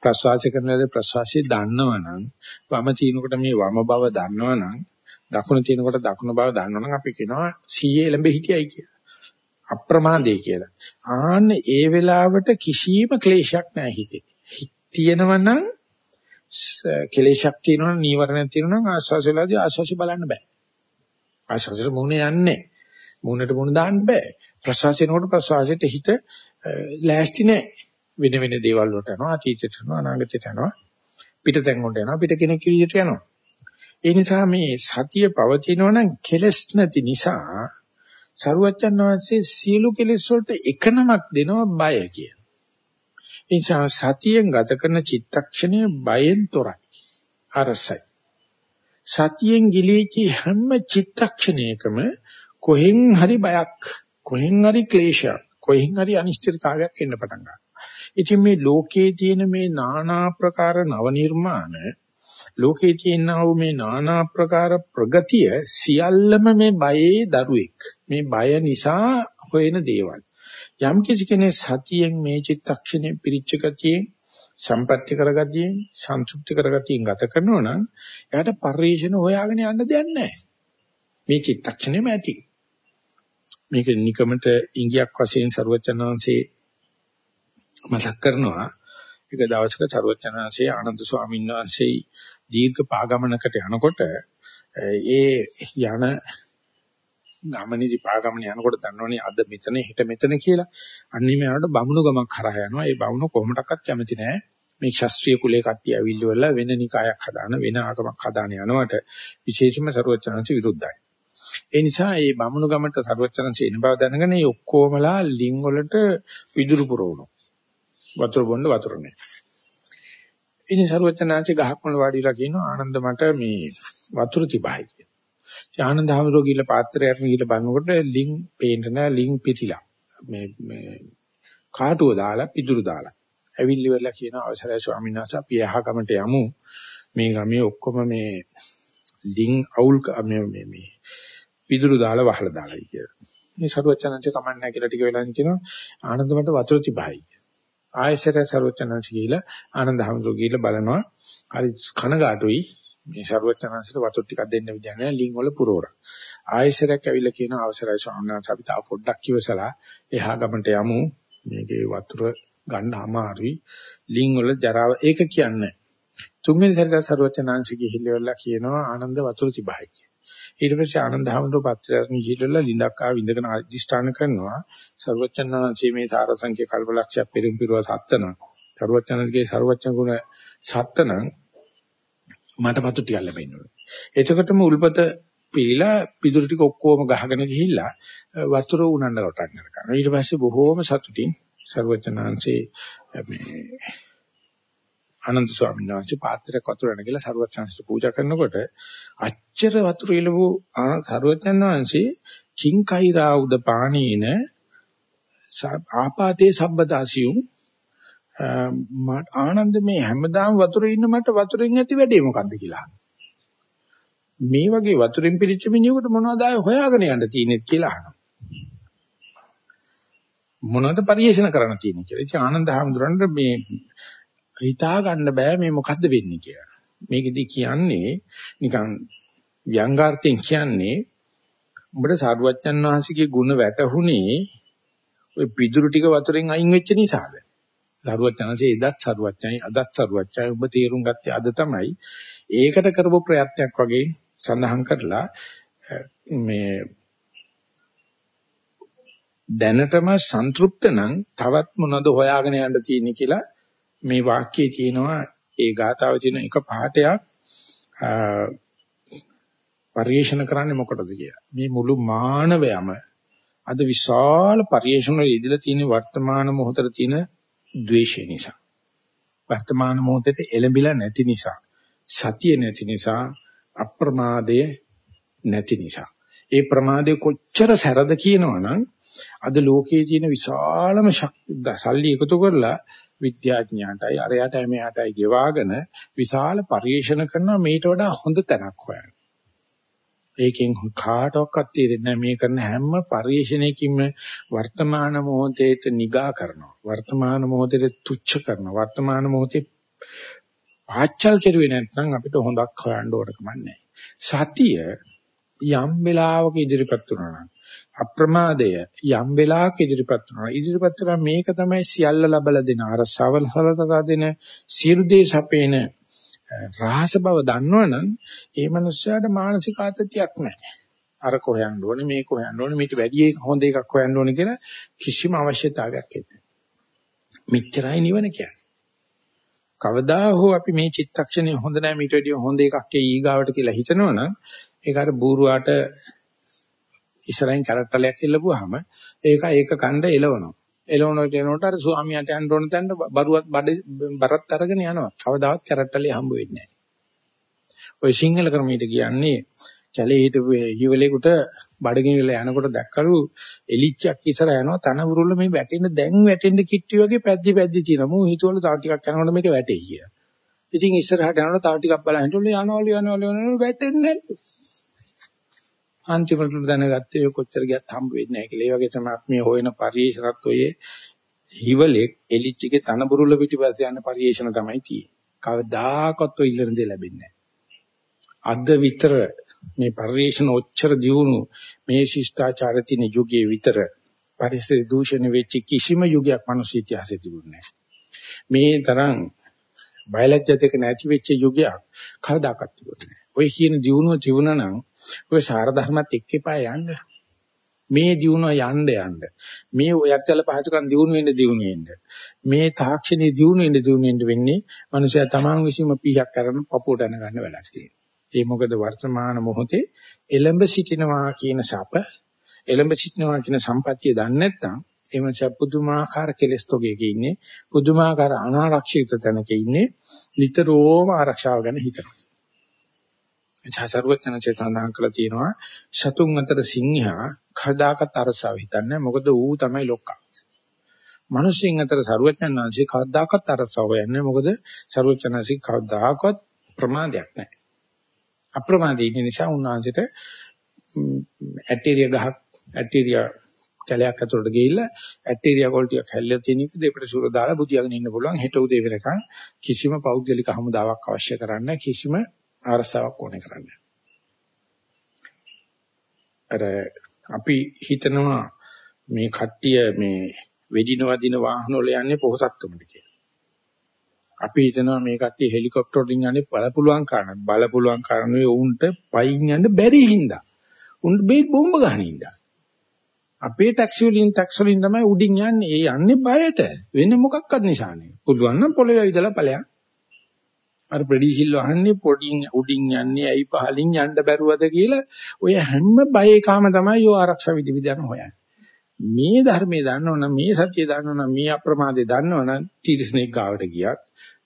[SPEAKER 1] ප්‍රශ්වාසය කරන වෙලාවේ ප්‍රශ්වාසය දන්නවනම් වම තිනකොට මේ වම බව දන්නවනම් දකුණ තිනකොට දකුණ බව දන්නවනම් අපි කියනවා සීයේ එළඹ හිටියයි කියලා. අප්‍රමාදේ කියලා. ආන්න ඒ වෙලාවට කිසිම ක්ලේශයක් නැහැ හිතේ. තියෙනවනම් කෙලේශයක් තියෙනවනම් නීවරණයක් තියෙනවනම් ආශ්වාසයලාදී ආශ්වාසය බලන්න බෑ. ආශ්වාසයට මුහුණ යන්නේ. මුහුණට මුහුණ දාන්න බෑ. ප්‍රසවාසයෙන්කොට ප්‍රසවාසයට හිත ලෑස්ති නැහැ. වෙන වෙන දේවල් වලට යනවා අතීතයට යනවා අනාගතයට යනවා පිටතෙන් වලට යනවා පිට කෙනෙක් විදිහට යනවා. ඒ නිසා මේ සතිය පවතිනවා නම් කෙලස් නැති නිසා සරුවච්චන් වහන්සේ සියලු කෙලෙස් වලට එක නමක් දෙනවා බය කියන. ඒ නිසා සතියෙන් ගත කරන චිත්තක්ෂණය බයෙන් තොරයි. අරසයි. සතියෙන් ගිලීචි හැම චිත්තක්ෂණයකම කොහෙන් හරි බයක් කොහෙන් හරි ක්ලේශයක් කොහෙන් හරි අනිශ්චිතතාවයක් එන්න පටන් ගන්නවා. ඉතින් මේ ලෝකයේ තියෙන මේ নানা ප්‍රකාර නව නිර්මාණ ලෝකයේ තියෙනා වූ මේ নানা ආකාර ප්‍රගතිය සියල්ලම මේ බයේ දරුවෙක්. මේ බය නිසා හොයන දේවල්. යම් කිසි කෙනෙක් සතියෙන් මේ චිත්තක්ෂණය පිරිච්ච ගතියෙන් සම්පත්‍ති කරගතියෙන් සංසුප්ති කරගතියෙන් ගත කරනවා නම් එයාට පරිේශන හොයාගෙන යන්න දෙයක් නැහැ. මේ චිත්තක්ෂණයම ඇති. මේක නිකමට ඉංගියක් වශයෙන් ਸਰවචනාංශේ මතක් කරනවා එක දවසක සරුවචනාංශයේ ආනන්ද ස්වාමීන් වහන්සේ දීර්ඝ පාගමනකට යනකොට ඒ යන ගමනේදී පාගමන යනකොට දන්නවනේ අද මෙතන හිට මෙතන කියලා. අන්නේ මෙයාට බමුණු ගමක් කරා යනවා. ඒ බමුණු කොහොමඩක්වත් කැමති නෑ. මේ ශාස්ත්‍රීය කුලේ කට්ටිය ඇවිල්ලිවල වෙන නිකායක් හදාන වෙන ආගමක් හදාන යනවට විශේෂම ਸਰවචනංශ විරුද්ධයි. ඒ නිසා මේ බමුණු ගමට ਸਰවචනංශ එන බව දැනගෙන මේ ඔක්කොමලා ලිංග වලට විදුරු පුරවනවා. වතුර බොන්න වතුර නැහැ. ඉතින් සර්වචනන්සේ ගහක් වල වාඩිලා කියනවා ආනන්ද මට මේ වතුර තිබහයි කියලා. ඉතින් ආනන්ද හැමරෝ ගිහලා පාත්‍රය අරන් ගිහලා බලනකොට ලිං පේන්න නැහැ ලිං පිටිලා. මේ මේ කාටුව දාලා පිදුරු දාලා. ඇවිල්ලි වෙලා කියන අවසරයි ස්වාමීන් වහන්සේ අපි එහා ගමට යමු. මේ ගමේ ඔක්කොම මේ ලිං අවුල් මේ මේ පිදුරු දාලා වහලා දාලායි කියලා. මේ සරුවචනංශ කමන්නේ කියලා ටික වෙලාවක් කියනවා ආනන්ද මට වතුර තිබහයි. ආයෙසර සරුවචනංශ කියලා ආනන්ද හැමසෝ කියලා බලනවා. හරි කනගාටුයි මේ සරුවචනංශට වතුර ටිකක් දෙන්න විදිහ නැහැ ලිං වල පුරවරක්. ආයෙසරක් ඇවිල්ලා කියන අවසරයි ස්වාමීන් වහන්සේ අපි තාම පොඩ්ඩක් ඉවසලා එහා ගමන්ට යමු. මේකේ වතුර ගන්න අමාරුයි. ලිං වල ජරාව ඒක කියන්නේ. තුන්වෙනි සැරේට සරුවචනංශ ගිහිල්ලා කියනවා ආනන්ද වතුර තිබහයි. ඊට පස්සේ ආනන්ද හැමදෝ පත්‍රයන් ගිහිල්ලා ලිඳක් ආව ඉඳගෙන අධිෂ්ඨාන කරනවා. සර්වචන්නාංශී මේ තාරසංඛ්‍ය කල්පලක්ෂය පෙරම් පිරුව සත්තන. සර්වචන්නාගේ සර්වචන් ගුණ සත්තන මට පතු ටිකක් ලැබෙන්න ඕනේ. එතකොටම උල්පත පිළිලා පිදුරු ටික ඔක්කොම ගහගෙන ගිහිල්ලා වතුර උනන්න රටන්න කරනවා ඊට පස්සේ බොහෝම සතුටින් සර්වචන්නාංශී මේ ආනන්ද ස්වාමීන් වහන්සේ පාත්‍රයක් වතුර අරගෙන සරුවචාන්සිට පූජා කරනකොට අච්චර වතුර ඉලවු සරුවචාන් වහන්සේ කිංකෛරා උද පානේන ආපාතේ සබ්බදාසියුම් ආනන්ද මේ හැමදාම වතුරේ ඉන්න මට වතුරෙන් ඇති වැඩේ මොකද්ද කියලා. මේ වගේ වතුරෙන් පිරිච්ච මිනිහෙකුට මොනවද ආය හොයාගෙන යන්න තියෙන්නේ කියලා අහනවා. මොනවද පරිේෂණ කරන්න තියෙන්නේ කියලා. ඉතින් ආනන්ද හැමදුරන්ට මේ හිතා ගන්න බෑ මේ මොකද්ද වෙන්නේ කියලා. මේකෙදි කියන්නේ නිකන් ව්‍යංගාර්ථයෙන් කියන්නේ උඹට සාරුවච්චන් වහන්සේගේ ගුණ වැටහුනේ ওই පිදුරු ටික වතුරෙන් අයින් වෙච්ච නිසාද? සාරුවච්චන්සේ එදත් සාරුවච්චයි අදත් සාරුවච්චයි ඔබ තේරුම් ගත්තේ අද තමයි. ඒකට කරපු ප්‍රයත්නයක් වගේ සඳහන් කරලා මේ දැනටම සන්තුෂ්ත නම් තවත් මොනවද හොයාගෙන යන්න තියෙන්නේ කියලා මේ වාක්‍යයේ තියෙනවා ඒ ගාතාවේ තියෙන එක පාඩයක් පරිේශන කරන්නේ මොකටද කියලා. මේ මුළු මානවයම අද විශාල පරිේශන වල ඉදලා තියෙන වර්තමාන මොහොතේ තියෙන ද්වේෂය නිසා. වර්තමාන මොහොතේ එළඹිලා නැති නිසා, සතිය නැති නිසා, අප්‍රමාදය නැති නිසා. ඒ ප්‍රමාදය කොච්චර සැරද කියනවනම් අද ලෝකයේ තියෙන විශාලම සල්ලි එකතු කරලා විද්‍යාඥයාටයි අරයටයි මෙයාටයි ගෙවාගෙන විශාල පරිශන කරනවා. මේට වඩා හොඳ තැනක් හොයන්න. ඒකෙන් කාටවත් තේරෙන්නේ මේ කරන හැම පරිශ්‍රණයකින්ම වර්තමාන මොහොතේට නිගා කරනවා. වර්තමාන මොහොතේ තුච්ච කරනවා. වර්තමාන මොහොතේ ආච්චල් කෙරුවේ නැත්නම් අපිට හොඳක් හොයන්න ඕන කමන්නේ සතිය යම් වෙලාවක ඉදිරිපත් වුණා නම් අප්‍රමාදය යම් වෙලාවක ඉදිරිපත් වුණා ඉදිරිපත් කරා මේක තමයි සියල්ල ලබලා දෙන අරසවල් හලතලා දෙන සියලු දේ සපේන රහස බව දන්නවනම් ඒ මනුස්සයාට මානසික ආතතියක් නැහැ. අර කොහොයන්න ඕනේ මේක හොයන්න ඕනේ මේට වැඩි එක හොඳ එකක් හොයන්න ඕනේ කියලා කිසිම අවශ්‍යතාවයක් නැහැ. මෙච්චරයි නිවන කියන්නේ. කවදා හෝ අපි මේ චිත්තක්ෂණය හොඳ නැහැ මීට වැඩිය හොඳ එකක් ඊගාවට කියලා හිතනවනම් ඒක අර බූරුවාට ඉස්සරහින් කරට්ටලයක් එල්ලපුවාම ඒක ඒක කණ්ඩ එලවනවා. එළවනට එනකොට අර ස්වාමියාට යන්න ඕන තැනට බරුවත් බඩ බරත් අරගෙන යනවා. කවදාවත් කැරට්ටලේ හම්බ වෙන්නේ නැහැ. ඔය සිංහල ක්‍රමයට කියන්නේ කැලේ හිටපු හිවලේකට බඩගිනිල යනකොට දැක්කලු එලිච්චක් ඉස්සර යනවා තන උරුල්ල මේ වැටෙන්න දැන් වැටෙන්න කිට්ටි වගේ පැද්දි පැද්දි තියෙනවා. මූ හිතවල තව ටිකක් යනකොට මේක වැටෙයි කියලා. ඉතින් ඉස්සරහට යනකොට තව ටිකක් බලන් හිටවල යනවලු යනවලු යනවලු වැටෙන්නේ නැහැ. අන්තිමට දැනගත්තේ ඔය කොච්චර ගියත් හම්බ වෙන්නේ නැහැ කියලා. ඒ වගේ තමයි මේ හොයන පරිේශනත් ඔය හිවලෙක් එලිච්චගේ තනබුරුල පිටිපස්ස යන පරිේශන තමයි තියෙන්නේ. කවදාකවත් ඔය ඉල්ලන දේ ලැබෙන්නේ අද විතර මේ පරිේශන ඔච්චර දියුණු මේ ශිෂ්ටාචාර තියෙන යුගයේ විතර පරිසර දූෂණ වෙච්ච කිසිම යුගයක් මිනිස් ඉතිහාසයේ තිබුණේ මේ තරම් බයලජ්‍ය දෙක නැති වෙච්ච යුගයක් කවදාකවත් තිබුණේ නැහැ. ඔය කියන දියුණුව තිබුණා නම් ඔය සාර ධර්මات එක්ක එපා යන්න. මේ දියුණුව යන්න යන්න. මේ ඔයක්තල පහසුකම් දියුණු වෙන්න දියුණු වෙන්න. මේ තාක්ෂණයේ දියුණු වෙන්න දියුණු වෙන්න වෙන්නේ මනුෂයා තමන් විසින්ම පීයක් කරන පපුවට යන ගන්න වැඩක් තියෙනවා. ඒ මොකද වර්තමාන මොහොතේ එළඹ සිටිනවා කියන සප එළඹ සිටිනවා කියන සම්පත්තිය දන්නේ නැත්නම් එමන්ස පුදුමාකාර කෙලස් තොගයක ඉන්නේ පුදුමාකාර අනාරක්ෂිත තැනක ඉන්නේ නිතරම ආරක්ෂාව ගැන හිතනවා සරුවචනචේ සඳහන් කළා තියෙනවා. සතුන් අතර සිංහයා කදාකත් අරසාව හිතන්නේ මොකද ඌ තමයි ලොක්කා. මිනිස්සුන් අතර සරුවචනංශේ කදාකත් අරසාව හොයන්නේ මොකද? සරුවචනංශේ කවදාකවත් ප්‍රමාදයක් නැහැ. අප්‍රමාදී ඉන්න නිසා උන්වහන්සේට ඇටීරියා ගහක් ඇටීරියා කැලයක් ඇතුළට ගිහිල්ලා ඇටීරියා කොල් ටිකක් හැල්ලලා තියෙන එක දෙපට සුර දාලා බුදියාගෙන ඉන්න පුළුවන්. හෙට උදේ වෙනකන් කිසිම පෞද්ගලික හමුදාවක් අවශ්‍ය කරන්නේ කිසිම අරසාවක් ඕනේ කරන්නේ. අර අපි හිතනවා මේ කට්ටිය මේ වෙදින වදින වාහන වල යන්නේ පොහසත්කමට කියලා. අපි හිතනවා මේ කට්ටිය හෙලිකොප්ටර් වලින් යන්නේ බලපුලුවන් කාරණා. බලපුලුවන් කාරණේ උන්ට පයින් යන්න බැරි හින්දා. උන්ට බේත් බෝම්බ ගන්න හින්දා. අපේ ටැක්සි වලින් ටැක්ස් වලින් තමයි උඩින් යන්නේ. ඒ යන්නේ බයට. වෙන මොකක්වත් නිසා නෙවෙයි. පුළුවන් නම් පොළවේ ඇවිදලා ඵලයක්. අර ප්‍රෙඩිසිල් වහන්නේ පොඩින් උඩින් යන්නේ ඇයි පහලින් යන්න බැරුවද කියලා ඔය හැම බයේකම තමයි යෝ ආරක්ෂා විධි විධාන හොයන්නේ. මේ ධර්මයේ දන්නවනම් මේ සත්‍යය දන්නවනම් මේ අප්‍රමාදේ දන්නවනම් තිරිස්නෙක් ගාවට ගියත්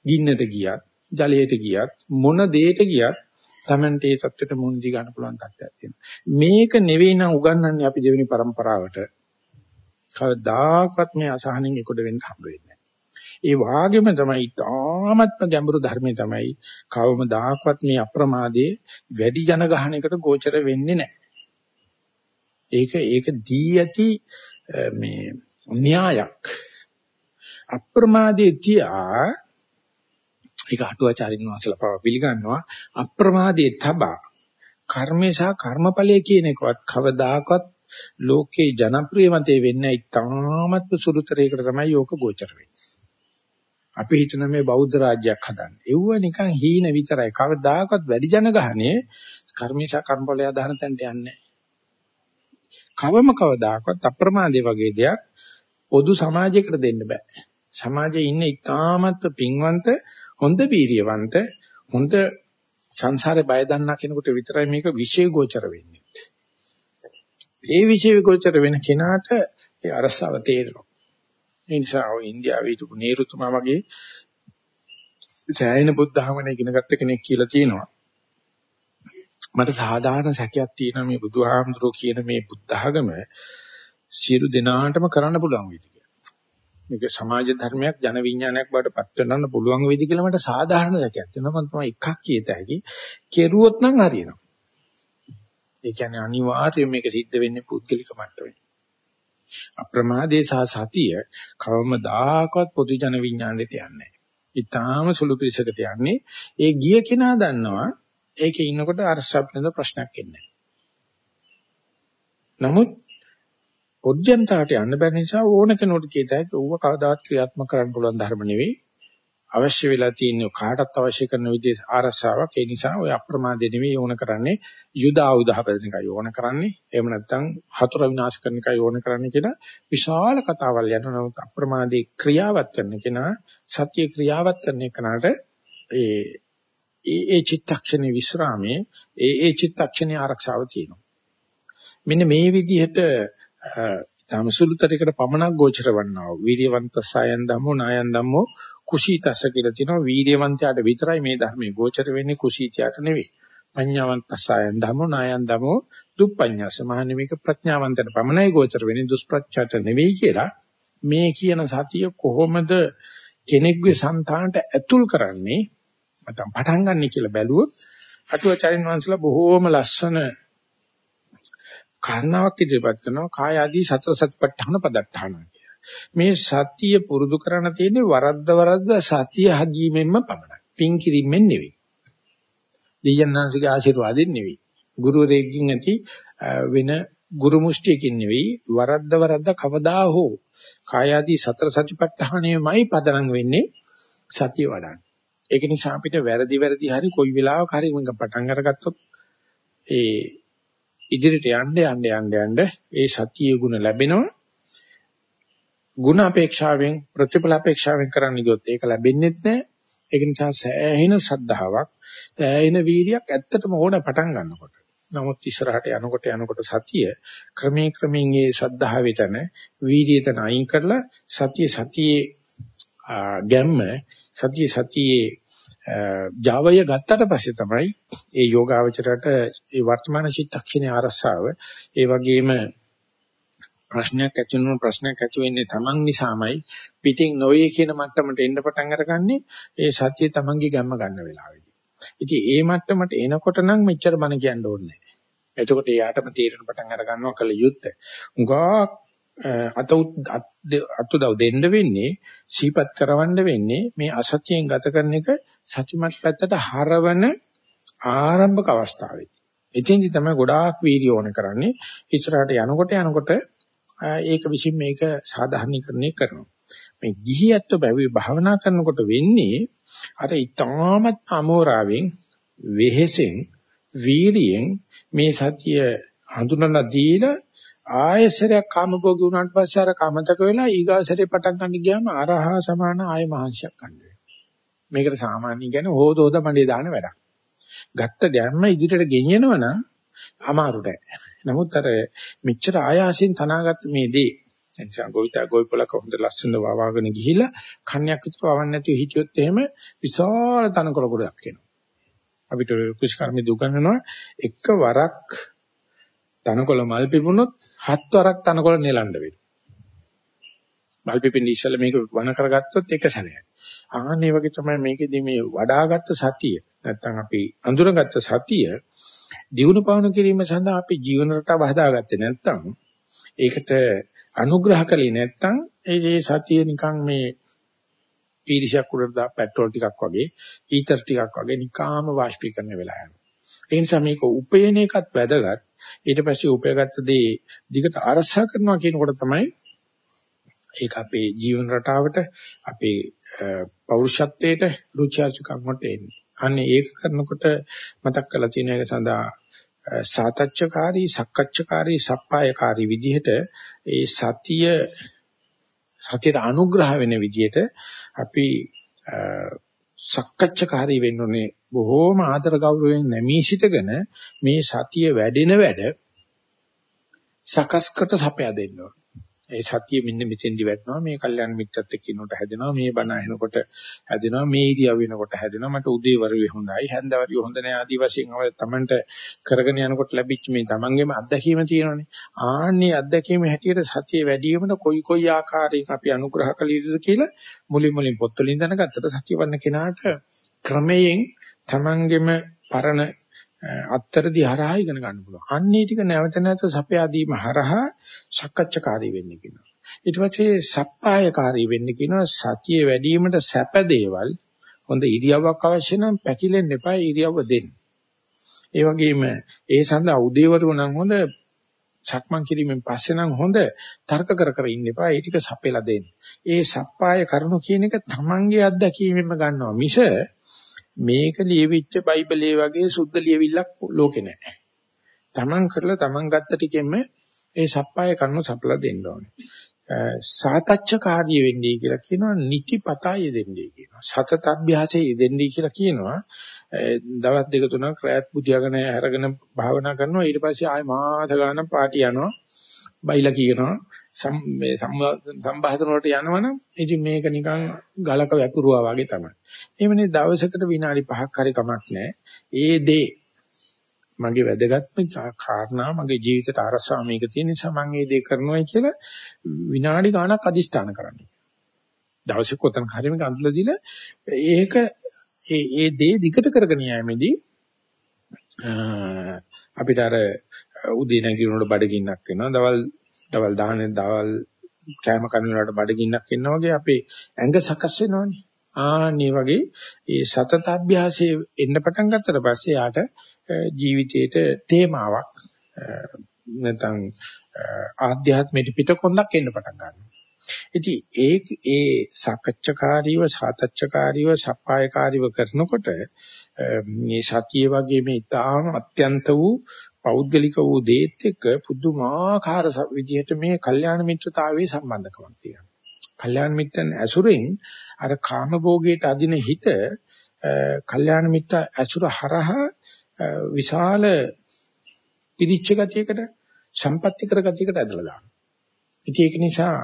[SPEAKER 1] ගින්නට ගියත් ජලයට ගියත් මොන දෙයකට ගියත් Tamante ඒ සත්‍යෙට මුන්දි ගන්න පුළුවන් තත්ත්වයක් තියෙනවා. මේක නෙවෙයි නම් උගන්වන්නේ අපි දෙවෙනි પરම්පරාවට. කවදාකවත් මේ අසහනෙන් එකොඩ වෙන්න හම්බ වෙන්නේ ඒ වාගෙම තමයි තාමත්ම ගැඹුරු ධර්මයේ තමයි කවමදාකවත් මේ අප්‍රමාදයේ වැඩි ජනගහනයකට ගෝචර වෙන්නේ නැහැ. ඒක ඒක දී ඇති මේ න්‍යායක්. අප්‍රමාදයේ තියා ඒක අටුවාචාරින් වහන්සේලා පව පිළිගන්නවා අප්‍රමාදයේ තබා කර්මේ සහ කර්මඵලයේ කියන එකවත් කවදාකවත් ලෝකේ ජනප්‍රිය මතේ වෙන්නේ ඉතාමත් සුළුතරයකට තමයි යෝක ගෝචර වෙන්නේ. අපි හිතන මේ බෞද්ධ රාජ්‍යයක් හදන්න. ඒව නිකන් හීන විතරයි. කවදාකවත් වැඩි ජනගහනේ කර්මේශා කර්මඵලය ආදාන තැනට යන්නේ කවම කවදාකවත් අප්‍රමාදේ වගේ දෙයක් පොදු සමාජයකට දෙන්න බෑ. සමාජයේ ඉන්න ඉතාමත් පින්වන්ත හොඳ වීරියවන්ත හොඳ සංසාරේ බය දන්නා කෙනෙකුට විතරයි මේක විශේෂ ගෝචර වෙන්නේ. ඒ විශේෂ ගෝචර වෙන කෙනාට ඒ අරසාව තේරෙනවා. ඒ නිසා ඔය ඉන්දියාවේ හිටපු නේරුතුමා වගේ සෑහෙන බුද්ධ ධර්මනේ ඉගෙන ගත්ත කෙනෙක් කියලා තියෙනවා. මට සාධාරණ සැකයක් තියෙනවා මේ බුදුහාමුදුරුවෝ කියන මේ බුද්ධ ධර්ම සියලු දෙනාටම කරන්න පුළුවන් වේද කියලා. මේක සමාජ ධර්මයක් ජන විඥානයක් බවට පත් වෙනන්න පුළුවන් වේද කියලා මට සාධාරණ සැකයක් තියෙනවා. මම තමයි එකක් කියත හැකි. කෙරුවොත් නම් හරියනවා. ඒ කියන්නේ අනිවාර්යයෙන් මේක සිද්ධ වෙන්නේ පුද්ගලික මට්ටමේ. අප්‍රමාදේ සහ සතිය කවමදාකවත් පොදු ජන විඥාණයට යන්නේ නැහැ. ඊටාම සුළු පිළිසකට යන්නේ. ඒ ගිය කෙනා දන්නවා ඒකේ ඉන්නකොට අර ශබ්දෙන්ද ප්‍රශ්නයක් එන්නේ නමුත් පොජ්ජන්තාවට යන්න බැරි නිසා ඕන කෙනෙකුට කියතයි ඌව කවදාවත් ක්‍රියාත්මක කරන්න පුළුවන් ධර්ම නෙවෙයි. අවශ්‍ය වෙලා තියෙන කාටත් අවශ්‍ය කරන විදිහේ ආරස්සාවක් ඒ නිසා ඔය අප්‍රමාදේ නෙවෙයි ඕන කරන්නේ යුද ආයුධ හදන එකයි ඕන කරන්නේ. එහෙම නැත්නම් හතර විනාශ කරන එකයි ඕන කරන්නේ කියලා විශාල කතාවල් යන නමුත් අප්‍රමාදේ ක්‍රියාවත් කරන කෙනා සත්‍ය ක්‍රියාවත් කරන කෙනාට ඒ ඒ ඒ චිත්තක්ෂණේ විස්රාමයේ ඒ ඒ චිත්තක්ෂණේ ආරක්ෂාව තියෙනවා. මෙන්න මේ විදිහට තමසුළුතරයකට පමණක් ගෝචර වන්නා වූ වීර්යවන්ත සයන් ධම්මෝ නායන් ධම්මෝ කුසීතස්ස කියලා තියෙනවා. වීර්යවන්තයාට විතරයි මේ ධර්මයේ ගෝචර වෙන්නේ කුසීතයාට නෙවෙයි. පඤ්ඤාවන්ත සයන් ධම්මෝ නායන් ධම්මෝ දුප්පඤ්ඤාස මහන්නේ මේක ප්‍රඥාවන්තයට පමණයි ගෝචර වෙන්නේ. දුෂ්ප්‍රඥාට නෙවෙයි කියලා මේ කියන සතිය කොහොමද කෙනෙක්ගේ సంతානට ඇතුල් කරන්නේ? නැත්නම් පටන් ගන්න කියලා බැලුවොත් අටුවචරින් වංශලා බොහෝම ලස්සන කාරණාවක් ඉදිරිපත් කරනවා. කාය ආදී සතර සතිපට්ඨාන පදට්ඨාන මේ සතිය පුරුදු කරණ තියෙන්නේ වරද්ද වරද්ද සතිය හදීමෙන්ම පමණයි. පින් කිරීමෙන් නෙවෙයි. දෙයයන්ාංශගේ ආශිර්වාදයෙන් නෙවෙයි. ගුරුවරයෙක්ගෙන් ඇති වෙන ගුරු මුෂ්ටියකින් නෙවෙයි වරද්ද වරද්ද කවදා හෝ කාය ආදී සතර සතිපට්ඨානයමයි පදනම් වෙන්නේ සතිය වඩන්න. ඒක නිසා අපිට වැරදි වැරදි හරි කොයි වෙලාවක හරි මම පටන් අරගත්තොත් ඒ ඉදිරියට යන්න යන්න යන්න යන්න ඒ සතියේ ගුණ ලැබෙනවා. ගුණ අපේක්ෂාවෙන් ප්‍රතිඵල අපේක්ෂාවෙන් කරන්න ගියොත් ඒක ලැබෙන්නේ නැහැ. ඒක නිසා සෑහෙන ශ්‍රද්ධාවක්, සෑහෙන වීරියක් ඇත්තටම ඕන පටන් ගන්නකොට. නමුත් ඉස්සරහට යනකොට යනකොට සතිය ක්‍රමයෙන් ක්‍රමයෙන් මේ ශ්‍රද්ධාව වෙතන වීර්යයතන අයින් කරලා සතිය සතියේ ගැම්ම සතිය සතියේ ජාවය ගත්තට පස්සේ තමයි ඒ යෝගාවචරයට ඒ වර්තමාන චිත්තක්ෂණයේ අරසාව ඒ වගේම ප්‍රශ්නයක් ඇති වෙන ප්‍රශ්නයක් ඇති වෙන්නේ Taman නිසාමයි පිටින් නොවේ කියන මට්ටමට එන්න පටන් අරගන්නේ ඒ සත්‍යය Tamanගේ ගැම්ම ගන්න වෙලාවෙදී. ඉතින් ඒ මට්ටමට එනකොට නම් මෙච්චර බන කියන්න ඕනේ නැහැ. එතකොට එයාටම තීරණ පටන් අර ගන්නවා කල යුත්තේ. උඟා අත අතුදව දෙන්න වෙන්නේ සීපත් කරවන්න වෙන්නේ මේ අසත්‍යයෙන් ගත කරන එක සත්‍යමත් පැත්තට හරවන ආරම්භක අවස්ථාවේ. එතෙන්දි තමයි ගොඩාක් වීර්ය ඕන කරන්නේ. ඉස්සරහට යනකොට යනකොට ඒක විසින් මේක සාධාරණීකරණය කරනවා. මේ ගිහියත්ව බැවි භාවනා කරනකොට වෙන්නේ අර ඊටාමත් අමෝරාවෙන් වෙහෙසෙන් වීරියෙන් මේ සතිය හඳුනලා දීලා ආයසරයක් කාමභෝගී වුණාට පස්සේ අර කමතක වෙලා ඊගාසරේ පටන් ගන්න ගියාම අරහා සමාන ආය මහන්සියක් ගන්න වෙනවා. මේකට සාමාන්‍යයෙන් කියන්නේ හොද හොද මණ්ඩේ දාන වැඩක්. ගත්ත ගැම්ම ඉදිරියට ගෙනියනවා නම් අමාරු නෑ. නමුත් අර මෙච්චර ආයාසයෙන් තනාගත්ත මේ දේ එනිසා ගොවිතා ගොවිපලක හොඳ ලස්සන වවාගෙන ගිහිලා කන්‍යක් විතර වවන්න නැතුව හිටියොත් එහෙම විශාල තනකොළ ගොඩක් එනවා. අපිට කුෂ්කර්මයේ දුගන්නනවා එක වරක් තනකොළ මල් පිපුණොත් හත් වරක් තනකොළ නෙලන්න වෙනවා. මල් පිපෙන්න ඉස්සෙල්ලා මේක වණ කරගත්තොත් එක සැරයක්. ආන්නේ වගේ තමයි මේකෙදි මේ වඩාගත් සතිය නැත්තම් අපි අඳුරගත්ත සතිය දිනු පවණු කිරීම සඳහා අපි ජීවන රටාව හදාගත්තේ නැත්තම් ඒකට අනුග්‍රහ කළේ නැත්තම් ඒ සතිය නිකන් මේ පීරිසයක් උඩට දා පෙට්‍රෝල් ටිකක් වගේ ඊතර ටිකක් වගේ නිකාම වාෂ්පීකරණය වෙලා යනවා. ඒ නිසා මේක උපයන එකත් වැදගත්. ඊට පස්සේ උපයගත්ත දේ දිගට අරසා කරනවා කියනකොට තමයි ඒක අපේ ජීවන රටාවට අපේ පෞරුෂත්වයට රුචි අරුචිකම් වලට එන්නේ. අනේ ඒක කරනකොට මතක් කරලා තියෙන එක සඳහා සාතච්ඡකාරී, සක්කච්ඡකාරී, සප්පායකාරී විදිහට ඒ සතිය සතියට අනුග්‍රහ වෙන විදිහට අපි සක්කච්ඡකාරී වෙන්න ඕනේ බොහෝම ආදර ගෞරවයෙන් නැමී සිටගෙන මේ සතිය වැඩෙන වැඩ සකස්කට සපයා දෙන්න ඕනේ. ඒ සතිය මෙන්න මෙතෙන්දි වැටෙනවා. මේ කල්යන මිත්‍රත් එක්ක ඉන්නකොට හැදෙනවා. මේ බණ අහනකොට හැදෙනවා. මේ ඉරියව් වෙනකොට හැදෙනවා. මට උදේ වරුවේ හොඳයි. හැන්දවරුවේ හොඳ නැහැ ආදි වශයෙන් අපිට තමන්ට කරගෙන යනකොට ලැබිච්ච මේ තමන්ගේම අත්දැකීම තියෙනවානේ. ආන්නේ අත්දැකීම හැටියට සතිය වැඩි වීමට කොයි කොයි ආකාරයක අපි අනුග්‍රහ කළ යුතුද කියලා මුලින් මුලින් පොත්වලින් දැනගත්තට සතිය වන්න කෙනාට ක්‍රමයෙන් තමන්ගේම පරණ අත්තරදී හරහා ඉගෙන ගන්න පුළුවන්. අන්නේ ටික නැවත නැවත සපයා දීම හරහා සක්කච්ඡකාරී වෙන්න කියනවා. ඊට පස්සේ සප්පායකාරී වෙන්න කියනවා සතිය වැඩිවීමට සැප දේවල් හොඳ ඉරියව්වක් අවශ්‍ය නම් පැකිලෙන්න එපා ඉරියව්ව දෙන්න. ඒ වගේම ඒ සඳහා උදේවරු නම් හොඳ සක්මන් කිරීමෙන් පස්සේ නම් හොඳ තර්ක කර කර ඉන්න එපා ඒ ටික සපෙලා දෙන්න. ඒ සප්පාය කරුණු කියන එක තමන්ගේ අත්දැකීමෙන්ම ගන්නවා මිස මේක ලියවිච්ච බයිබලයේ වගේ සුද්ධ ලියවිල්ලක් ලෝකේ නැහැ. තමන් කරලා තමන් ගත්ත ටිකෙන්ම ඒ සප්පාය කරුණු සපලා දෙන්න ඕනේ. සාතච්ඡකාරී වෙන්නේ කියලා කියනවා නිතිපතය දෙන්නේ කියනවා. සතත අභ්‍යාසයේ දෙන්නේ කියලා කියනවා. දවස් දෙක තුනක් රැත් බුදියාගෙන අරගෙන භාවනා කරනවා ඊට පස්සේ ආයෙ මාස ගානක් පාටි යනවා. බයිලා කියනවා මේ සම්බාධන වලට යනවනම් ඉතින් මේක නිකන් ගලක වැපුරුවා වගේ තමයි. එhmeනේ දවසකට විනාඩි 5ක් හරි කමක් නැහැ. ඒ දේ මගේ වැදගත්ම කාරණා මගේ ජීවිතයට අරසා මේක තියෙන නිසා මම මේ දේ කරනවායි කියලා විනාඩි ගාණක් අදිෂ්ඨාන කරන්නේ. දවසේ කොතන හරි මේක අඳුලා දීලා ඒක ඒ ඒ දේ දිගට කරගෙන යෑමේදී අපිට අර උදේ නැගිටිනකොට බඩගින්නක් වෙනවා. දවල් දවල් දාහනේ දවල් කෑම කන වලට බඩගින්නක් එනවා වගේ අපේ ඇඟ සකස් වෙනවනේ. ආන්නේ වගේ ඒ සතත අභ්‍යාසයේ එන්න පටන් ගත්තට පස්සේ යාට ජීවිතේට තේමාවක් නැත්නම් ආධ්‍යාත්මයට පිටකොන්දක් එන්න පටන් ගන්නවා. ඉතින් ඒ ඒ සාකච්ඡාකාරීව සාතච්ඡාකාරීව සප්පායකාරීව කරනකොට මේ සතිය වගේ මේ ඊටාම අත්‍යන්ත වූ පෞද්ගලික වූ දේත් එක්ක පුදුමාකාර විදිහට මේ කල්යාණ මිත්‍රතාවයේ සම්බන්ධකමක් තියෙනවා. කල්යාණ මිත්‍රන් ඇසුරෙන් අර කාම භෝගයට අදින හිත කල්යාණ මිත්‍ර ඇසුර හරහා විශාල පිරිච්ච ගතියකට සම්පත්‍ති කර ගතියකට ඇදලා දානවා. ඉතින් ඒක නිසා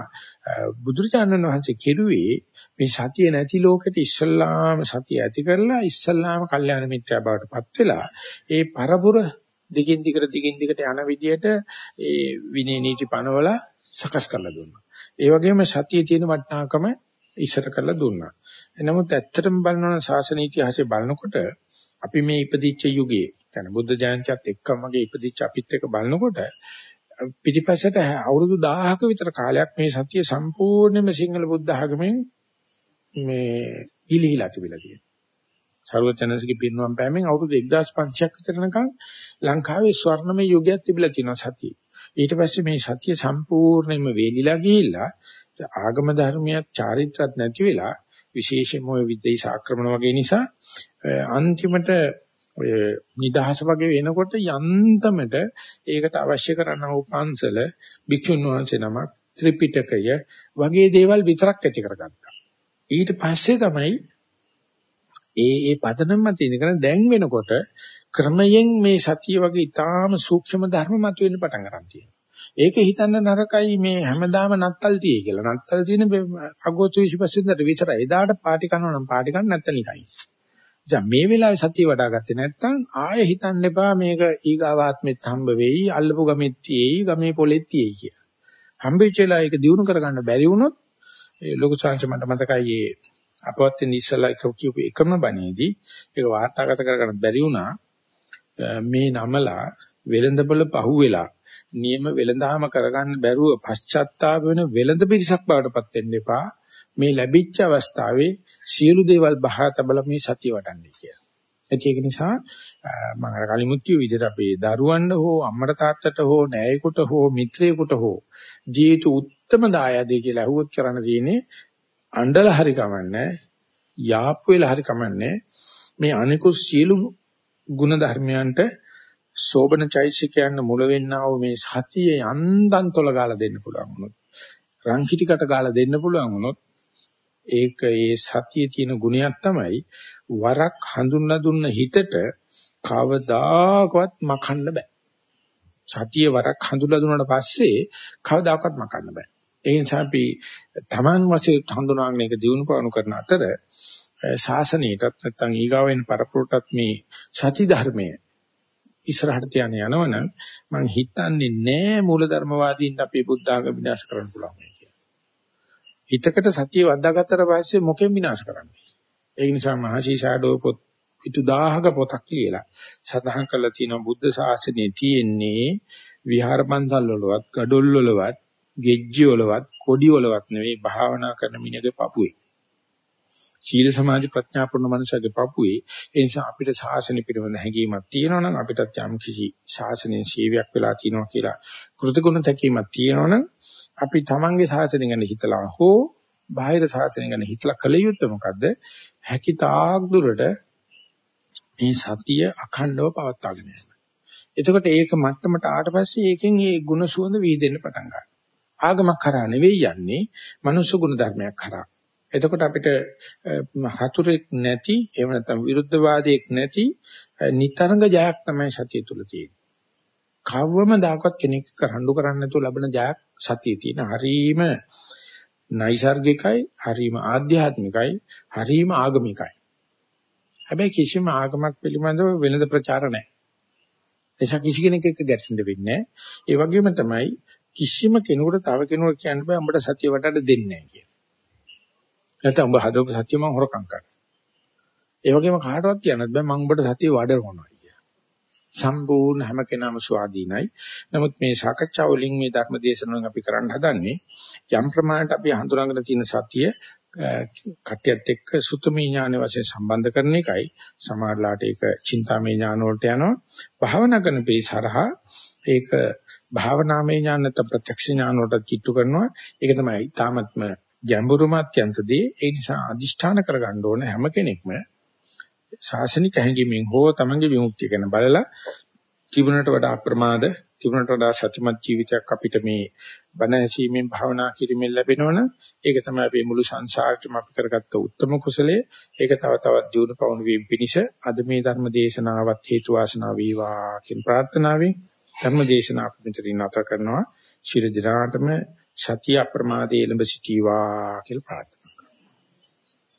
[SPEAKER 1] බුදුරජාණන් වහන්සේ කෙරුවේ මේ සතිය නැති ලෝකෙට ඉස්සල්ලාම සතිය ඇති කරලා ඉස්සල්ලාම කල්යාණ මිත්‍යා බවට පත් වෙලා ඒ පරපුර දිගින් දිගට දිගින් දිගට යන විදියට ඒ විනය නීති පනවල සකස් කරලා දුන්නා. ඒ වගේම සතියේ තියෙන වටිනාකම ඉස්සර කරලා දුන්නා. නමුත් ඇත්තටම බලනවා ශාසන ඉතිහාසය බලනකොට අපි මේ ඉපදිච්ච යුගයේ කියන්නේ බුද්ධ ජයන්තියත් එක්කම වගේ ඉපදිච්ච අපිත් එක්ක බලනකොට පිටිපස්සට අවුරුදු 1000ක විතර කාලයක් මේ සතිය සම්පූර්ණයෙන්ම සිංහල බුද්ධ ආගමෙන් මේ ඉලිහිලා තිබිලා තියෙනවා. සර්වචනසිකේ පිරිනුවම් පෑමෙන් අවුරුදු 1500ක් විතර යනකම් ලංකාවේ ස්වර්ණමය යුගයක් තිබිලා තියෙනවා සතිය. ඊට පස්සේ මේ සතිය සම්පූර්ණයෙන්ම වේලිලා ගිහිල්ලා ආගම ධර්මියක් චාරිත්‍රාත් නැති වෙලා විශේෂයෙන්ම ඔය විදේශ ආක්‍රමණ වගේ නිසා අන්තිමට ඔය නිදහස වගේ වෙනකොට යන්තමට ඒකට අවශ්‍ය කරන වූ පන්සල භික්ෂුන් වහන්සේ නමක් ත්‍රිපිටකය වගේ දේවල් විතරක් ඇති කරගත්තා. ඊට පස්සේ තමයි ඒ ඒ පදනම මත ඉඳගෙන දැන් වෙනකොට ක්‍රමයෙන් මේ සතිය වගේ ඊටාම සූක්ෂම ධර්ම මතුවෙන්න පටන් ගන්න තියෙනවා. ඒක හිතන්න නරකයි මේ හැමදාම නත්තල් තියේ කියලා. නත්තල් තියෙන අගෝස්තු 25 වෙනිදාට විතරයි. එදාට පාටි කරනවා නම් පාටි ගන්න නැත්තම් නිකයි. දැන් මේ වෙලාවේ සතිය වඩා ගත්තේ නැත්නම් ආයෙ හිතන්න එපා මේක ඊගාවාත්මෙත් හම්බ වෙයි, අල්ලපු ගමෙත් තියෙයි, ගමේ පොලෙත් තියෙයි කියලා. හම්බෙච්ච වෙලාව ඒක දිනු කරගන්න බැරි වුණොත් ඒ ලොකු සංශ මට මතකයි ඒ අපවත් වෙන ඉස්සලා කියපු එකම බණේදී ඒක වාර්තාගත කරගන්න බැරි වුණා. මේ නමලා වෙළඳපොළ පහුවෙලා නියම වෙළඳාම කරගන්න බැරුව පශ්චාත්තාප වෙන වෙළඳ පිරිසක් බවට පත් වෙන්න එපා. මේ ලැබිච්ච අවස්ථාවේ සියලු දේවල් බහා තබලා මේ සතිය වඩන්නේ කියලා. ඒක නිසා? මම අර කලිමුත් කිව්ව විදිහට අපේ දරුවන්ට හෝ අම්මට තාත්තට හෝ නෑයෙකුට හෝ මිත්‍රයෙකුට හෝ ජීවිත උත්තරම දායාදේ කියලා අහුවත් කරන්න තියෙන්නේ අඬලා හරි කමන්නේ යාප්පු වෙලා හරි කමන්නේ මේ අනිකුත් සියලු ගුණ ධර්මයන්ට සෝබන චෛසිකයන් මුල වෙන්නා වූ මේ සතිය යන්දන් තොල ගාලා දෙන්න පුළුවන් වුණොත් රංකිටිකට ගාලා දෙන්න පුළුවන් වුණොත් ඒක ඒ සතියේ තියෙන ගුණයක් තමයි වරක් හඳුන්ලා දුන්න හිතට කවදාකවත් මකන්න බෑ. සතිය වරක් හඳුන්ලා දුන්නාට පස්සේ කවදාකවත් මකන්න බෑ. ඒ නිසා අපි Taman වශයෙන් හඳුනාගෙන ඒක දිනු පවණු කරන අතර ශාසනයටත් නැත්නම් ඊගාවෙන් පරපුරටත් මේ සති ධර්මය ඉස්සරහට තියන යනවනම් මම හිතන්නේ නෑ මූලධර්මවාදීන් අපේ බුද්ධ ආගම විනාශ කරන්න පුළුවන් කියලා. හිතකට සතිය වද්දාගත්තට පස්සේ මොකෙන් විනාශ කරන්නේ? ඒ නිසා මහසි ෂැඩෝ පොත් පිටු 1000ක පොතක් ලියලා සඳහන් කරලා තියෙනවා බුද්ධ ශාසනයේ තියෙන්නේ විහාර පන්සල් වලවත්, gadol වලවත්, ගෙජ්ජි වලවත්, කොඩි වලවත් නෙවෙයි භාවනා කරන මිනිහගේ පපුවේ. සීල සමාධි ප්‍රඥා පුරුණ මනුෂයාගේ පපුවේ ඒ නිසා අපිට ශාසනය පිළිබඳ හැඟීමක් තියෙනවා නම් අපිටත් යම් කිසි ශාසනයෙන් සේවයක් වෙලා තියෙනවා කියලා කෘතගුණ තැකීමක් තියෙනවා නම් අපි තමන්ගේ ශාසනය ගැන හිතලා හෝ බාහිර ශාසනය ගැන හිතලා කල යුත්තේ මොකද්ද හැකි තාක් දුරට මේ සතිය අඛණ්ඩව පවත්වාගෙන යන්න. එතකොට ඒක මට්ටමට ආවට පස්සේ ඒකෙන් ඒ ಗುಣ සුවඳ වීදෙන්න පටන් ගන්නවා. ආගමක් කරා නෙවෙයි යන්නේ මනුෂ්‍ය ගුණ ධර්මයක් කරා. එතකොට අපිට හතුරෙක් නැති එහෙම නැත්නම් විරුද්ධවාදයක් නැති නිතරංග ජයක් තමයි සතිය තුල තියෙන්නේ. කවවම දායකවත් කෙනෙක් කරඬු කරන්නේ නැතුව ලබන ජයක් සතියේ තියෙන හරීම නයිසાર્ගිකයි, හරීම ආධ්‍යාත්මිකයි, හරීම ආගමිකයි. හැබැයි කිසිම ආගමක් පිළිබඳව වෙනද ප්‍රචාර නැහැ. එසා කිසි කෙනෙක් එක්ක ගැටෙන්න වෙන්නේ නැහැ. ඒ වගේම තමයි කිසිම කෙනෙකුට තව කෙනෙකුට කියන්න බෑ උඹට සතිය වටන්න දෙන්නේ නැහැ කියලා. නැත්නම් උඹ හදවත සතිය මම හොරකම් කරනවා. ඒ වගේම කාටවත් කියන්නත් බෑ මම උඹට සතිය වඩරනවා කියලා. සම්පූර්ණ හැම කෙනාම ස්වාධීනයි. නමුත් මේ සාකච්ඡාව වලින් මේ ධර්ම දේශනාවෙන් අපි කරන්න හදන්නේ යම් ප්‍රමාණයට අපි හඳුනාගෙන තියෙන සතිය කට්‍යත් එක්ක සුතමී ඥාන වශයෙන් සම්බන්ධ කරන එකයි සමහරලාට ඒක චින්තාමය ඥාන වලට යනවා භාවනා කරන පිළිසරහා ඒක භාවනාමය ඥාන නැත්නම් ප්‍රත්‍යක්ෂ ඥාන වලට කිට්ටු කරනවා. ඒක තමයි තාමත්ම ගැඹුරුම අත්‍යන්තදී ඒ නිසා අදිෂ්ඨාන කරගන්න ඕන හැම කෙනෙක්ම ශාසනික හැඟීමෙන් හෝ තමන්ගේ විමුක්තිය ගැන බලලා තිබුණට වඩා අප්‍රමාද තිබුණට වඩා සත්‍යමත් ජීවිතයක් අපිට මේ බණ ඇසීමෙන් භාවනා කිරීමෙන් ලැබෙනවනම් ඒක තමයි අපේ මුළු සංසාරෙම අපි කරගත්ත උත්තරම කුසලයේ. ඒක තව තවත් දියුණු පවුණු වීම පිණිස අද මේ ධර්ම දේශනාවත් හේතු වාසනා වේවා කියන ප්‍රාර්ථනාවෙන් ධර්ම දේශනාව මෙතනින් නැවත කරනවා. ශිර දිනාටම සතිය අප්‍රමාදයේ ළඹ සිටීවා කියලා ප්‍රාර්ථනා